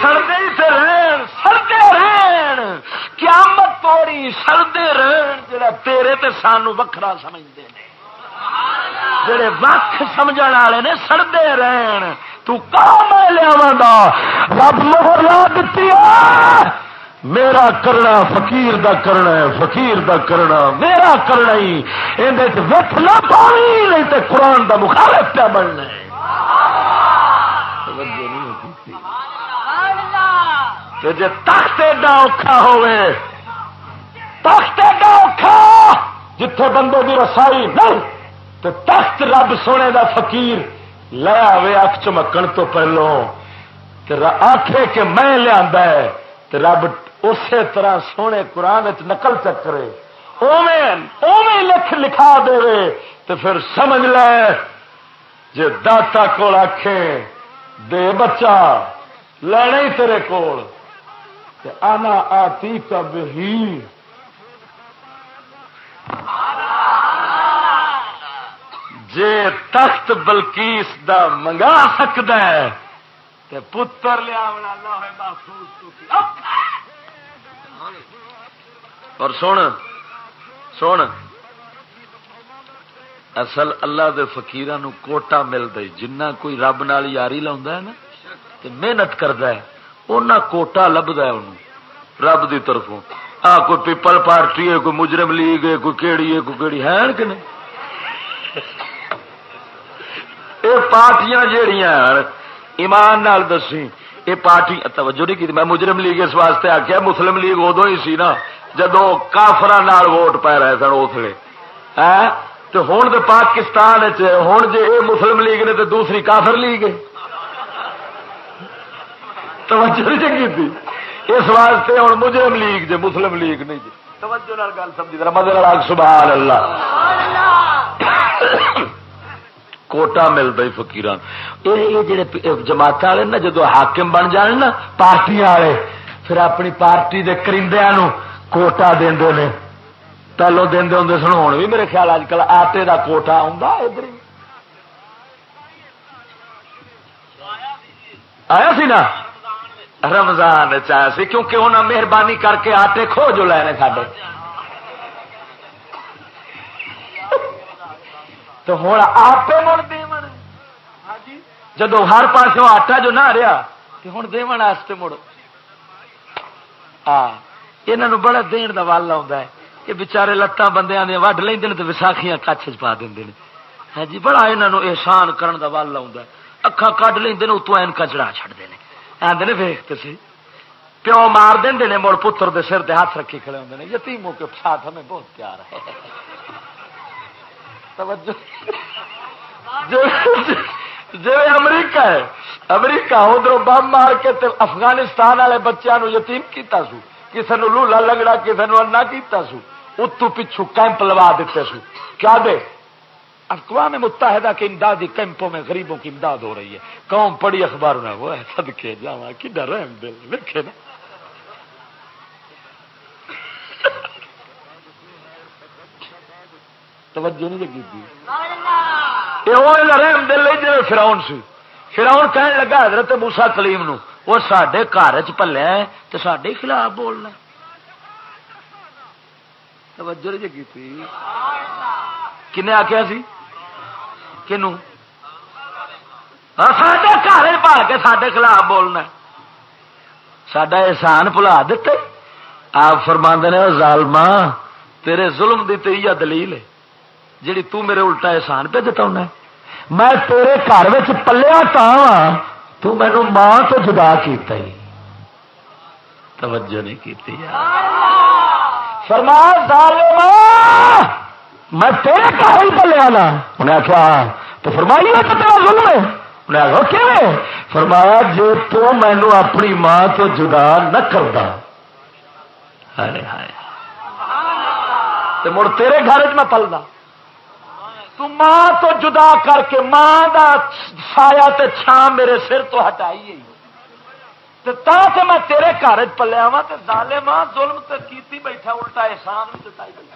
سردے سے رہن سردے رہن۔ قیامت توڑی سردے رہن۔ جڑا تیرے تے سانو وکھرا سمجھتے ہیں جڑے وقت سمجھ والے نے سردے رہن۔ تو کہاں میں لیا رب مہر لا دیتی میرا کرنا فقیر دا کرنا ہے، فقیر دا کرنا، میرا کرنا ہی۔ اندر وقت نہ پانی نہیں تو قرآن دا مخالف پہ بننا ہے۔ جی تخت ایڈا اوکھا ہوئے تخت ایڈا اوکھا جتھے بندے کی رسائی نہیں تو تخت رب سونے دا فقیر۔ لیا آئے اک چمکن تو پہلو آخے کہ میں لیا رب اسی طرح سونے قرآن نقل چکرے اوے لکھ لکھا دے تو پھر سمجھ لے۔ جی داتا کول آخے دے بچہ لینا ہی تیرے کول۔ آنا آتی کب ہی جے تخت بلکیس دا منگا سکتا ہے، تے پتر لیا اور سن سن۔ اصل اللہ دے فقیران کوٹا ملتا جنہ کوئی رب نال یاری لا نا، تے محنت کرتا ہے اُنہ کوٹا لبدا ہے انہوں رب دی طرفوں۔ آ، کوئی پیپل پارٹی ہے، کوئی مجرم لیگ ہے، کوئی کیڑی ہے، کوئی کیڑی ہے کہ نہیں؟ یہ پارٹیاں جہیا ایمان نال دسی یہ پارٹی توجہ نہیں کی میں مجرم لیگ اس واسطے آخیا مسلم لیگ ادو ہی سی نا جدو کافر ووٹ پی رہے سن اسلے تو ہوں تو پاکستان ہوں جی یہ مسلم لیگ نے تو دوسری کافر لیگ توجہ نہیں چنگی تھی۔ اس واسطے ہوں مجرم لیگ جی مسلم لیگ نہیں جی توجہ گل سمجھی مدد سبحان اللہ۔ کوٹا ملتا فکیر یہ جڑے جماعت والے نا، جدو حاکم بن جان نا پارٹی والے، پھر اپنی پارٹی کے کرندیا کوٹا دے نے۔ پہلو دے ہوں سن ہوں بھی میرے خیال اج کل آٹے کا کوٹا ادھر آیا سی نا؟ رمضان چایا سی، کیونکہ انہیں مہربانی کر کے آٹے کھو جو لے ساڈے۔ تو ہوں آپ مڑ جدو ہر پاس آٹا جو نہ رہا تو ہوں داستے مڑ۔ یہ بڑا دین کا ول آ کہ بچارے لتان بندے دیا وڈ لیں تو وساخیاں کچھ پا دیں ہاں جی بڑا یہاں احسان کرن کا ول آ اکھا کڈ لیں اتوں اینکا چڑھا چڑھتے ہیں آدھے ویختے سی۔ پیو مار دیں مڑ پتر دے سر دے ہاتھ رکھی کھڑے ہوتے ہیں یتیموں کے ساتھ ہمیں بہت پیار ہے۔ جی امریکہ ہے، امریکہ ادھر بم مار کے افغانستان والے بچوں یتیم کیتا سو۔ کسی نے لولا لگڑا کسی نے انا کیتا سو۔ اتو پچھو کیمپ لوا دیتے سو۔ کیا دے؟ اقوام متحدہ کے امدادی کیمپوں میں غریبوں کی امداد ہو رہی ہے۔ قوم پڑی اخبار میں، وہ سد کے جا کی ڈر دل دیکھے نا۔ توجہ نہیں لگی تھی رحم دل جی فراؤن سی۔ فراؤن کہنے لگا حضرت موسا کلیم نو، وہ سڈے گھر چ تو سڈے خلاف بولنا۔ توجہ نہیں لگی تھی۔ کن آخیا سی؟ کنو؟ ہاں، سڈے گھر پا کے سڈے خلاف بولنا۔ سڈا احسان بلا دیتے آپ فرما نے ظالما تیرے ظلم دی تے دلیل ہے۔ جیڑی تو میرے الٹا احسان پہ دتا ہونا میں تیرے گھر پلیا تا تو مینو ماں تو جدا کیتا ہی۔ توجہ نہیں کی فرما ظالما میں تیرے گھر ہی پلیا نا۔ انہیں آخیا تو فرمائی تو تیرا ظلم ہے۔ انہیں آخو فرمایا جو تو مینو اپنی ماں تو جدا نہ کرتا ہائے ہائے۔ مڑ تیرے گھر چ میں پلدا۔ تو ماں تو جدا کر کے ماں دا سایا تے چھان میرے سر تو ہٹائی تا کہ میں تیرے گھر پلیا وا تو دالے ماں ظلم تو کیتی بیٹھا، الٹا احسان بھی جتائی بیٹھا۔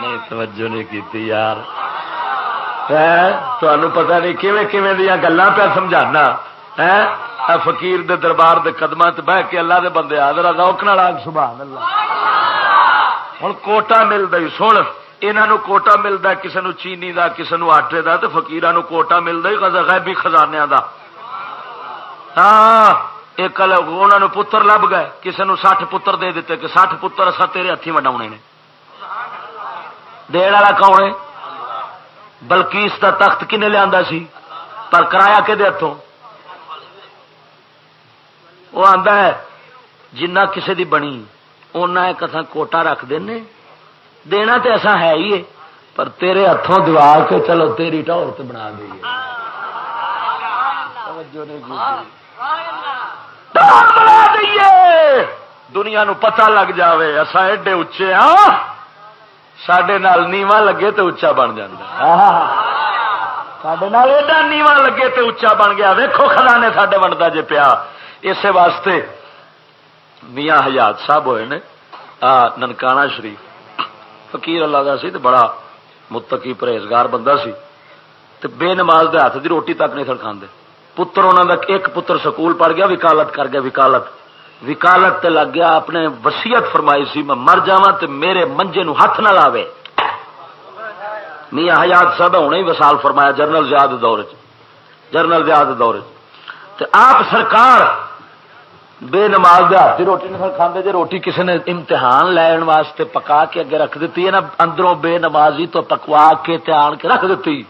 نہیں، توجہ نہیں کیتی یار۔ تمہیں پتا نہیں کیویں کیویں دیا گلا پہ سمجھانا۔ ہے فقیر دے دربار دے قدم بہ کے اللہ دے بندے آدر روک نال سبحان اللہ۔ ہوں کوٹا ملتا سن۔ یہاں کوٹا ملتا کسی نو چینی دا کسی نو آٹے دا تو فکیر کوٹا ملتا ہی غیبی خزانے دا۔ ہاں ایک انہوں پتر لب گئے کسی نو سٹھ پتر دے دیتے، کہ سٹھ پتر اصا تیرے ہاتھی وڈا نے۔ دن والا کون ہے؟ بلکیس کا تخت کن لیا سی؟ پر کرایا کہ ہاتھوں وہ آتا ہے، جنہ کسی دی بنی اُنہ ایک کوٹا رکھ دینے دینا تو ایسا ہے ہی ہے، پر تیرے ہاتھوں دیوار کے چلو تیری ٹور تو بنا دئیے دنیا نو پتہ لگ جاوے اصا ایڈے اچے ہاں۔ سڈے نیواں لگے تو اچا بن جا سڈے ایڈا نیواں لگے تو اچا بن گیا۔ ویکو خزانے سڈے ونڈا جے پیا۔ اسی واسطے میاں حیات صاحب ہوئے نے ننکانا شریف۔ فقیر اللہ کا سی تے بڑا متقی پرہیزگار بندہ سی۔ تے بے نماز دے ہاتھ دی روٹی تک نہیں سڑکا پتر انہوں کا ایک پتر سکول پڑھ گیا، وکالت کر گیا، وکالت۔ وکالت تے لگ گیا اپنے وسیعت فرمائی سی، میں مر جا میرے منجے نو ہاتھ نہ لاوے۔ میاں حیات صاحب ہونے ہی وسال فرمایا جرنل زیاد دور جرنل زیاد دور چ آپ سرکار بے نماز دے ہاتھ روٹی نہیں کھانے جی روٹی کسی نے امتحان لین واسطے پکا کے اگے رکھ دیتی ہے نا اندروں بے نمازی تو پکوا کے آن کے رکھ دیتی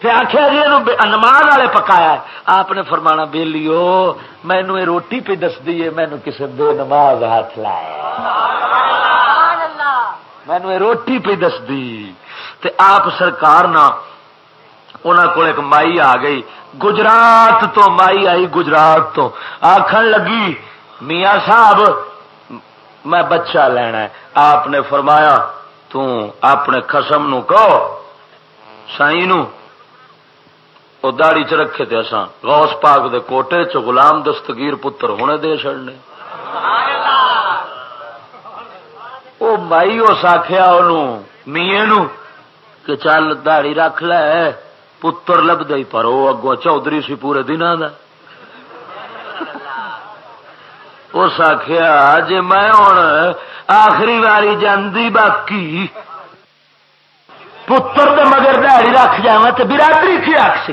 پھر آخیا جی نماز والے پکایا آپ نے فرمانا بے لیو مینو یہ روٹی پہ دس دی مینو کسی بے نماز ہاتھ لایا مینو یہ روٹی پہ دس دی تے آپ سرکار نہ انہوں کو ایک مائی آ گئی۔ گجرات تو مائی آئی گجرات تو۔ آخر لگی، میاں صاحب، میں بچہ لینا ہے۔ آپ نے فرمایا، تو اپنے خسم نو کہو۔ سائی نو۔ وہ داڑی چ رکھے تھے اصا غوث پاک دے کوٹے چ غلام دستگیر پتر ہونے دے چڑنے وہ مائی اس آخیا میے نو کہ چل داڑی رکھ لے۔ پتر لب دے پر وہ اگوں چودھری سی پورے دن کا اس آخیا جی میں ہوں آخری واری جاندی باقی۔ پتر دے مگر دہڑی رکھ جا تو برادری کی رکھ سی۔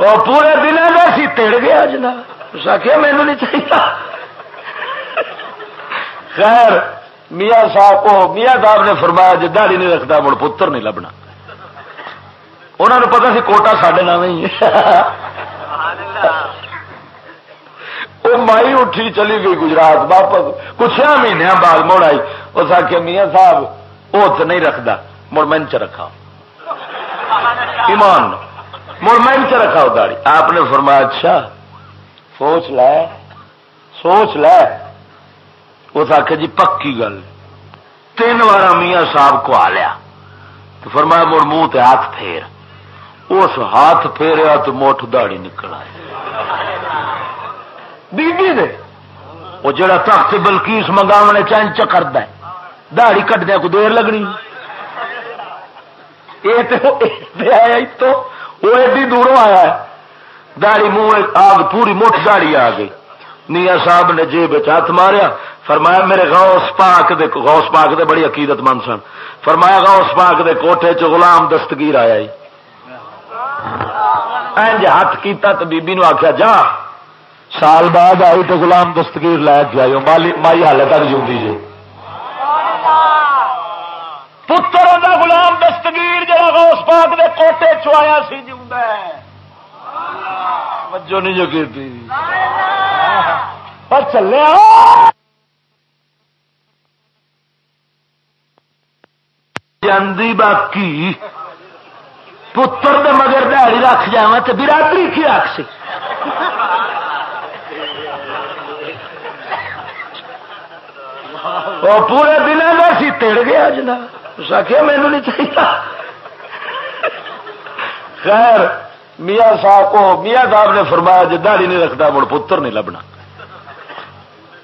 وہ پورے دن میں سی تڑ گیا جنا اس آخیا مینو نہیں چاہیے۔ خیر۔ میاں صاحب کو میاں صاحب نے فرمایا جی دہڑی نہیں رکھتا مڑ پتر نہیں لبنا۔ انہوں نے پتا سی کوٹا سڈے نام ہی وہ مائی اٹھی چلی گئی گجرات، واپس کچھ مہینوں بعد مڑ آئی۔ اس آخیا میاں صاحب وہ نہیں رکھتا مڑ من چ رکھا۔ ایمان مڑ میں رکھا داڑی آپ نے فرمایا اچھا سوچ لے سوچ لے۔ اس آخ جی پکی گل۔ تین بار میاں صاحب کو آ لیا۔ تو فرمایا مڑ منہ تے ہاتھ پھیر۔ اس ہاتھ پھیریا تو موٹ داڑی نکل آئی۔ بی وہ جڑا تخت بلکیس منگاونے چین چکر داڑی کٹدیا کو دیر لگنی۔ یہ آیا تو۔ وہ ایڈی دوروں آیا ہے۔ داڑی منہ آگ، پوری مٹھ داڑی آ گئی۔ نیا صاحب نے جیب ہاتھ ماریا۔ فرمایا، میرے غوث پاک دے غوث پاک دے بڑی عقیدت مند سن۔ فرمایا، غوث پاک دے کوٹھے چ غلام دستگیر آیا جی۔ اینج ہاتھ کیتا تو بی نو آخیا جا۔ سال بعد آئی تو غلام دستگیر لے کے آئی مائی حالت تک جی جی۔ پتر دا غلام دستگیر جا غوث پاک دے کوٹے چوایا سی جی وجہ نہیں جو کی چلے جاندی باقی۔ پتر دے مگر دہڑی رکھ جا تو برادری کی رکھ سی۔ پورے دن میں سی تڑ گیا جنا کیا مینو نہیں چاہیے۔ خیر۔ میاں صاحب کو میاں صاحب نے فرمایا جی دہڑی نہیں رکھتا، مڑ پتر نہیں لبنا۔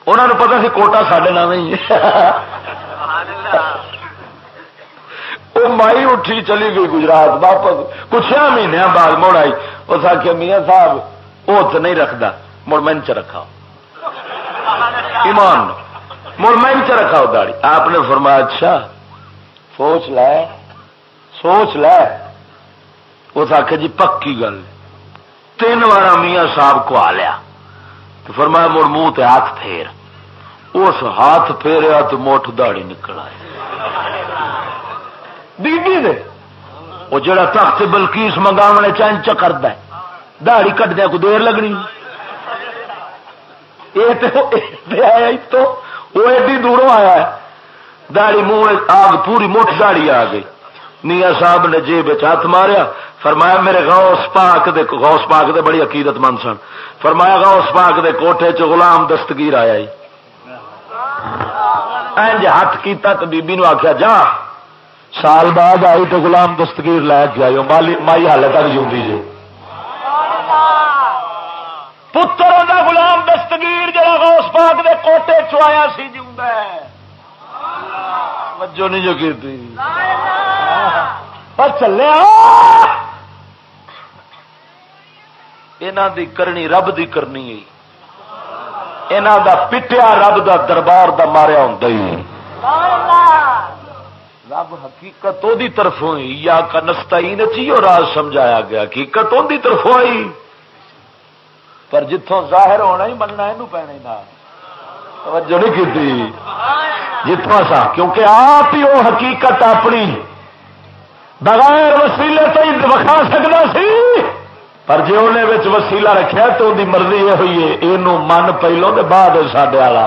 انہوں نے پتا سی کوٹا سڈے نام ہی وہ مائی اٹھی چلی گئی گجرات، واپس کچھ مہینوں بعد مڑ آئی۔ اس آخیا میاں صاحب وہ تو نہیں رکھتا مڑ من چ رکھا۔ ایمان مڑ من چ رکھا داڑی آپ نے فرمایا اچھا سوچ لے سوچ لے۔ اس آخ جی پکی گل۔ تین بار میاں صاحب کو آ لیا تو فرمایا مڑ منہ تے ہاتھ پھیر۔ اس ہاتھ پھیریا تو موٹ داڑی نکل آئی۔ بی دے۔ وہ جڑا تخت بلکیس منگاونے چین چکر دہڑی کٹ دیا کو دیر لگنی۔ یہ تو وہ ایڈی دوروں آیا ہے۔ دہڑی منہ آگ پوری مٹھ داڑی آ گئی۔ نیا صاحب نے جیب ہاتھ ماریا۔ فرمایا، میرے غوث پاک دے غوث پاک دے بڑی عقیدت مند سن۔ فرمایا، غوث پاک دے کوٹھے چ غلام دستگیر آیا جی ہاتھ کیتا تو بی بی نو آخیا جا۔ سال بعد آئی تو غلام دستگیر لے کے آئی مائی حالت تک جی جی۔ پتر دا غلام دستگیر جا غوث پاک دے کوٹے چوایا سی جی وجہ نہیں جو کی چلے یہاں دی کرنی رب دی کرنی یہاں دا پٹیا رب دا دربار دا ماریا ہوں رب حقیقت دی طرف ہوئی۔ یا کنستا ہی نچیو راز سمجھایا گیا۔ حقیقت ان کی طرف آئی پر جتوں ظاہر ہونا ہی مننا یہ پینے نہ۔ توجہ نہیں کی جتوں سا، کیونکہ آپ ہی وہ حقیقت اپنی۔ بغیر وسیلے تو ہی وکھا سکتا سی۔ پر جی انہیں وسیلہ رکھا تو ان کی مرضی یہ ہوئی ہے یہ من پہلوں کے بعد سڈے والا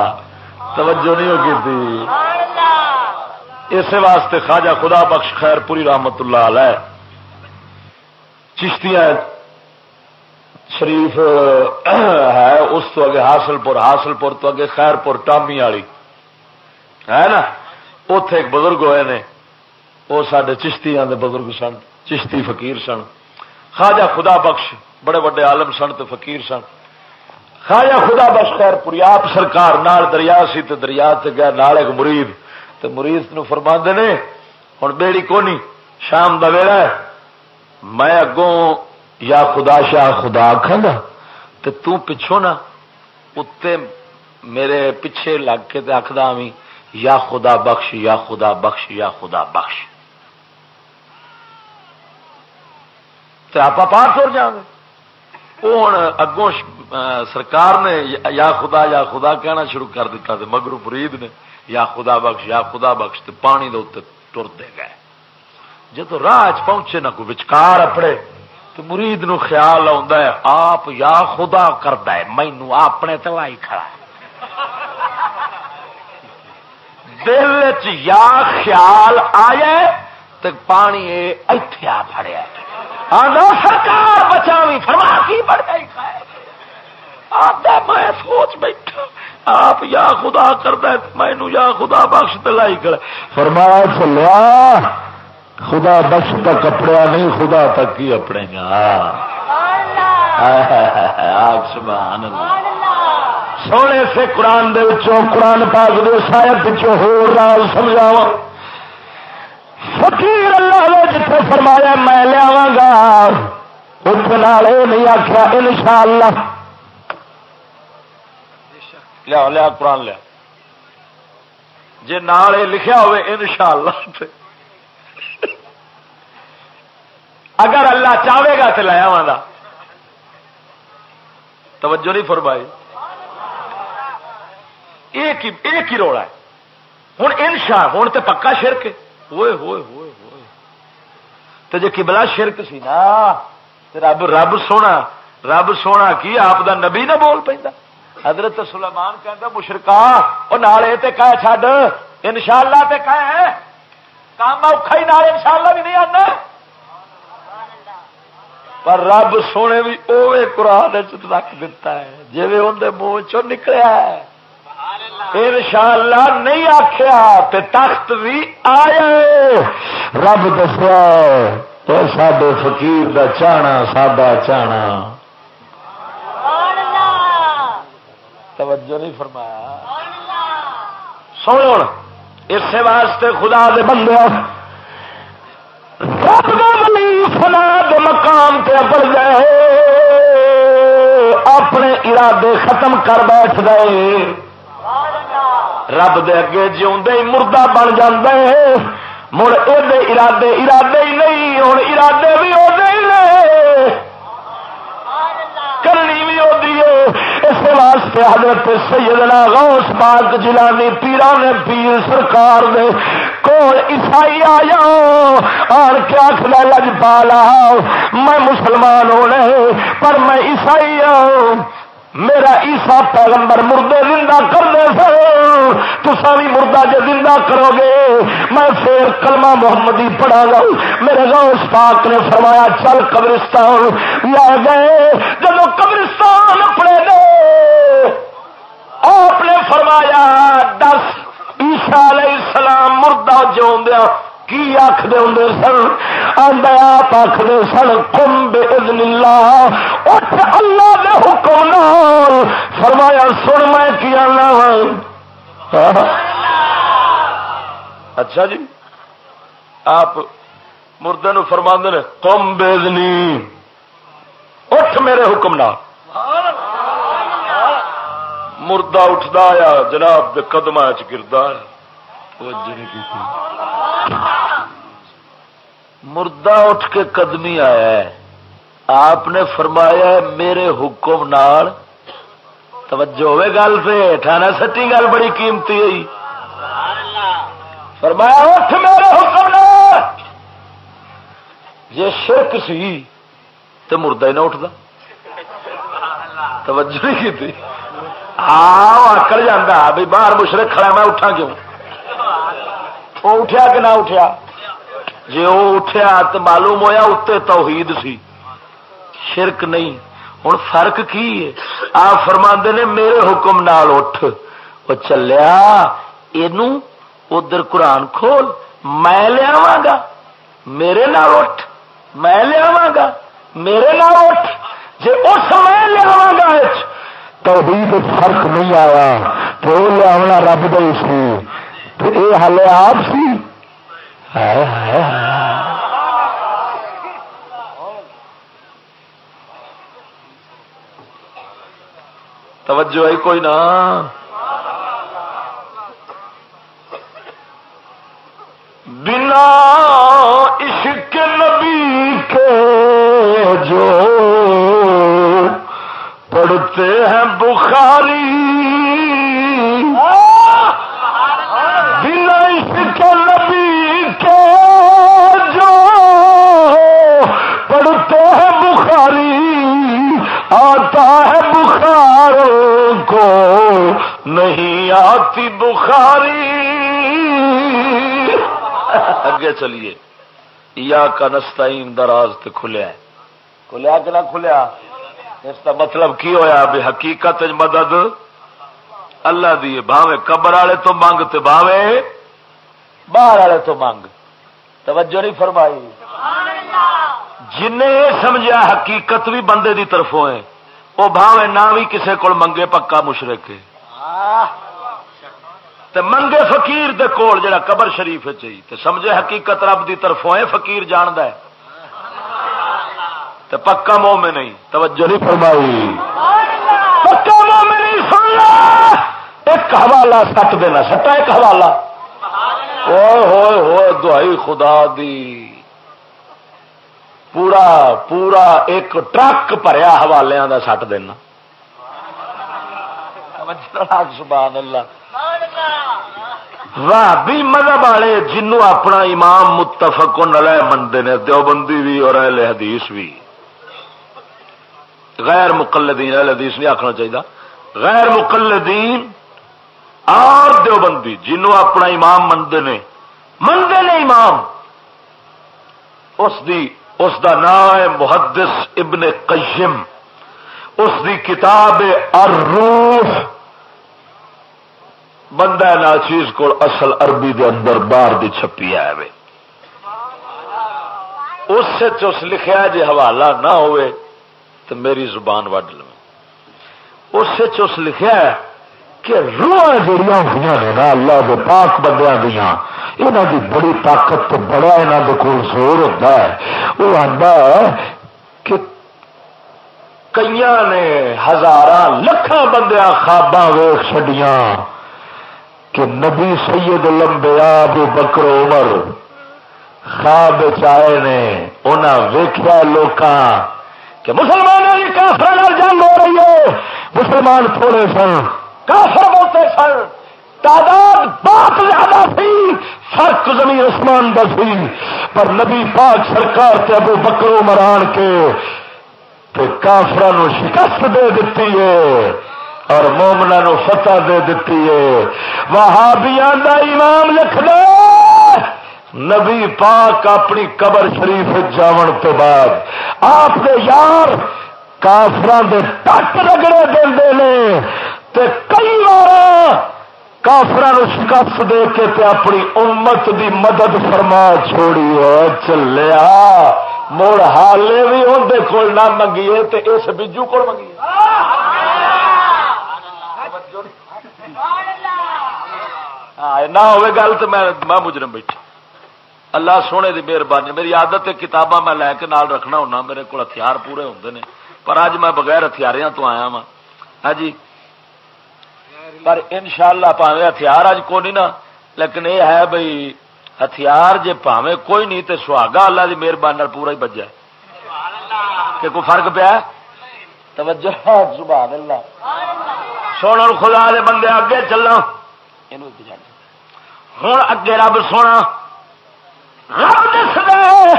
توجہ نہیں ہوگی اسی واسطے خواجہ خدا بخش خیر پوری رحمت اللہ علیہ۔ چشتیاں شریف، ہے، اس تو اگے حاصل پور حاصل پور تو اگے خیر پور ٹامی والی، ہے نا؟ اتے ایک بزرگ ہوئے نے وہ سڈے چشتیاں دے بزرگ سن، چشتی فقیر سن۔ خواجہ خدا بخش، بڑے بڑے عالم سن تو فقیر سن۔ خواجہ خدا بخش خیر پوری آپ سرکار، نال دریا سی تو دریا سے گیا نال ایک مرید۔ تو مریض نو فرما نے ہوں بیڑی کونی، شام دا ویڑا ہے، میں اگوں یا خدا شاہ خدا آخا تو پچھوں نا اتنے میرے پیچھے لگ کے آخد یا خدا بخش، یا خدا بخش، یا خدا بخش۔ تو آپ پار تر جا گے۔ وہ ہوں اگوں سرکار نے یا خدا یا خدا کہنا شروع کر دیتا مگرو فرید نے یا خدا بخش، یا خدا بخش تو پانی دے ٹرتے گئے۔ جب راہ پہنچے نہ کوئی بچکار اپنے تو مرید نو خیال ہے، آپ یا خدا کرتا ہے مینو اپنے تلائی کھڑا ہے۔ دل چ یا خیال آیا تو پانی اتے آ فڑیا سرکار بچا بھی فرما کی بڑھ گئی میں سوچ بیٹھا، آپ یا خدا کرتا میں یا خدا بخش دلائی کر فرمایا چلیا خدا بخش کا کپڑا نہیں، خدا تک ہی اپنے گا۔ آپ سبحان اللہ۔ سونے سے قرآن دے قرآن پاک دے شاید پچھو ہو رال سمجھاوا فقیر اللہ نے جتنے فرمایا، میں لیا گا۔ اتنے نہیں آخیا ان شاء اللہ لیا لیا قرآن لیا جی نال لکھا ہوئے ان شاء اللہ اگر اللہ چاہے گا تو لیا وا توجہ نہیں فرمائی۔ ایک ہی رولا ہے۔ ہوں ان شاء ہوں تو پکا شرک ہوئے ہوئے ہوئے ہوئے۔ تو جی کبلا شرک سی نا رب رب سونا رب سونا کی آپ دا نبی نہ بول پہ حضرت سلیمان کہہ مشرقہ وہ نالے کہہ چڈ ان شاء اللہ تے کہہ کام اوکھا ہی نال ان شاء اللہ بھی نہیں آنا. پر رب سونے بھی اوے قرآن رکھ دیتا ہے جی اندر منہ چ نکلیا ہے۔ ان شاء اللہ نہیں آخیا تخت بھی آیا رب دسیا سڈے فقیر دا چانا ساڈا چانا توجہ نہیں فرمایا۔ سن اس واسطے خدا دے بندے فنا دے مقام تے بڑھ گئے اپنے ارادے ختم کر بیٹھ گئے رب دے اگے جی مردہ بن جاندے۔ مڑ ارادے ارادے ہی نہیں ہوں ارادے بھی وہ کرنی ہے اس واسطے حضرت سیدنا غوث پاک جلانی پیران پیر سرکار نے کول عیسائی آیا۔ اور کیا آخر لج پالا، میں مسلمان ہونے، پر میں عیسائی ہوں۔ میرا عیسا پیغمبر مردے زندہ کرنے سے تسا بھی مردہ جو زندہ کرو گے۔ میں پھر کلمہ محمدی پڑھا گا۔ میرے غوث پاک نے فرمایا، چل قبرستان۔ لے گئے۔ جب قبرستان اپنے دے، آپ نے فرمایا، دس عیسا علیہ السلام مردہ جو دیا۔ کی آخر ہوں سن؟ آدھا آپ آخر سن کم بے اللہ، اٹھ اللہ دے حکم نال۔ فرمایا، سن میں کی آنا ہاں؟ اچھا جی آپ مردے نو فرما نے کم بےزنی اٹھ میرے حکم نال۔ مردہ اٹھتا آیا جناب دے قدم چ گردا مردہ اٹھ کے قدمی آیا ہے۔ آپ نے فرمایا میرے حکم نال۔ توجہ ہوئے گل سے، ٹھانا سٹی گل بڑی قیمتی ہوئی۔ فرمایا، اٹھ میرے حکم نال۔ جی شرک سی تو مردہ ہی نہ اٹھتا۔ توجہ نہیں کی ہاں آکڑ جانا بھی باہر مشرق کھڑا میں اٹھا کیوں؟ وہ اٹھیا کہ نہ اٹھیا؟ جی وہ اٹھیا تو معلوم ہویا اتنے توحید سی۔ شرک نہیں۔ ہوں فرق کی ہے؟ آپ فرما نے میرے حکم نال اٹھ۔ وہ چلیا یہ ادھر قرآن کھول۔ میں لیا گا۔ میرے نال اٹھ۔ میں لیا گا۔ میرے نال اٹھ۔ جی اس میں لیا گا توحید فرق نہیں آیا۔ تو لیا رب دے سی تو یہ ہلے آپ سی؟ توجہ ہے کوئی نہ بنا عشق نبی کے جو پڑھتے ہیں بخاری کو نہیں آتی بخاری۔ اگے چلیے۔ یا کا نستا دراز کھلیا ہے۔ کھلیا کہ نہ کھلیا؟ اس کا مطلب کی ہویا؟ بھی حقیقت مدد۔ اللہ دی باوے قبر والے تو منگ تو باوے باہر والے تو منگ۔ توجہ نہیں فرمائی۔ جن سمجھا حقیقت بھی بندے دی طرفوں ہے۔ وہ بھاوے نہ بھی کسے کو منگے پکا مشرق منگے فقیر دے کول جڑا قبر شریف چاہیے تے سمجھے حقیقت رب دی طرفوں ہے فقیر جاند ہے۔ تے پکا موہ میں نہیں۔ توجہ نہیں فرمائی۔ پکا موہ میں نہیں سن ایک حوالہ سٹ دینا سٹا ایک حوالہ۔ ہوئے ہوئے دعائی خدا دی۔ پورا پورا ایک ٹرک پریا حوالے کا سٹ دینا۔ سبحان اللہ۔ بھی مذہب والے جنوں اپنا امام متفق نلے منتے ہیں، دیوبندی بھی اور اہل حدیث بھی۔ غیر مقلدین، اہل حدیث نہیں آخنا چاہیے غیر مقلدین اور دیوبندی جنوں اپنا امام منتے نے منتے نے امام۔ اس دی اس دا نام ہے محدث ابن قیم۔ اس دی کتاب الروح۔ بندہ نا چیز کو اصل عربی دے اندر باہر دی چھپی ہے اس سے چس لکھا جی حوالہ نہ ہوئے تو میری زبان وڈ لو۔ اس سے چس لکھا ہے کہ روح جڑیاں ہوئی نے نا اللہ کے پاک بندیاں دیا یہاں کی بڑی طاقت تو بڑا یہاں کے کول زور ہوتا ہے۔ وہ آتا کہ کئی نے ہزار لکھان بندیاں خواباں ویخ چڈیاں کہ نبی سید لمبیا ابو بکر عمر خواب آئے نے انہیں ویخیا لوگ کہ مسلمانوں کی کافر جنگ ہو رہی ہے۔ مسلمان تھوڑے سن۔ کافر بولتے سن، تعداد بہت زیادہ تھی، فرق زمین آسمان کا سی۔ پر نبی پاک سرکار تے ابو بکر عمر آن کے کافر شکست دے دیتی ہے اور مومنا نو فتح دے دیتی ہے۔ وہابیاں دا امام لکھ دے۔ نبی پاک اپنی قبر شریف جاون تو بعد آپ دے یار کافران دے ٹک رگڑے دے نے۔ تے کئی بار شکست دے کے تے اپنی امت دی مدد فرما چھوڑی ہو چلیا۔ مڑ حالے بھی اندر کول نہ منگیے تے اس بجو کو منگیے۔ نہ ہوئے گل تو میں مجرم بیٹھا۔ اللہ سونے دی مہربانی، میری عادت ہے کتاباں میں لے کے نال رکھنا ہونا، میرے کو ہتھیار پورے ہوتے ہیں پر اج میں بغیر ہتھیاریاں تو آیا وا ہاں جی پر ان شاء اللہ پاوے ہتھیار اج کو نہیں نا، لیکن یہ ہے بھائی ہتھیار جے پاوے کوئی نہیں تو سہاگا اللہ کی مہربانی پورا ہی بجا کہ کوئی فرق پیا توجہ، سبحان اللہ۔ سونا خدا دے بندے اگے چلنا ہوں اگے رب سونا۔ رب دس دے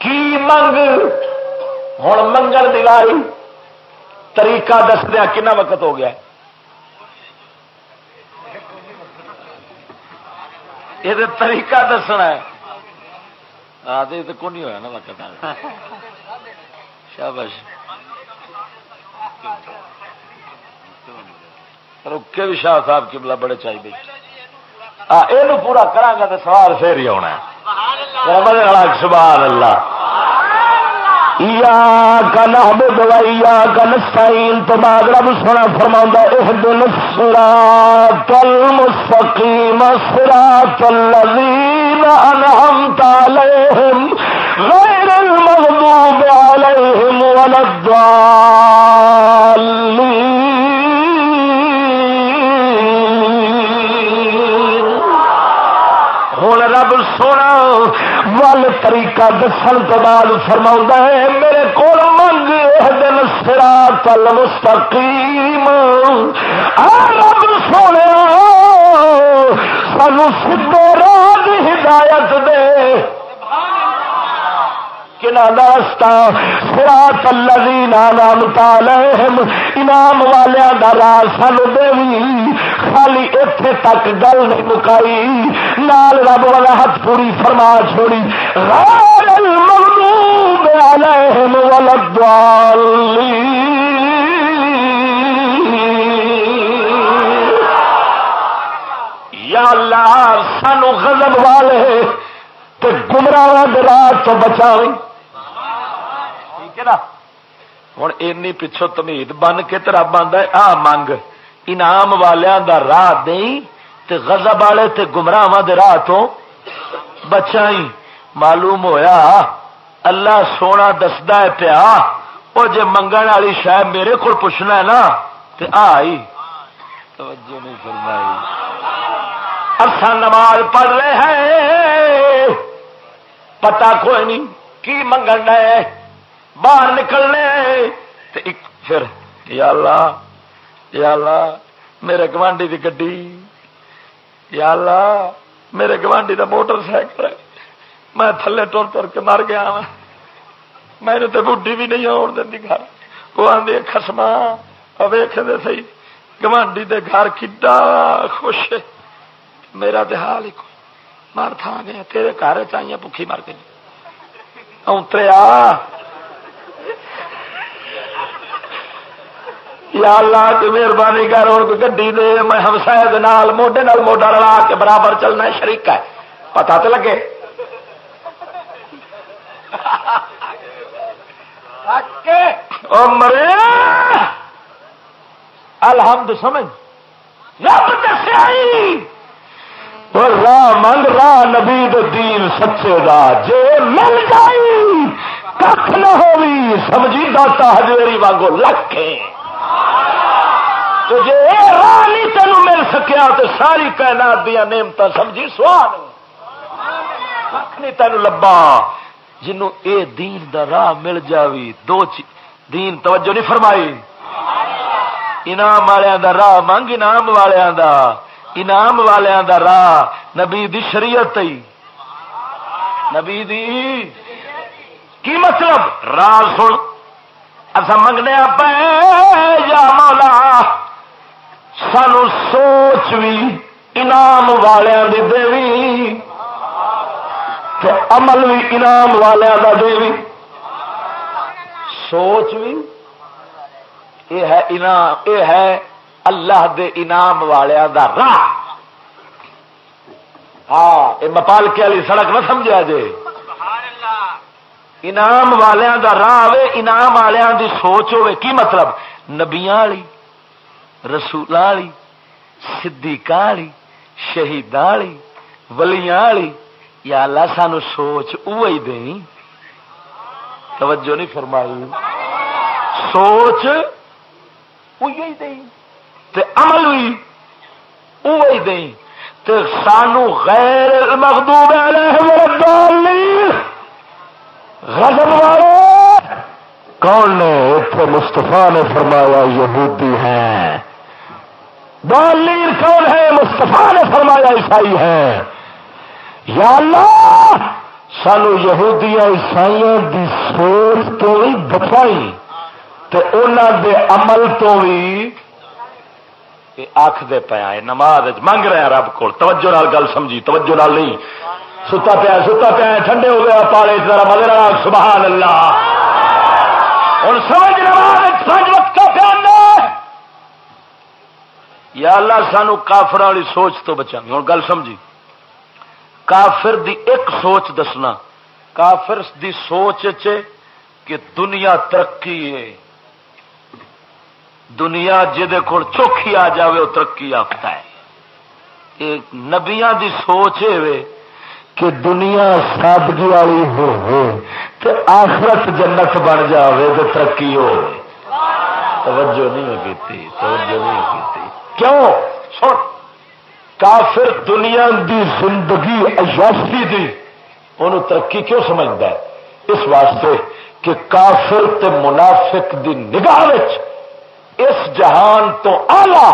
کی منگ؟ ہوں منگل دلائی۔ طریقہ دس دیا کنا وقت ہو گیا یہ طریقہ دسنا ہے۔ آدھے تو کون ہوا نا وقت شابش رکے بھی شاہ صاحب کی بلا بڑے چاہیے یہ پورا کرا گا تو سوال پھر ہی آنا سبحان اللہ۔ یا کن دوائی کن سائن تو بعد رب سونا فرما اس دن سرا تل مستقیم سرا تلین انہم تالہم غیر المغضوب علیہم ولدوالین طریقہ دسن تو بعد فرما ہے، میرے کو منگ دن سرا تل مستقیم رب سونے، سانو سدھے راہ ہدایت دے۔ رستہ سرا تلین نام تالم انعام والوں کا راج سانو دے خالی اتے تک گل نہیں مکائی۔ نال رب والا ہاتھ پوری فرما چھوڑی۔ غیر المغضوب عليهم ولا الضالين یا اللہ، سانو غضب والے تے گمراہ راہ تو بچاوی ٹھیک نا ہوں این پچھو تمید بن کے ترا بند ہے آ منگ انعام والوں دا راہ دیں تے غضب والے تے گمراہ دے راہ تو بچائی معلوم ہویا اللہ سونا دستا ہے پیا وہ جے منگن والی شاید میرے کو پوچھنا ہے نا تے آئی توجہ نہیں فرمائی اصا نماز پڑھ رہے ہیں پتا کوئی نہیں کی منگن ہے باہر نکلنے۔ پھر، یا اللہ یا اللہ، میرے گوانڈی کی گڈی۔ یا اللہ، میرے گوانڈی کا موٹر سائیکل۔ میں تھلے ٹر ٹر کے مر گیا ہاں۔ وا میرے تو بڈی بھی نہیں آن دینی گھر۔ وہ آدھے خسما ویخ دے سی گوانڈی دے گھر کڈا خوش میرا تو حال ہی کوئی مر تھا گیا تیرے گھر چاہیے بکھی مر گئی اتریا یا اللہ کی مہربانی کر ہوں گی دے میں ہمسائے نال موڈے نال موڈا رلا کے برابر چلنا شریک ہے۔ پتا تو لگے؟ مرے! الحمد سمجھ۔ رب دسیا راہ منگ راہ نبی دین سچے دا۔ جے مل جائی کھ نہ ہوئی سمجھی داتا ہجویری واگو لکھے تو جی راہ نہیں تینوں مل سکیا تو ساری کائنات دیا نعمت سمجھی؟ سوال کھ نہیں تینوں لبا جنوں اے دین دا راہ مل جاوی۔ دو چی دین توجہ نہیں فرمائی۔ انعام والوں دا راہ منگ انعام والوں دا۔ انعام والوں دا راہ نبی دی شریعت ہی نبی دی کی مطلب؟ راہ سن۔ اصا منگنے پہ یا مولا، سانو سوچ بھی انعام والوں کی دے عمل بھی انعام والوں کا دے سوچ بھی یہ ہے انعام یہ ہے اللہ دے انعام والوں دا راہ۔ ہاں یہ مپالکے والی سڑک نہ سمجھا جے۔ انعام والوں دا راہ آئے انعام والوں دی سوچ ہوے۔ کی مطلب؟ نبیاں والی رسول والی صدیق والی شہید والی، ولیاں والی۔ یا اللہ سانو سوچ اوہی دیں۔ توجہ نہیں فرمائی۔ سوچ اوہی دیں۔ تے عمل بھی اوہی دیں۔ تے سانو غیر المغضوب علیہم الضالین۔ غضب والے. کون نے اتنے مستفا نے فرمایا یہودی ہیں؟ دالیر کون ہے؟ مستفا نے فرمایا عیسائی ہے. یا اللہ، سانو یہودیا عیسائی دی سوچ تو بھی بچائی انہوں دے عمل تو بھی آخ دے پیا نماز منگ رہے ہیں رب کو توجہ نال گل سمجھی، توجہ نال نہیں۔ ستا پیا ستا پیا، ٹھنڈے ہو گیا، پالے ذرا مگر سبحان اللہ۔ ہوں سمجھ نماز وقت پیا یا اللہ، سانو کافر والی سوچ تو بچا ہوں گل سمجھی۔ کافر دی ایک سوچ دسنا۔ کافر دی سوچ چے کہ دنیا ترقی ہے۔ دنیا جہد چوکھی آ جائے وہ ترقی یافتہ ہے۔ نبیا دی سوچ ہے کہ دنیا سادگی والی ہو آخرت جنت بن جائے تو ترقی ہو۔ توجہ نہیں کی توجہ نہیں کی کیوں؟ سن کافر دنیا دی زندگی عیاشی دی انہوں ترقی کیوں سمجھتا ہے؟ اس واسطے کہ کافر تے منافق دی نگاہ اس جہان تو آلہ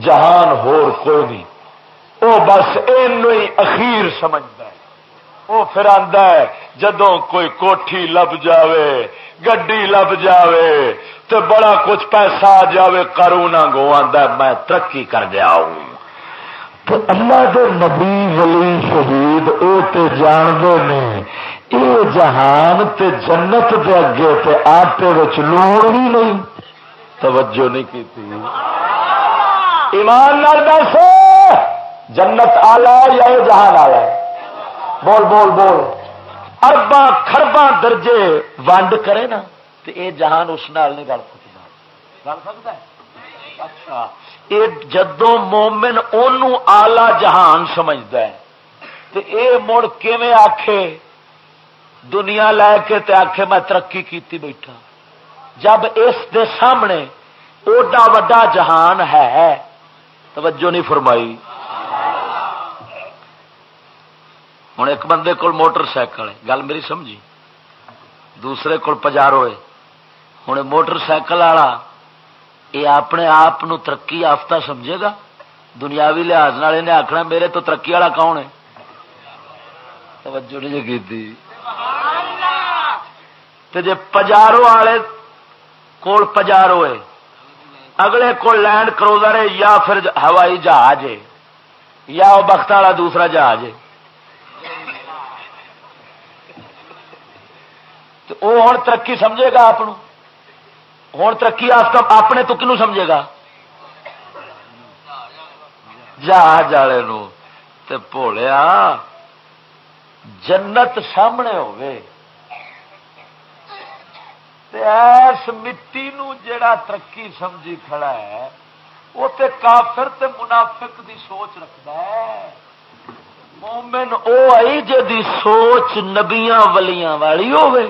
جہان ہور کوئی نہیں۔ وہ بس یہ اخیر سمجھتا ہے۔ وہ پھر ہے، جدوں کوئی کوٹھی لب جاوے، گڈی لب جاوے تو بڑا کچھ پیسہ آ جائے کرو نہ گو میں ترقی کر گیا ہوں۔ تو اللہ کے نبی ولی شہید وہ تو جانتے ہیں یہ جہان تے جنت دے اگے تے آٹے لوڑ بھی نہیں۔ توجہ نہیں کی تھی ایمان نال دس جنت آلہ یا یہ جہان آیا بول بول بول۔ اربا خربا درجے ونڈ کرے نا تو یہ جہان اس نال نہیں گل سکتا گل سکتا ہے؟ اچھا۔ یہ جدو مومن ان آلہ جہان سمجھتا ہے تو یہ مڑ کیویں آخے دنیا لے کے تے آخے میں ترقی کیتی بیٹھا۔ جب اس دے سامنے اوڈا وڈا جہان ہے، توجہ نہیں فرمائی۔ ہوں ایک بندے کو موٹر سائیکل ہے۔ گل میری سمجھی؟ دوسرے کو پجارو ہے ہوں موٹر سائیکل والا یہ اپنے آپ ترقی یافتہ سمجھے گا؟ دنیاوی لحاظ آخنا میرے تو ترقی والا کون ہے؟ توجہ نہیں کی جی پجارو والے کول پجارو ہے اگلے کو لینڈ کروزر ہے یا پھر ہوائی جہاز ہے، یا وہ بخت والا دوسرا جہاز ہے۔ تو وہ ہوں ترقی سمجھے گا آپ ہوں ترقی اپنے تو کنو سمجھے گا؟ جہاز والے بھولیا جنت سامنے ہوئے ایس مٹی نو جڑا ترقی سمجھی کھڑا ہے، وہ تے کافر تے منافق دی سوچ رکھتا ہے۔ مومن او آئی جی سوچ نبیاں ولیاں والی ہوے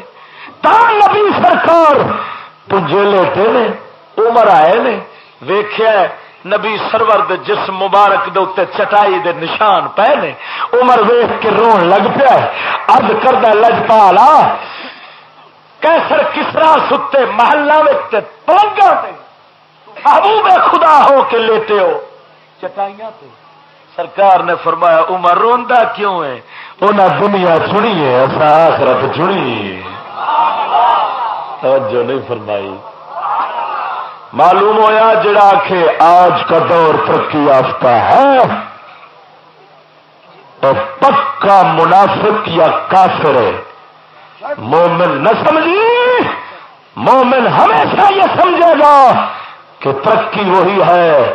تا نبی سرکار پنجے لیٹے نے، عمر آئے نے ویخیا نبی سرور دے جس مبارک دے اتنے چٹائی دے نشان پے نے، عمر ویخ کے رون لگ پیا ارد کردہ لجپالا کیسر کسرا ستے محلہ پلنگا ابو میں خدا ہو کے لیتے ہو، چٹائیاں تے۔ سرکار نے فرمایا، عمر روندا کیوں ہے؟ انہیں دنیا چنی ہے ایسا آخرت چنی۔ توجہ نہیں فرمائی۔ معلوم ہویا جڑا کہ آج کا دور ترقی یافتہ ہے۔ تو پکا منافق یا کافر ہے۔ مومن نہ سمجھی، مومن ہمیشہ یہ سمجھے گا کہ ترقی وہی ہے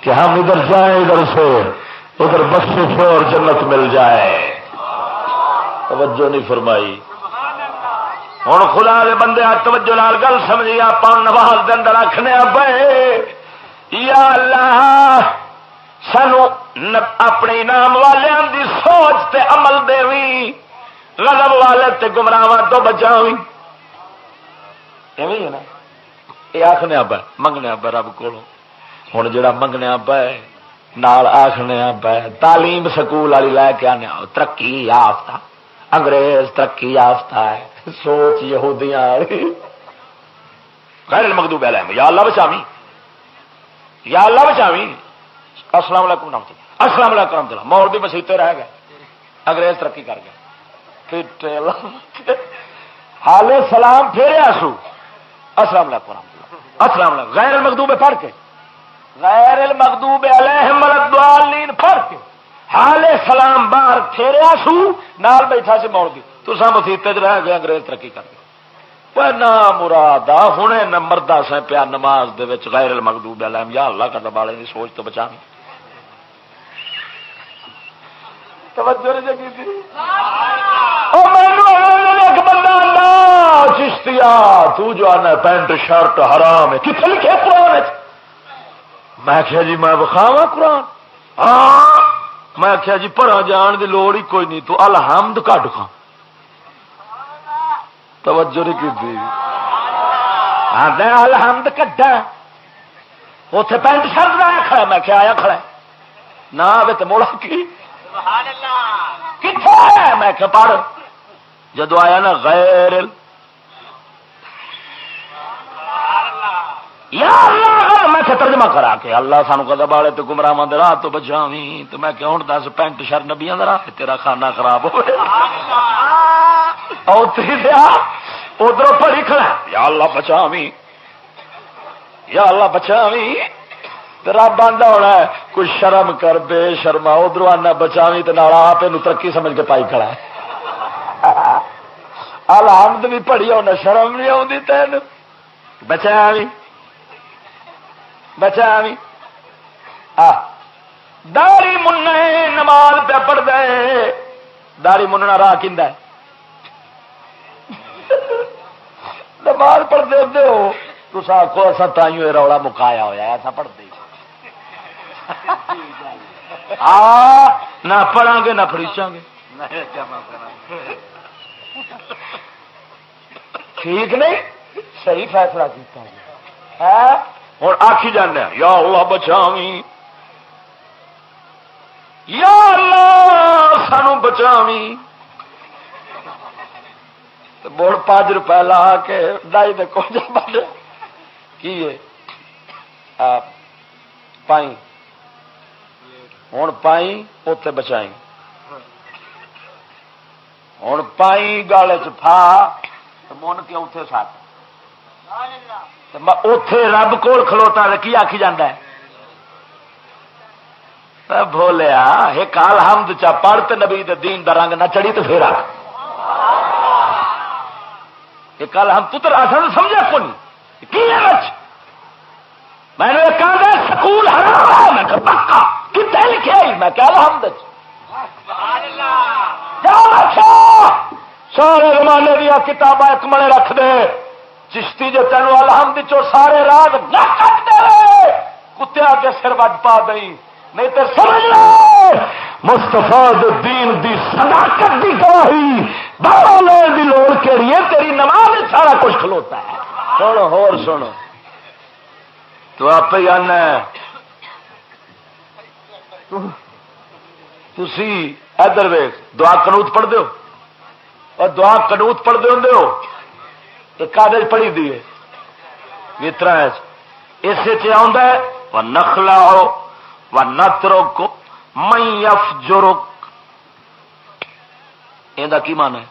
کہ ہم ادھر جائیں، ادھر سے ادھر بس سے اور جنت مل جائے۔ توجہ نہیں فرمائی۔ ہوں خدا دے بندے توجہ لال گل سمجھی آپ نواز دن رکھنے پے یا اللہ، سانو اپنے نام والوں دی سوچ تے عمل دے بھی غضب والے تے گمراہ تو بچا بھی نا؟ یہ آخنے اب منگنے اب رب کو ہوں جا منگنے اب آخنے اب تعلیم سکول والی لے کے آنے ترقی یافتہ۔ انگریز ترقی یافتہ ہے۔ سوچ یہودیاں۔ غیر المغضوب علیہم۔ یا اللہ بچاوی یا اللہ بچاوی السلام علیکم نام السلام علیکم رحمۃ اللہ۔ مور بھی مسیحتے رہ گئے۔ انگریز ترقی کر گئے۔ حال سلام پھیریا سو السلام علیکم رحمت اللہ۔ السلام علیکم۔ غیر المقدوب پڑھ کے۔ غیر المقدوب علیہم الضالین پڑھ کے۔ حال سلام باہر پھیریا سو نال بیٹھا سے موڑ دی تو سا مسیطے رہ گئے، انگریز ترقی کر گئے۔ نہ مراد ہوں نمبر دس ہے پیا نماز دے غیر المقدوب علیہم، یا اللہ کا دبالے کی سوچ تو بچا۔ توجہ نہیں کی چشتیا تو جو آنا پینٹ، شرٹ، حرام ہے کتنے لکھے قرآن میں آخیا جی میں بخاوا قرآن۔ ہاں میں آخیا جی پڑا جان کی لوڑ ہی کوئی نہیں، تو الحمد کٹ کھا توجہ نہیں کی ہاں، الحمد کٹا اتے پینٹ شرٹ لایا کھڑا، میں کیا آیا کھڑا۔ نہ آئے تو موڑا کی؟ کتنے میں پڑھ۔ جدو آیا نا غیر یا اللہ! میں ترجمہ کرا کے اللہ سانو کدا بالے تو گمراہ راہ تو بچاوی تو میں کہ ہوں دس پینٹ شر نبیا راہ، تیرا کھانا خراب ہو ادھر پڑھی کھڑا یا اللہ بچاوی یا اللہ بچاوی رب آدھا ہونا ہے کچھ شرم کر، بے شرما ادھر آنا بچاوی تو آپ ترقی سمجھ کے پائی کھڑا ہے۔ الحمد بھی پڑھی ہونا شرم نہیں آتی تین۔ بچا بھی بچا بھی داری من نماز پہ پڑھ دے داری مننا راہ کہ نماز پڑھتے ہو تو آخو اصا تھی رولا مکایا ہوا ایسا پڑھتے ہاں نہ پڑھا گے، نہ فریشا گے۔ ٹھیک نہیں؟ صحیح فیصلہ کیتا کیا ہوں آخی جانا یا اللہ بچاوی یا اللہ سانو بچاوی بوڑ پانچ روپئے لا کے ڈائی دے کو کی پائی ہوں پائی اتے بچائی ہوں پائی گال چا من کے اتے سات اتے رب کول کھلوتا کی آخی جانا ہے؟ بولیا ایک کال حمد چا پڑھ تو نبی دین دا رنگ نہ چڑی تو پھر کل ہم پتر اصل سمجھا کون؟ کی ہے میں نے کہا سکول ہرا میں پکا کتنے لکھے میں کیا حمد سارے زمانے دیا کتابیں ایک مڑے رکھ دے۔ چشتی جو تینوں الحمد چو سارے راگ نہ کٹ دے کتیا کے سر وج پا دئی نہیں تو سمجھ لو مستفا دین دی صداقت دی گواہی۔ بارہ دی لوڑ کے لیے تیری نماز سارا کچھ کھلوتا ہے۔ سنو، ہور سنو۔ تو آپ ہی آنا تھی ادھر ویس دعا کنوت پڑھ دو اور دعا کنوت پڑھ دے ہوں کاغذ پڑھی دی ہے۔ مترا اس نخلا ہو و نترو کو میف جورک یہ کی مان ہے؟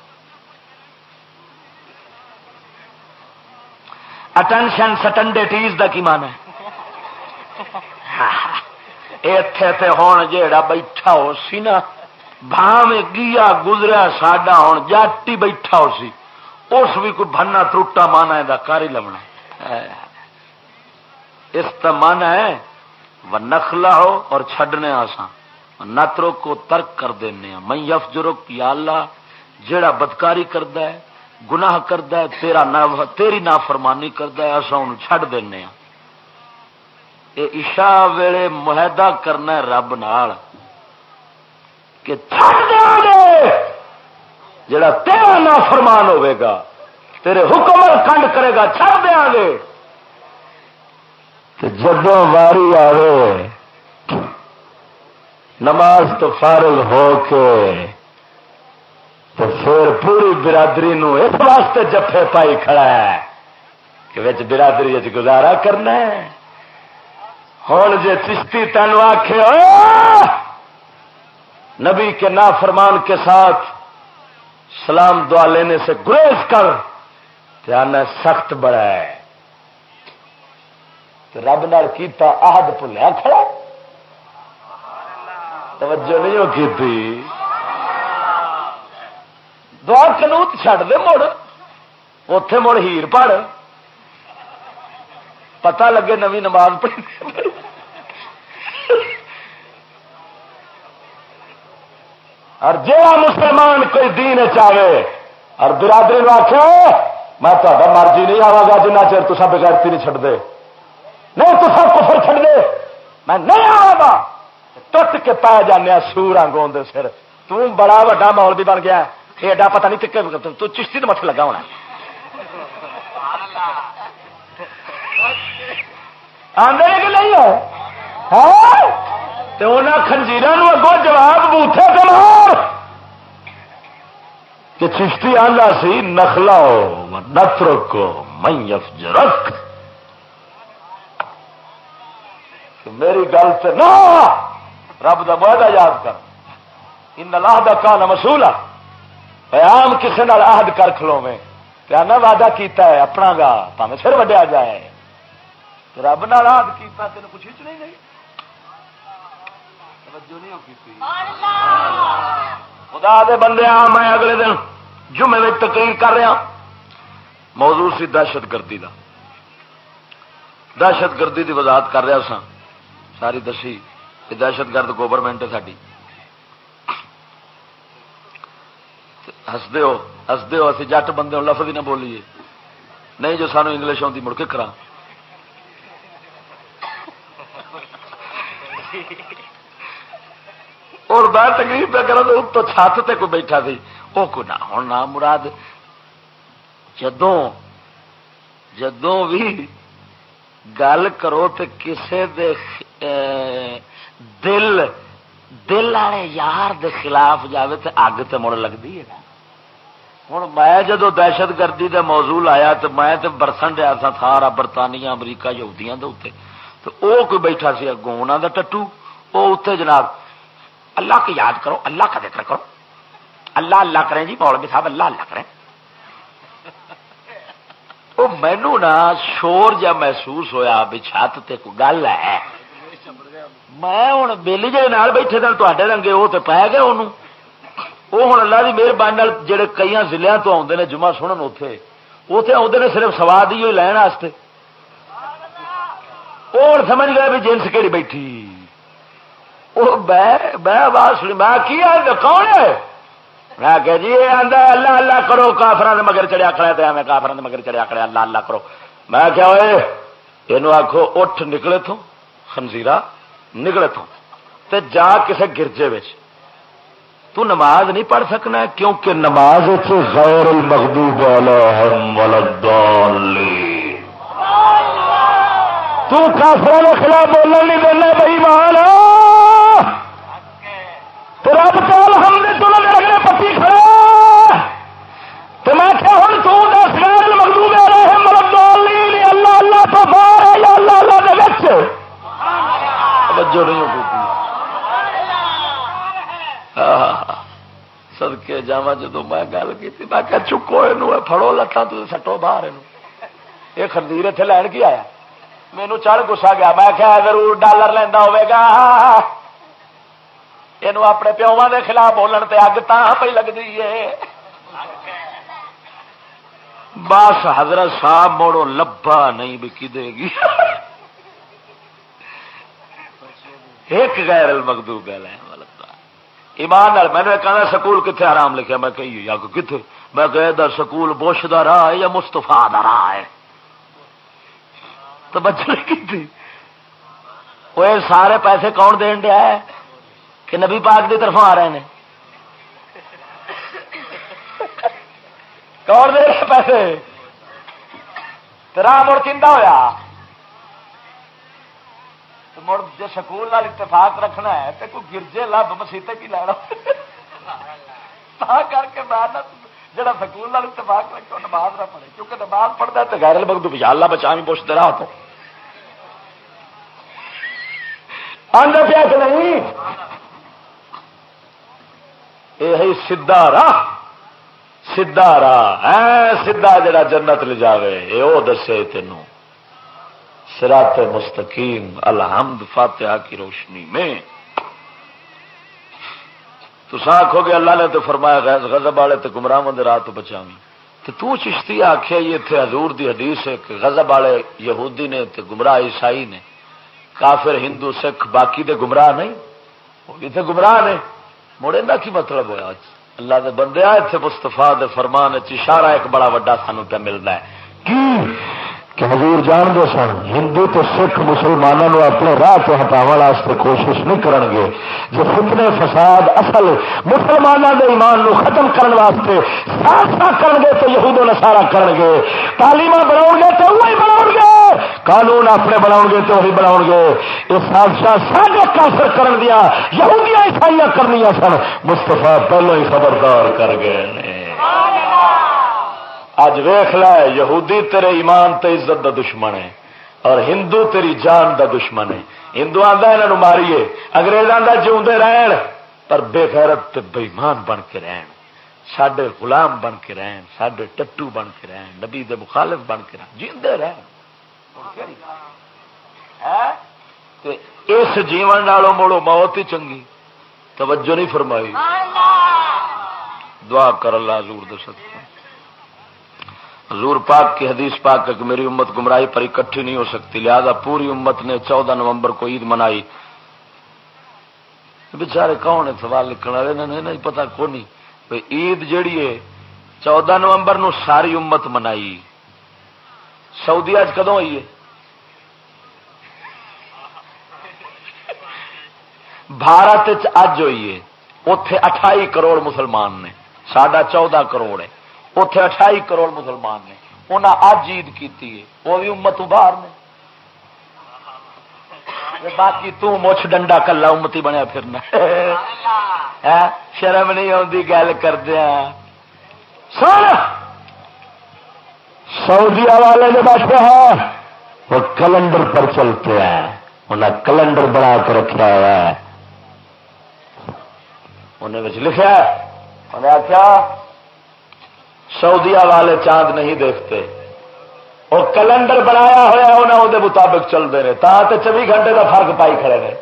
اٹینشن سٹنڈیٹیز دا کی مان ہے؟ اتے ہوں جا بیٹھا ہو سی نا بھاوے گیا گزریا ساڈا ہوں جٹ ہی بیٹھا ہو سی۔ اس بھی کوئی بننا تروٹا مانا ہے کر ہی لبنا اس کا من ہے، وہ نخلا ہو اور چھڈنے آسان نترو کو ترک کر دینا میں یف جرک یا اللہ، جیڑا بدکاری کرد ہے، گناہ کرد ہے، تیرا تیری نافرمانی کرد ہے اصا ان چھڈ دینا یہ عشا ویلے معاہدہ کرنا رب نال کہ چھڑ دے جڑا تیرا نافرمان ہوے گا، تیرے حکم کنڈ کرے گا، چھڑ دیا گے جب واری آئے نماز تو فارغ ہو کے تو پھر پوری برادری نو اس واسطے جفے پائی کھڑا ہے کہ بچ برادری گزارا کرنا ہے۔ ہوں جی چشتی تین آخ نبی کے نافرمان کے ساتھ سلام دعا لینے سے گریز کر دھیان سخت بڑا ہے۔ رب نال کیتا آہد بھلیا کھڑا۔ توجہ نہیں ہو کی تھی دعا کنوت چھڈ دے مڑ۔ اتے مڑ ہیر پڑ۔ پتا لگے نوی نماز پڑھی اور جا مسلمان کوئی دین چاہے اور برادری آخ میں تا مرضی نہیں آوا گا جنہ چر تصا بغیرتی نہیں چڈ دے نہیں تو کفر چھڑ دے میں نہیں آ گا۔ ٹوٹ کے پا جانے سور آنگوں سر۔ تم بڑا وا ماحول بھی بن گیا ایڈا پتا نہیں تو چشتی تو مت لگا ہونا آدھے کہ نہیں ہے؟ ہاں؟ خنجیر اگوں جواب بوٹے کمار کہ چشتی آندا سی، نخلا نترکو میف جرک میری گل سے نہ رب کا معاہدہ یاد کر۔ ان لاہ کا کان مسول آم کسی نال عہد کر کھلو میں کیا نہ وعدہ کیتا ہے، اپنا گا پہ پھر وڈیا جائے رب نال عہد کیتا تین کچھ ہچ نہیں خدا دے بندے میں اگلے دن جمعے میں تقریر کر رہا۔ موضوع سی دہشت گردی کا دہشت گردی کی وضاحت کر رہا سا ساری دسی کہ دہشت گرد گورنمنٹ ہے ساری ہسدے ہو اسی جٹ بندے ہو لفظ ہی نہ بولیے۔ نہیں جو سانو انگلش آتی مڑ کے کرا اور میں تکلیف پہ کرا تو چھت تے کوئی بیٹھا سی۔ وہ کو نہ ہوں نہ مراد۔ جدوں جدوں بھی گل کرو تو کسے دے دل دل والے یار دے خلاف جاوے تو اگ تو مڑ لگتی ہے ہوں میں جدو دہشت گردی دے موضوع آیا تو میں تو برسن رہا سا سارا برطانیہ، امریکہ، یہودیاں دے اتنے تو وہ کوئی بیٹھا سی اگوں انہوں دا ٹٹو۔ وہ اتنے جناب اللہ کو یاد کرو، اللہ کا ذکر کرو۔ اللہ اللہ کریں جی مولوی صاحب، اللہ اللہ کریں۔ وہ مینو نا شور جا محسوس ہویا، بھی چھت تے کوئی گل ہے۔ میں ہوں بل جی بیٹھے دن تے رنگے وہ تو پی گئے انہوں وہ ہوں اللہ کی مہربانی جہے کئی ضلع تو آتے ہیں جمعہ سنن اتے اتے آتے ہیں صرف سواد ہی لین واسطے۔ وہ ہوں سمجھ گیا بھی جنس کہڑی بیٹھی۔ وہ میں آواز سنی میں کی کون ہے؟ میں کہ جی یہ آدھا اللہ اللہ کرو کافران نے مگر چڑیا کھڑا تو میں کافران نے مگر چڑیا کھڑا اللہ اللہ کرو۔ میں کیا ہوئے؟ یہ آخو اٹھ نکلے تھو خنزیرا نکلے تھو تے جا کسے گرجے بچ تو نماز نہیں پڑھ سکنا کیونکہ نماز غیر المغضوب علیہم ولدالین تو کافروں کے خلاف بولنے نہیں دینا بھائی مان تو رب چال ہم نے تو اگلے پتی کھڑا تو میں کیا ہوں تو دس غیر المغضوب علیہم ولدالین اللہ اللہ تو بار ہے، یا اللہ اللہ دے وچ۔ توجہ نہیں ہوتی۔ سدکے جا جدو میں گل کی میں کہ چکو یہ فڑو لتان تو سٹو باہر یہ خندیر اتنے لین کی آیا؟ مینو چڑھ گسا گیا، میں کیا ضرور ڈالر لینا ہوا یہ اپنے پیوا کے خلاف بولن تے اگ تا پہ لگتی ہے بس حضرت صاحب موڑو لبا نہیں بکی دے گی ایک غیر المغضوب علیہم ایمان میں نے کہنا سکول کتنے آرام لکھا میں کہی یا کتنے میں کہ دا سکول بوش دا راہ ہے یا مستفا دا راہ ہے تو بچے کتنی وہ سارے پیسے کون دین دیا ہے کہ نبی پاک کی طرف آ رہے ہیں۔ کون دے رہے پیسے؟ راہ مڑ کھا ہوا مڑ جی سکول نال اتفاق رکھنا ہے تو کوئی گرجے لب مسیطے کی لینا کر کے میں جڑا سکول نال اتفاق رکھے نماز نہ پڑھے، کیونکہ نماز پڑھتا ہے تو غیر بگ تو اللہ بچا بھی پوچھتے رہا تو۔ آدھا پیا کہ نہیں؟ یہ سیدا راہ سیدا راہ سیدا جڑا جنت لے جاوے یہ وہ دسے تینوں سرات مستقیم الحمد فاتحہ کی روشنی میں تو آخو گے اللہ نے تو فرمایا غزب والے تو گمراہ مند رات بچا تو تو چشتی آخیا یہ اتنے حضور دی حدیث ہے کہ غزب والے یہودی نے تو گمراہ عیسائی نے کافر ہندو سکھ باقی دے گمراہ نہیں وہ بھی تو گمراہ نے مڑے کا کی مطلب ہوا اللہ دے بندے آئے تھے مستفا دے فرمان اشارہ ایک بڑا وڈا سانو پہ ملتا ہے۔ کی؟ کہ حضور جان دو سن، ہندو تو سکھ مسلمانوں اپنے راہ تو ہٹاو کوشش نہیں کرن گے۔ جو فتنے فساد، اصل مسلمانوں کے ایمان نو ختم کرنے واسطے ساتھ ساتھ کرن گے تو یہود و نسارا کرن گے۔ تعلیم بناؤ گے تو وہی بناؤ گے۔ قانون اپنے بناؤ گے تو وہی بناؤ گے۔ یہ سادشاہ سارے کافر کرن دیا، یہودیاں عیسائیاں کرنی سن۔ مستفا پہلو ہی خبردار کر گئے اج ویخ یہودی تیرے ایمان تے عزت دا دشمن ہے اور ہندو تیری جان دا دشمن ہے۔ ہندو آتا یہاں ماریے۔ اگریزوں کا جیوے رہن۔ پر بے خیرت بےمان بن کے رہن۔ سڈے غلام بن کے رہن سڈے ٹٹو بن کے رہن نبی دے مخالف بن کے رہن۔ جیندے رہن۔ اس جیون نالوں موڑو موت ہی چنگی۔ توجہ نہیں فرمائی۔ دعا کر اللہ حضور دے سکتے حضور پاک کی حدیث پاک کہ میری امت گمراہی پر اکٹھی نہیں ہو سکتی، لہذا پوری امت نے چودہ نومبر کو عید منائی۔ بچارے کون ہے؟ سوال لکھنے والے نہیں پتا کو نہیں عید جیڑی ہے، چودہ نومبر نو ساری امت منائی۔ سعودی اج کدو ہوئی ہے؟ بھارت اج ہوئی ہے۔ اتے اٹھائی کروڑ مسلمان نے، ساڈا چودہ کروڑ ہے۔ اتے اٹھائی کروڑ مسلمان نے۔ انہیں اج عید کی وہ بھی امت باہر نے۔ باقی تچ ڈنڈا کلا امتی بنیا پھرنا۔ شرم نہیں آتی گل کردیا سن! سعودیا والے جو بیٹھے ہیں وہ کلنڈر پر چلتے ہیں۔ انہیں کلنڈر بنا کے رکھا ہوا ہے۔ انہیں لکھا انہیں آخیا سعودیا والے چاند نہیں دیکھتے۔ اور کیلنڈر بنایا ہوا انہیں وہ مطابق چلتے ہیں۔ تا چوبی گھنٹے کا فرق پائی کھڑے نے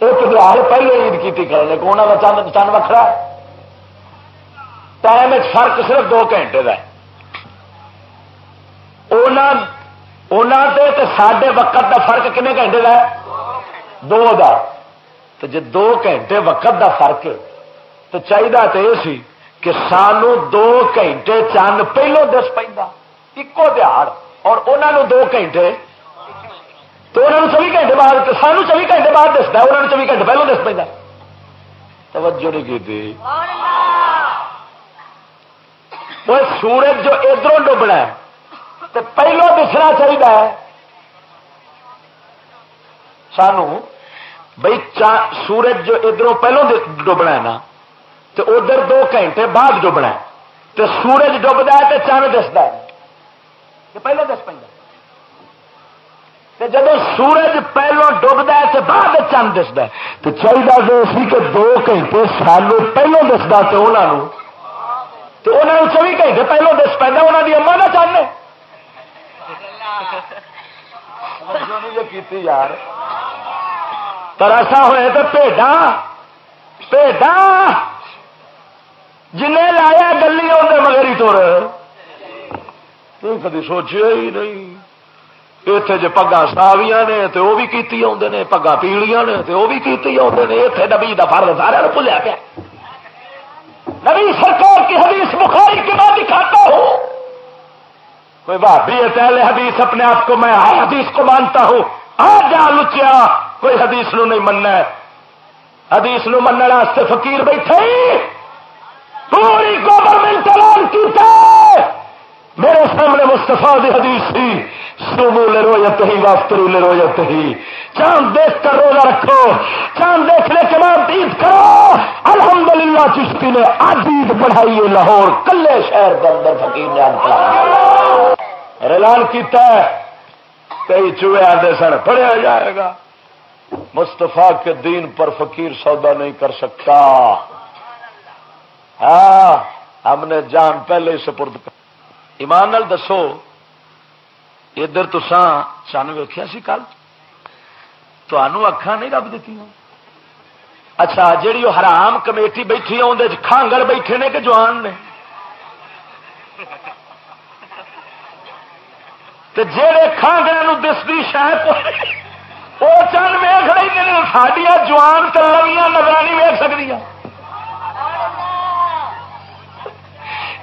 ایک تہوار پہلے عید کی کھڑے نے کہ انہوں کا چند چند وکرا ٹائم فرق صرف دو گھنٹے کا سڈے وقت کا فرق کنے گھنٹے کا دو دا۔ تو جی دو گھنٹے وقت دا فرق تو چاہیے تو یہ سی کہ سانو دو گھنٹے چند پہلو دس پہ ایکو دہاڑ، اور انہوں دو گھنٹے۔ تو انہوں چوبی گھنٹے بعد سانو چوبی گھنٹے بعد دستا انہوں نے چوبی گھنٹے پہلو دس پہ توجہ نہیں کی وہ سورج جو ادھر ڈبنا ہے تو پہلو دسنا چاہیے سانو بھائی سورج جو ادھر پہلو ڈبنا ہے نا تو ادھر دو گھنٹے بعد ڈبنا ہے۔ تو سورج ڈبدا ہے تو چند دستا ہے۔ پہلو دس پہ جب سورج پہلو ڈبدا ہے تو بعد چند دستا ہے۔ تو چاہیے جو سی کہ دو گھنٹے سالو پہلو دستا تو انہوں تو انہوں نے چوبی گھنٹے پہلو دس پہ انہوں کی اما کا چاہنے۔ یار۔ پر ایسا ہوئے تو پیڈا پیڈا جنہیں لایا گلی آدھے مگر ہی تر کدی سوچیا ہی نہیں۔ اتنے جی پگا ساویاں نے تو وہ بھی کی آدھے نے، پگا پیلیاں نے تو وہ بھی کی آدھے نے۔ اتنے نبی کا فرد سارا بھولیا پیا۔ نبی سرکار کی حدیث بخاری کے بعد دکھاتا ہوں۔ کوئی بھابی ہے پہلے حدیث، اپنے آپ کو میں ہر حدیث کو مانتا ہوں۔ آ جا لچیا، کوئی حدیث نو نہیں مننا۔ حدیث نو من فقیر بیٹھے پوری گورنمنٹ اعلان کیتا میرے سامنے مستفا دی حدیث تھی. سومو لے رویت ہی، وافترو لے رویت ہی. چاند دیکھ کر روزہ رکھو. چاند دیکھنے کے بعد عید کرو. الحمدللہ چشتی نے آج عید بڑھائی ہے لاہور، کلے شہر کے اندر فقیر نے اعلان کیتا ہے، کئی چوہے آدھے سن، پڑھیا جائے گا. مستفا کے دین پر فقیر سودا نہیں کر سکتا. ہاں ہم نے جان پہلے ہی سپرد کر ایمان نال دسو، ادھر تو سان ویخیا سی کل؟ تمہوں اکھان نہیں رب دیتی اچھا جیڑی وہ حرام کمیٹی بیٹھی اندر کھانگڑ بیٹھے نے کہ جوان نے؟ جہے کھانگڑے دستی شاید وہ چند ویخ رہی سڈیا جوان چلویاں نظر نہیں ویک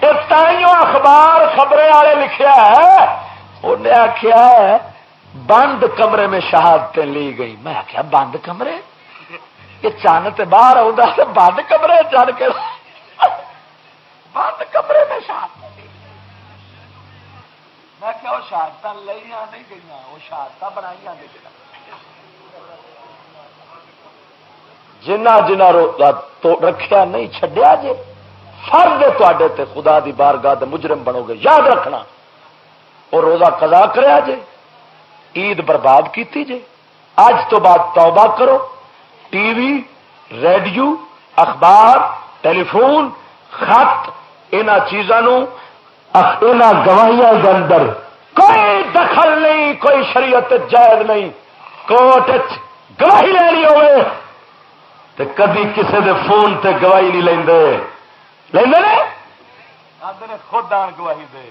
سکتی تائیوں اخبار خبریں والے لکھیا ہے، انہیں آخیا بند کمرے میں شہادتیں لی گئی۔ میں آخیا بند کمرے؟ یہ چند تے باہر آ بند کمرے چل کے بند کمرے میں شہادت میں کیا وہ شہادت لیا نہیں گئی وہ شہادت بنائی نہیں گئی جنہ جنہ رکھا نہیں چڈیا جی فرد تے تے خدا دی بارگاہ دے مجرم بنو گے۔ یاد رکھنا اور روزہ قضا کریا جے عید برباد کیتی جے۔ اج تو بعد توبہ کرو۔ ٹی وی، ریڈیو، اخبار ٹیلی فون خط ان چیزوں گواہیاں کے اندر۔ کوئی دخل نہیں، کوئی شریعت جائز نہیں۔ کوٹ گواہی لینی ہوئے۔ تے کدی کسے دے فون تے گواہی نہیں لیندے۔ آدھے خود آن گواہی دے۔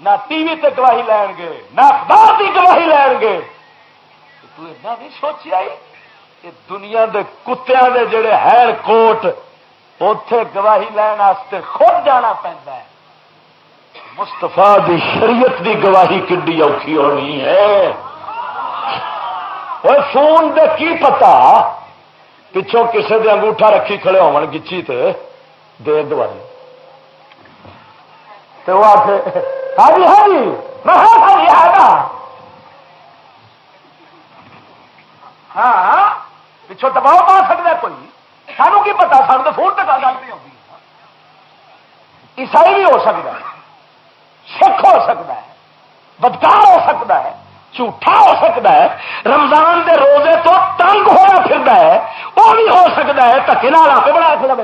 نہ ٹی وی تے گواہی لین گے، نہ اخبار کی گواہی لین گے۔ تو نہیں سوچیا کہ دنیا دے کتیاں دے جڑے ہیر کوٹ اتے گواہی لین واسطے خود جانا پہنتا ہے۔ مستفا دی شریعت دی گواہی کڈی اوکھی ہونی ہے۔ فون دے کی پتا؟ پچھوں کسے دے انگوٹھا رکھی کھڑے ہو گچی تے۔ دیر دوائی تو وہ ہاں جی ہاں جی میں ہاں ہاں پچھو دباؤ پا سکتا کوئی سانو کی پتا سانو تو فون تک گل نہیں آتی عیسائی بھی ہو سکتا ہے سکھ ہو سکتا ہے بدکار ہو سکتا ہے جھوٹا ہو سکتا ہے رمضان دے روزے تو تنگ ہوا پھر ہے وہ بھی ہو سکتا ہے تکے نال آپ بنا سکتا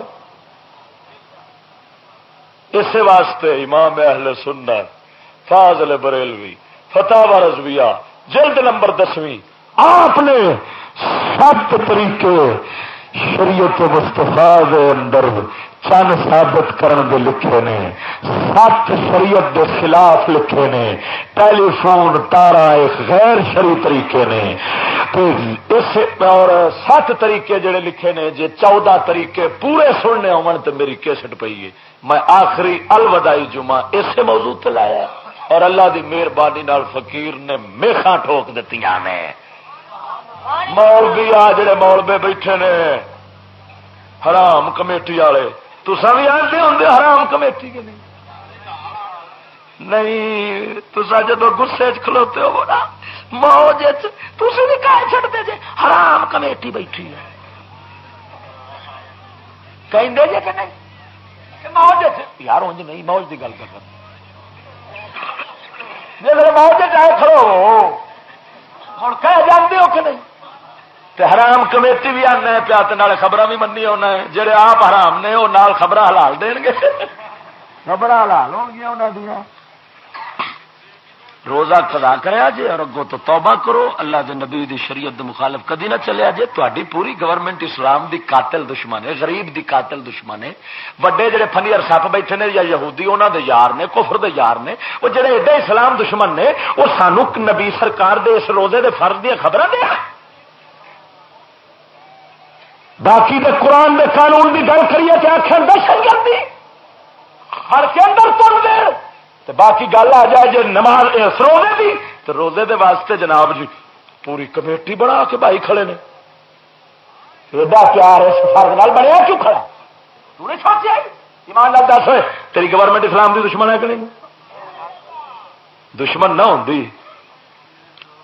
اس واسطے امام اہل سنت، فاضل بریلوی فتح رضویہ، جلد نمبر دسویں، آپ نے سب طریقے شریعت مستفا اندر چند ثابت کرن دے لکھے نے، سات شریعت دے خلاف لکھے نے ٹیلی فون تارا ایک غیر شری طریقے نے۔ اس اور سات طریقے جڑے لکھے نے، جے چودہ طریقے پورے سننے ہون تو میری کیسٹ پی ہے۔ میں آخری الوداعی جمعہ اسے موضوع لایا اور اللہ دی مہربانی فقیر نے میخا ٹھوک دیتی نے۔ مولوی آ جڑے مولبے بیٹھے نے، حرام کمیٹی والے۔ تسا بھی آتے ہوں حرام کمیٹی کے نہیں؟ نہیں تسا جب گسے کھلوتے ہو نا، موج تھی بھی کہہ چڑتے جی حرام کمیٹی بیٹھی ہے۔ کہیں جی کہ نہیں؟ موج یار انج نہیں، موج کی گل کر جی میرے موج چاہے کھڑو ہوں کہہ جاتے ہو کہ نہیں؟ تے حرام کمیٹی بھی آنا پیا خبر بھی منی ہونا ہے۔ جہے آپ حرام نے وہ نال خبر حلال دین گے۔ خبر حلال ہو گیا انہوں دیا روزہ کدا کریا جی اور اگوں تو توبہ کرو۔ اللہ دے نبی دی شریعت دے مخالف کدی نہ چلیا جی تاری پوری گورنمنٹ اسلام دی قاتل دشمن ہے، غریب دی قاتل دشمن ہے۔ وڈے جڑے فنی سپ بیٹھے نے یا یہودی انہوں دے یار نے، کفر دے یار نے، وہ جڑے ایڈے اسلام دشمن نے، وہ سانو نبی سرکار دے اس روزے دے فرض دیا خبر دیا۔ باقی دے قرآن دے قانون کی گل کریے کہ آخر دہشت گردی ہر کے اندر تر دے۔ تو باقی گل آ جائے جی نماز روزے دی۔ تو روزے دے واسطے جناب جی پوری کمیٹی بنا کے بھائی کھڑے نے۔ پیار اس فرد نال بنیا کیوں کھڑا تو نے سوچا ایمان دس ہوئے، تیری گورنمنٹ اسلام دی دشمن ہے کہ نہیں؟ دشمن نہ ہوں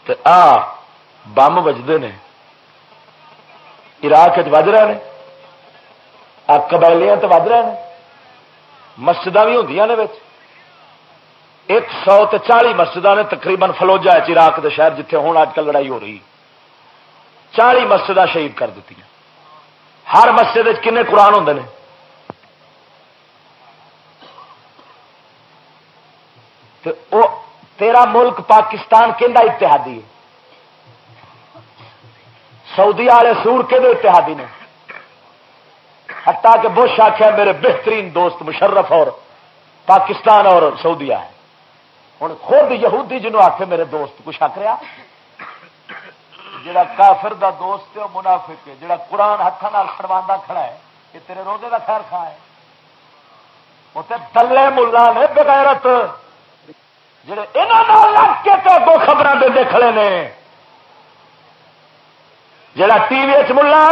تو آ بم بجتے ہیں عراق وج رہے ہیں قبیلیاں تو وج رہے ہیں مسجد بھی ہوں نے ایک سو چالی مسجد نے تقریباً فلوجا عراق کے شہر جتنے ہوں اج کل لڑائی ہو رہی۔ چالی مسجد شہید کر دیتی ہر مسجد کنے قرآن ہوں نے۔ تیرا ملک پاکستان کہ اتحادی ہے۔ سعودی والے سور کے اتحادی نے؟ ہٹا کہ بش آخیا میرے بہترین دوست مشرف اور پاکستان اور سعودیا ہے ہوں خود یہودی جنوب آخے میرے دوست، کچھ آخ رہا جڑا کافر دا دوست ہے، وہ منافق ہے۔ جڑا قرآن ہاتھوں کھڑوا کھڑا ہے، یہ تیرے روزے کا خیر خواہ ہے۔ اتنے تلے ملا نے بغیرت، جڑے یہاں لگ کے تو دو دے کھڑے نے جڑا ٹی وی ملا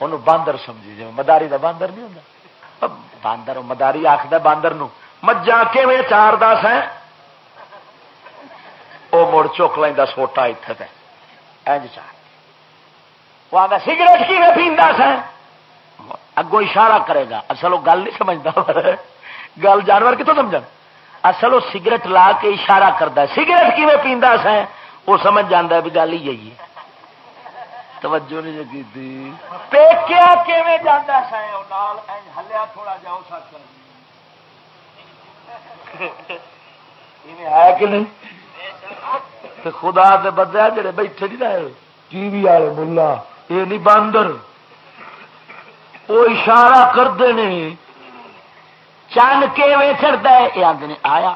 انہوں باندر سمجھی جی مداری دا باندر نہیں ہوں باندر، مداری آخر باندر مجھا کہ چار دس ہے وہ مڑ چک لینا سوٹا اتنے اینج چار۔ وہ آتا سگریٹ کی پیندا سا اگوں اشارہ کرے گا۔ اصل وہ گل نہیں سمجھتا گل جانور کتوں سمجھ اصل وہ سگریٹ لا کے اشارہ کرتا سگریٹ کی پیندا سا وہ سمجھ جانا بھی گل ہی ہے۔ توجہ نہیں کی پیکیا جانا ہلیا تھوڑا جاؤ سک <laughs> ہے۔ کہ نہیں؟ خدا دے بدیا جڑے بیٹھے نہیں رہے ٹی وی والے ملا یہ نہیں باندر۔ وہ اشارہ کرتے ہیں چند کے چڑھتا ہے؟ یہ آدھے نے آیا۔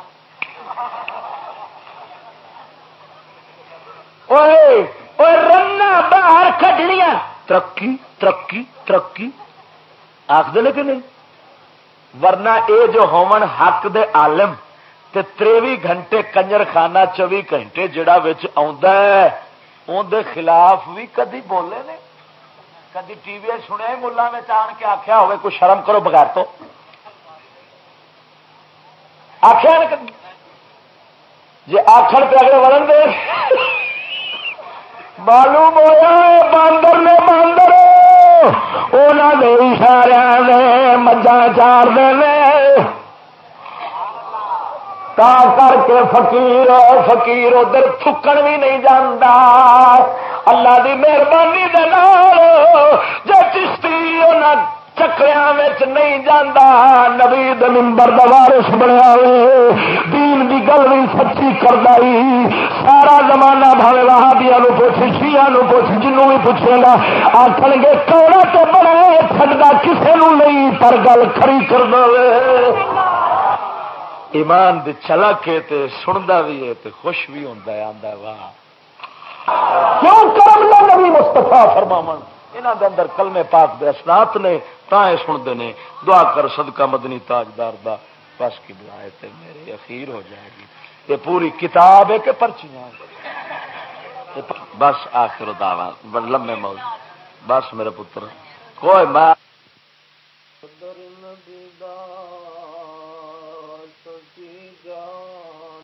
اور رنا باہر کھڈنیا ترقی ترقی ترقی آخر کہ نہیں ورنہ اے جو ہومن حق دے عالم تے تریوی گھنٹے کنجر خانہ چوبی گھنٹے جڑا اندر خلاف بھی کدی بولے نے کدی ٹی وی سنیا ملا میں آن کے آخیا ہوئے کوئی شرم کرو بغیر تو آخیا جی آخر پہ اگلے وڑن دے معلوم ہوا باندر نے باندر۔ انہوں نے اشارے نے مجھا چار دے تا کر کے فقیر فقیر ادھر تھکن بھی نہیں جانا اللہ دی مہربانی دے جو چشتی انہیں چکریا نہیں جانا نبی دمبر دوارس بنیا دین کی گل بھی سچی کرتا سارا زمانہ بھاوے وہابیا پوچھ شیا پوچھ، جنوں بھی پوچھے گا۔ آخر گے کوڑا تو بڑے چڑھتا کسی نو نہیں، پر گل کھری کر دے ایمان دے چلا کے تے سنتا بھی ہے تے خوش بھی ہوتا ہے آدھا واہ۔ کیوں کرم نبی مستفا فرماون؟ یہاں دے اندر کلمے پاک دے اسنات نے تا سنتے ہیں، دعا کر صدقہ مدنی تاجدار دا بس کی دعائے تے میرے اخیر ہو جائے گی۔ یہ پوری کتاب ہے کہ پرچیاں بس آخر دعوا لمے موضوع۔ بس میرے پتر، کوئی میں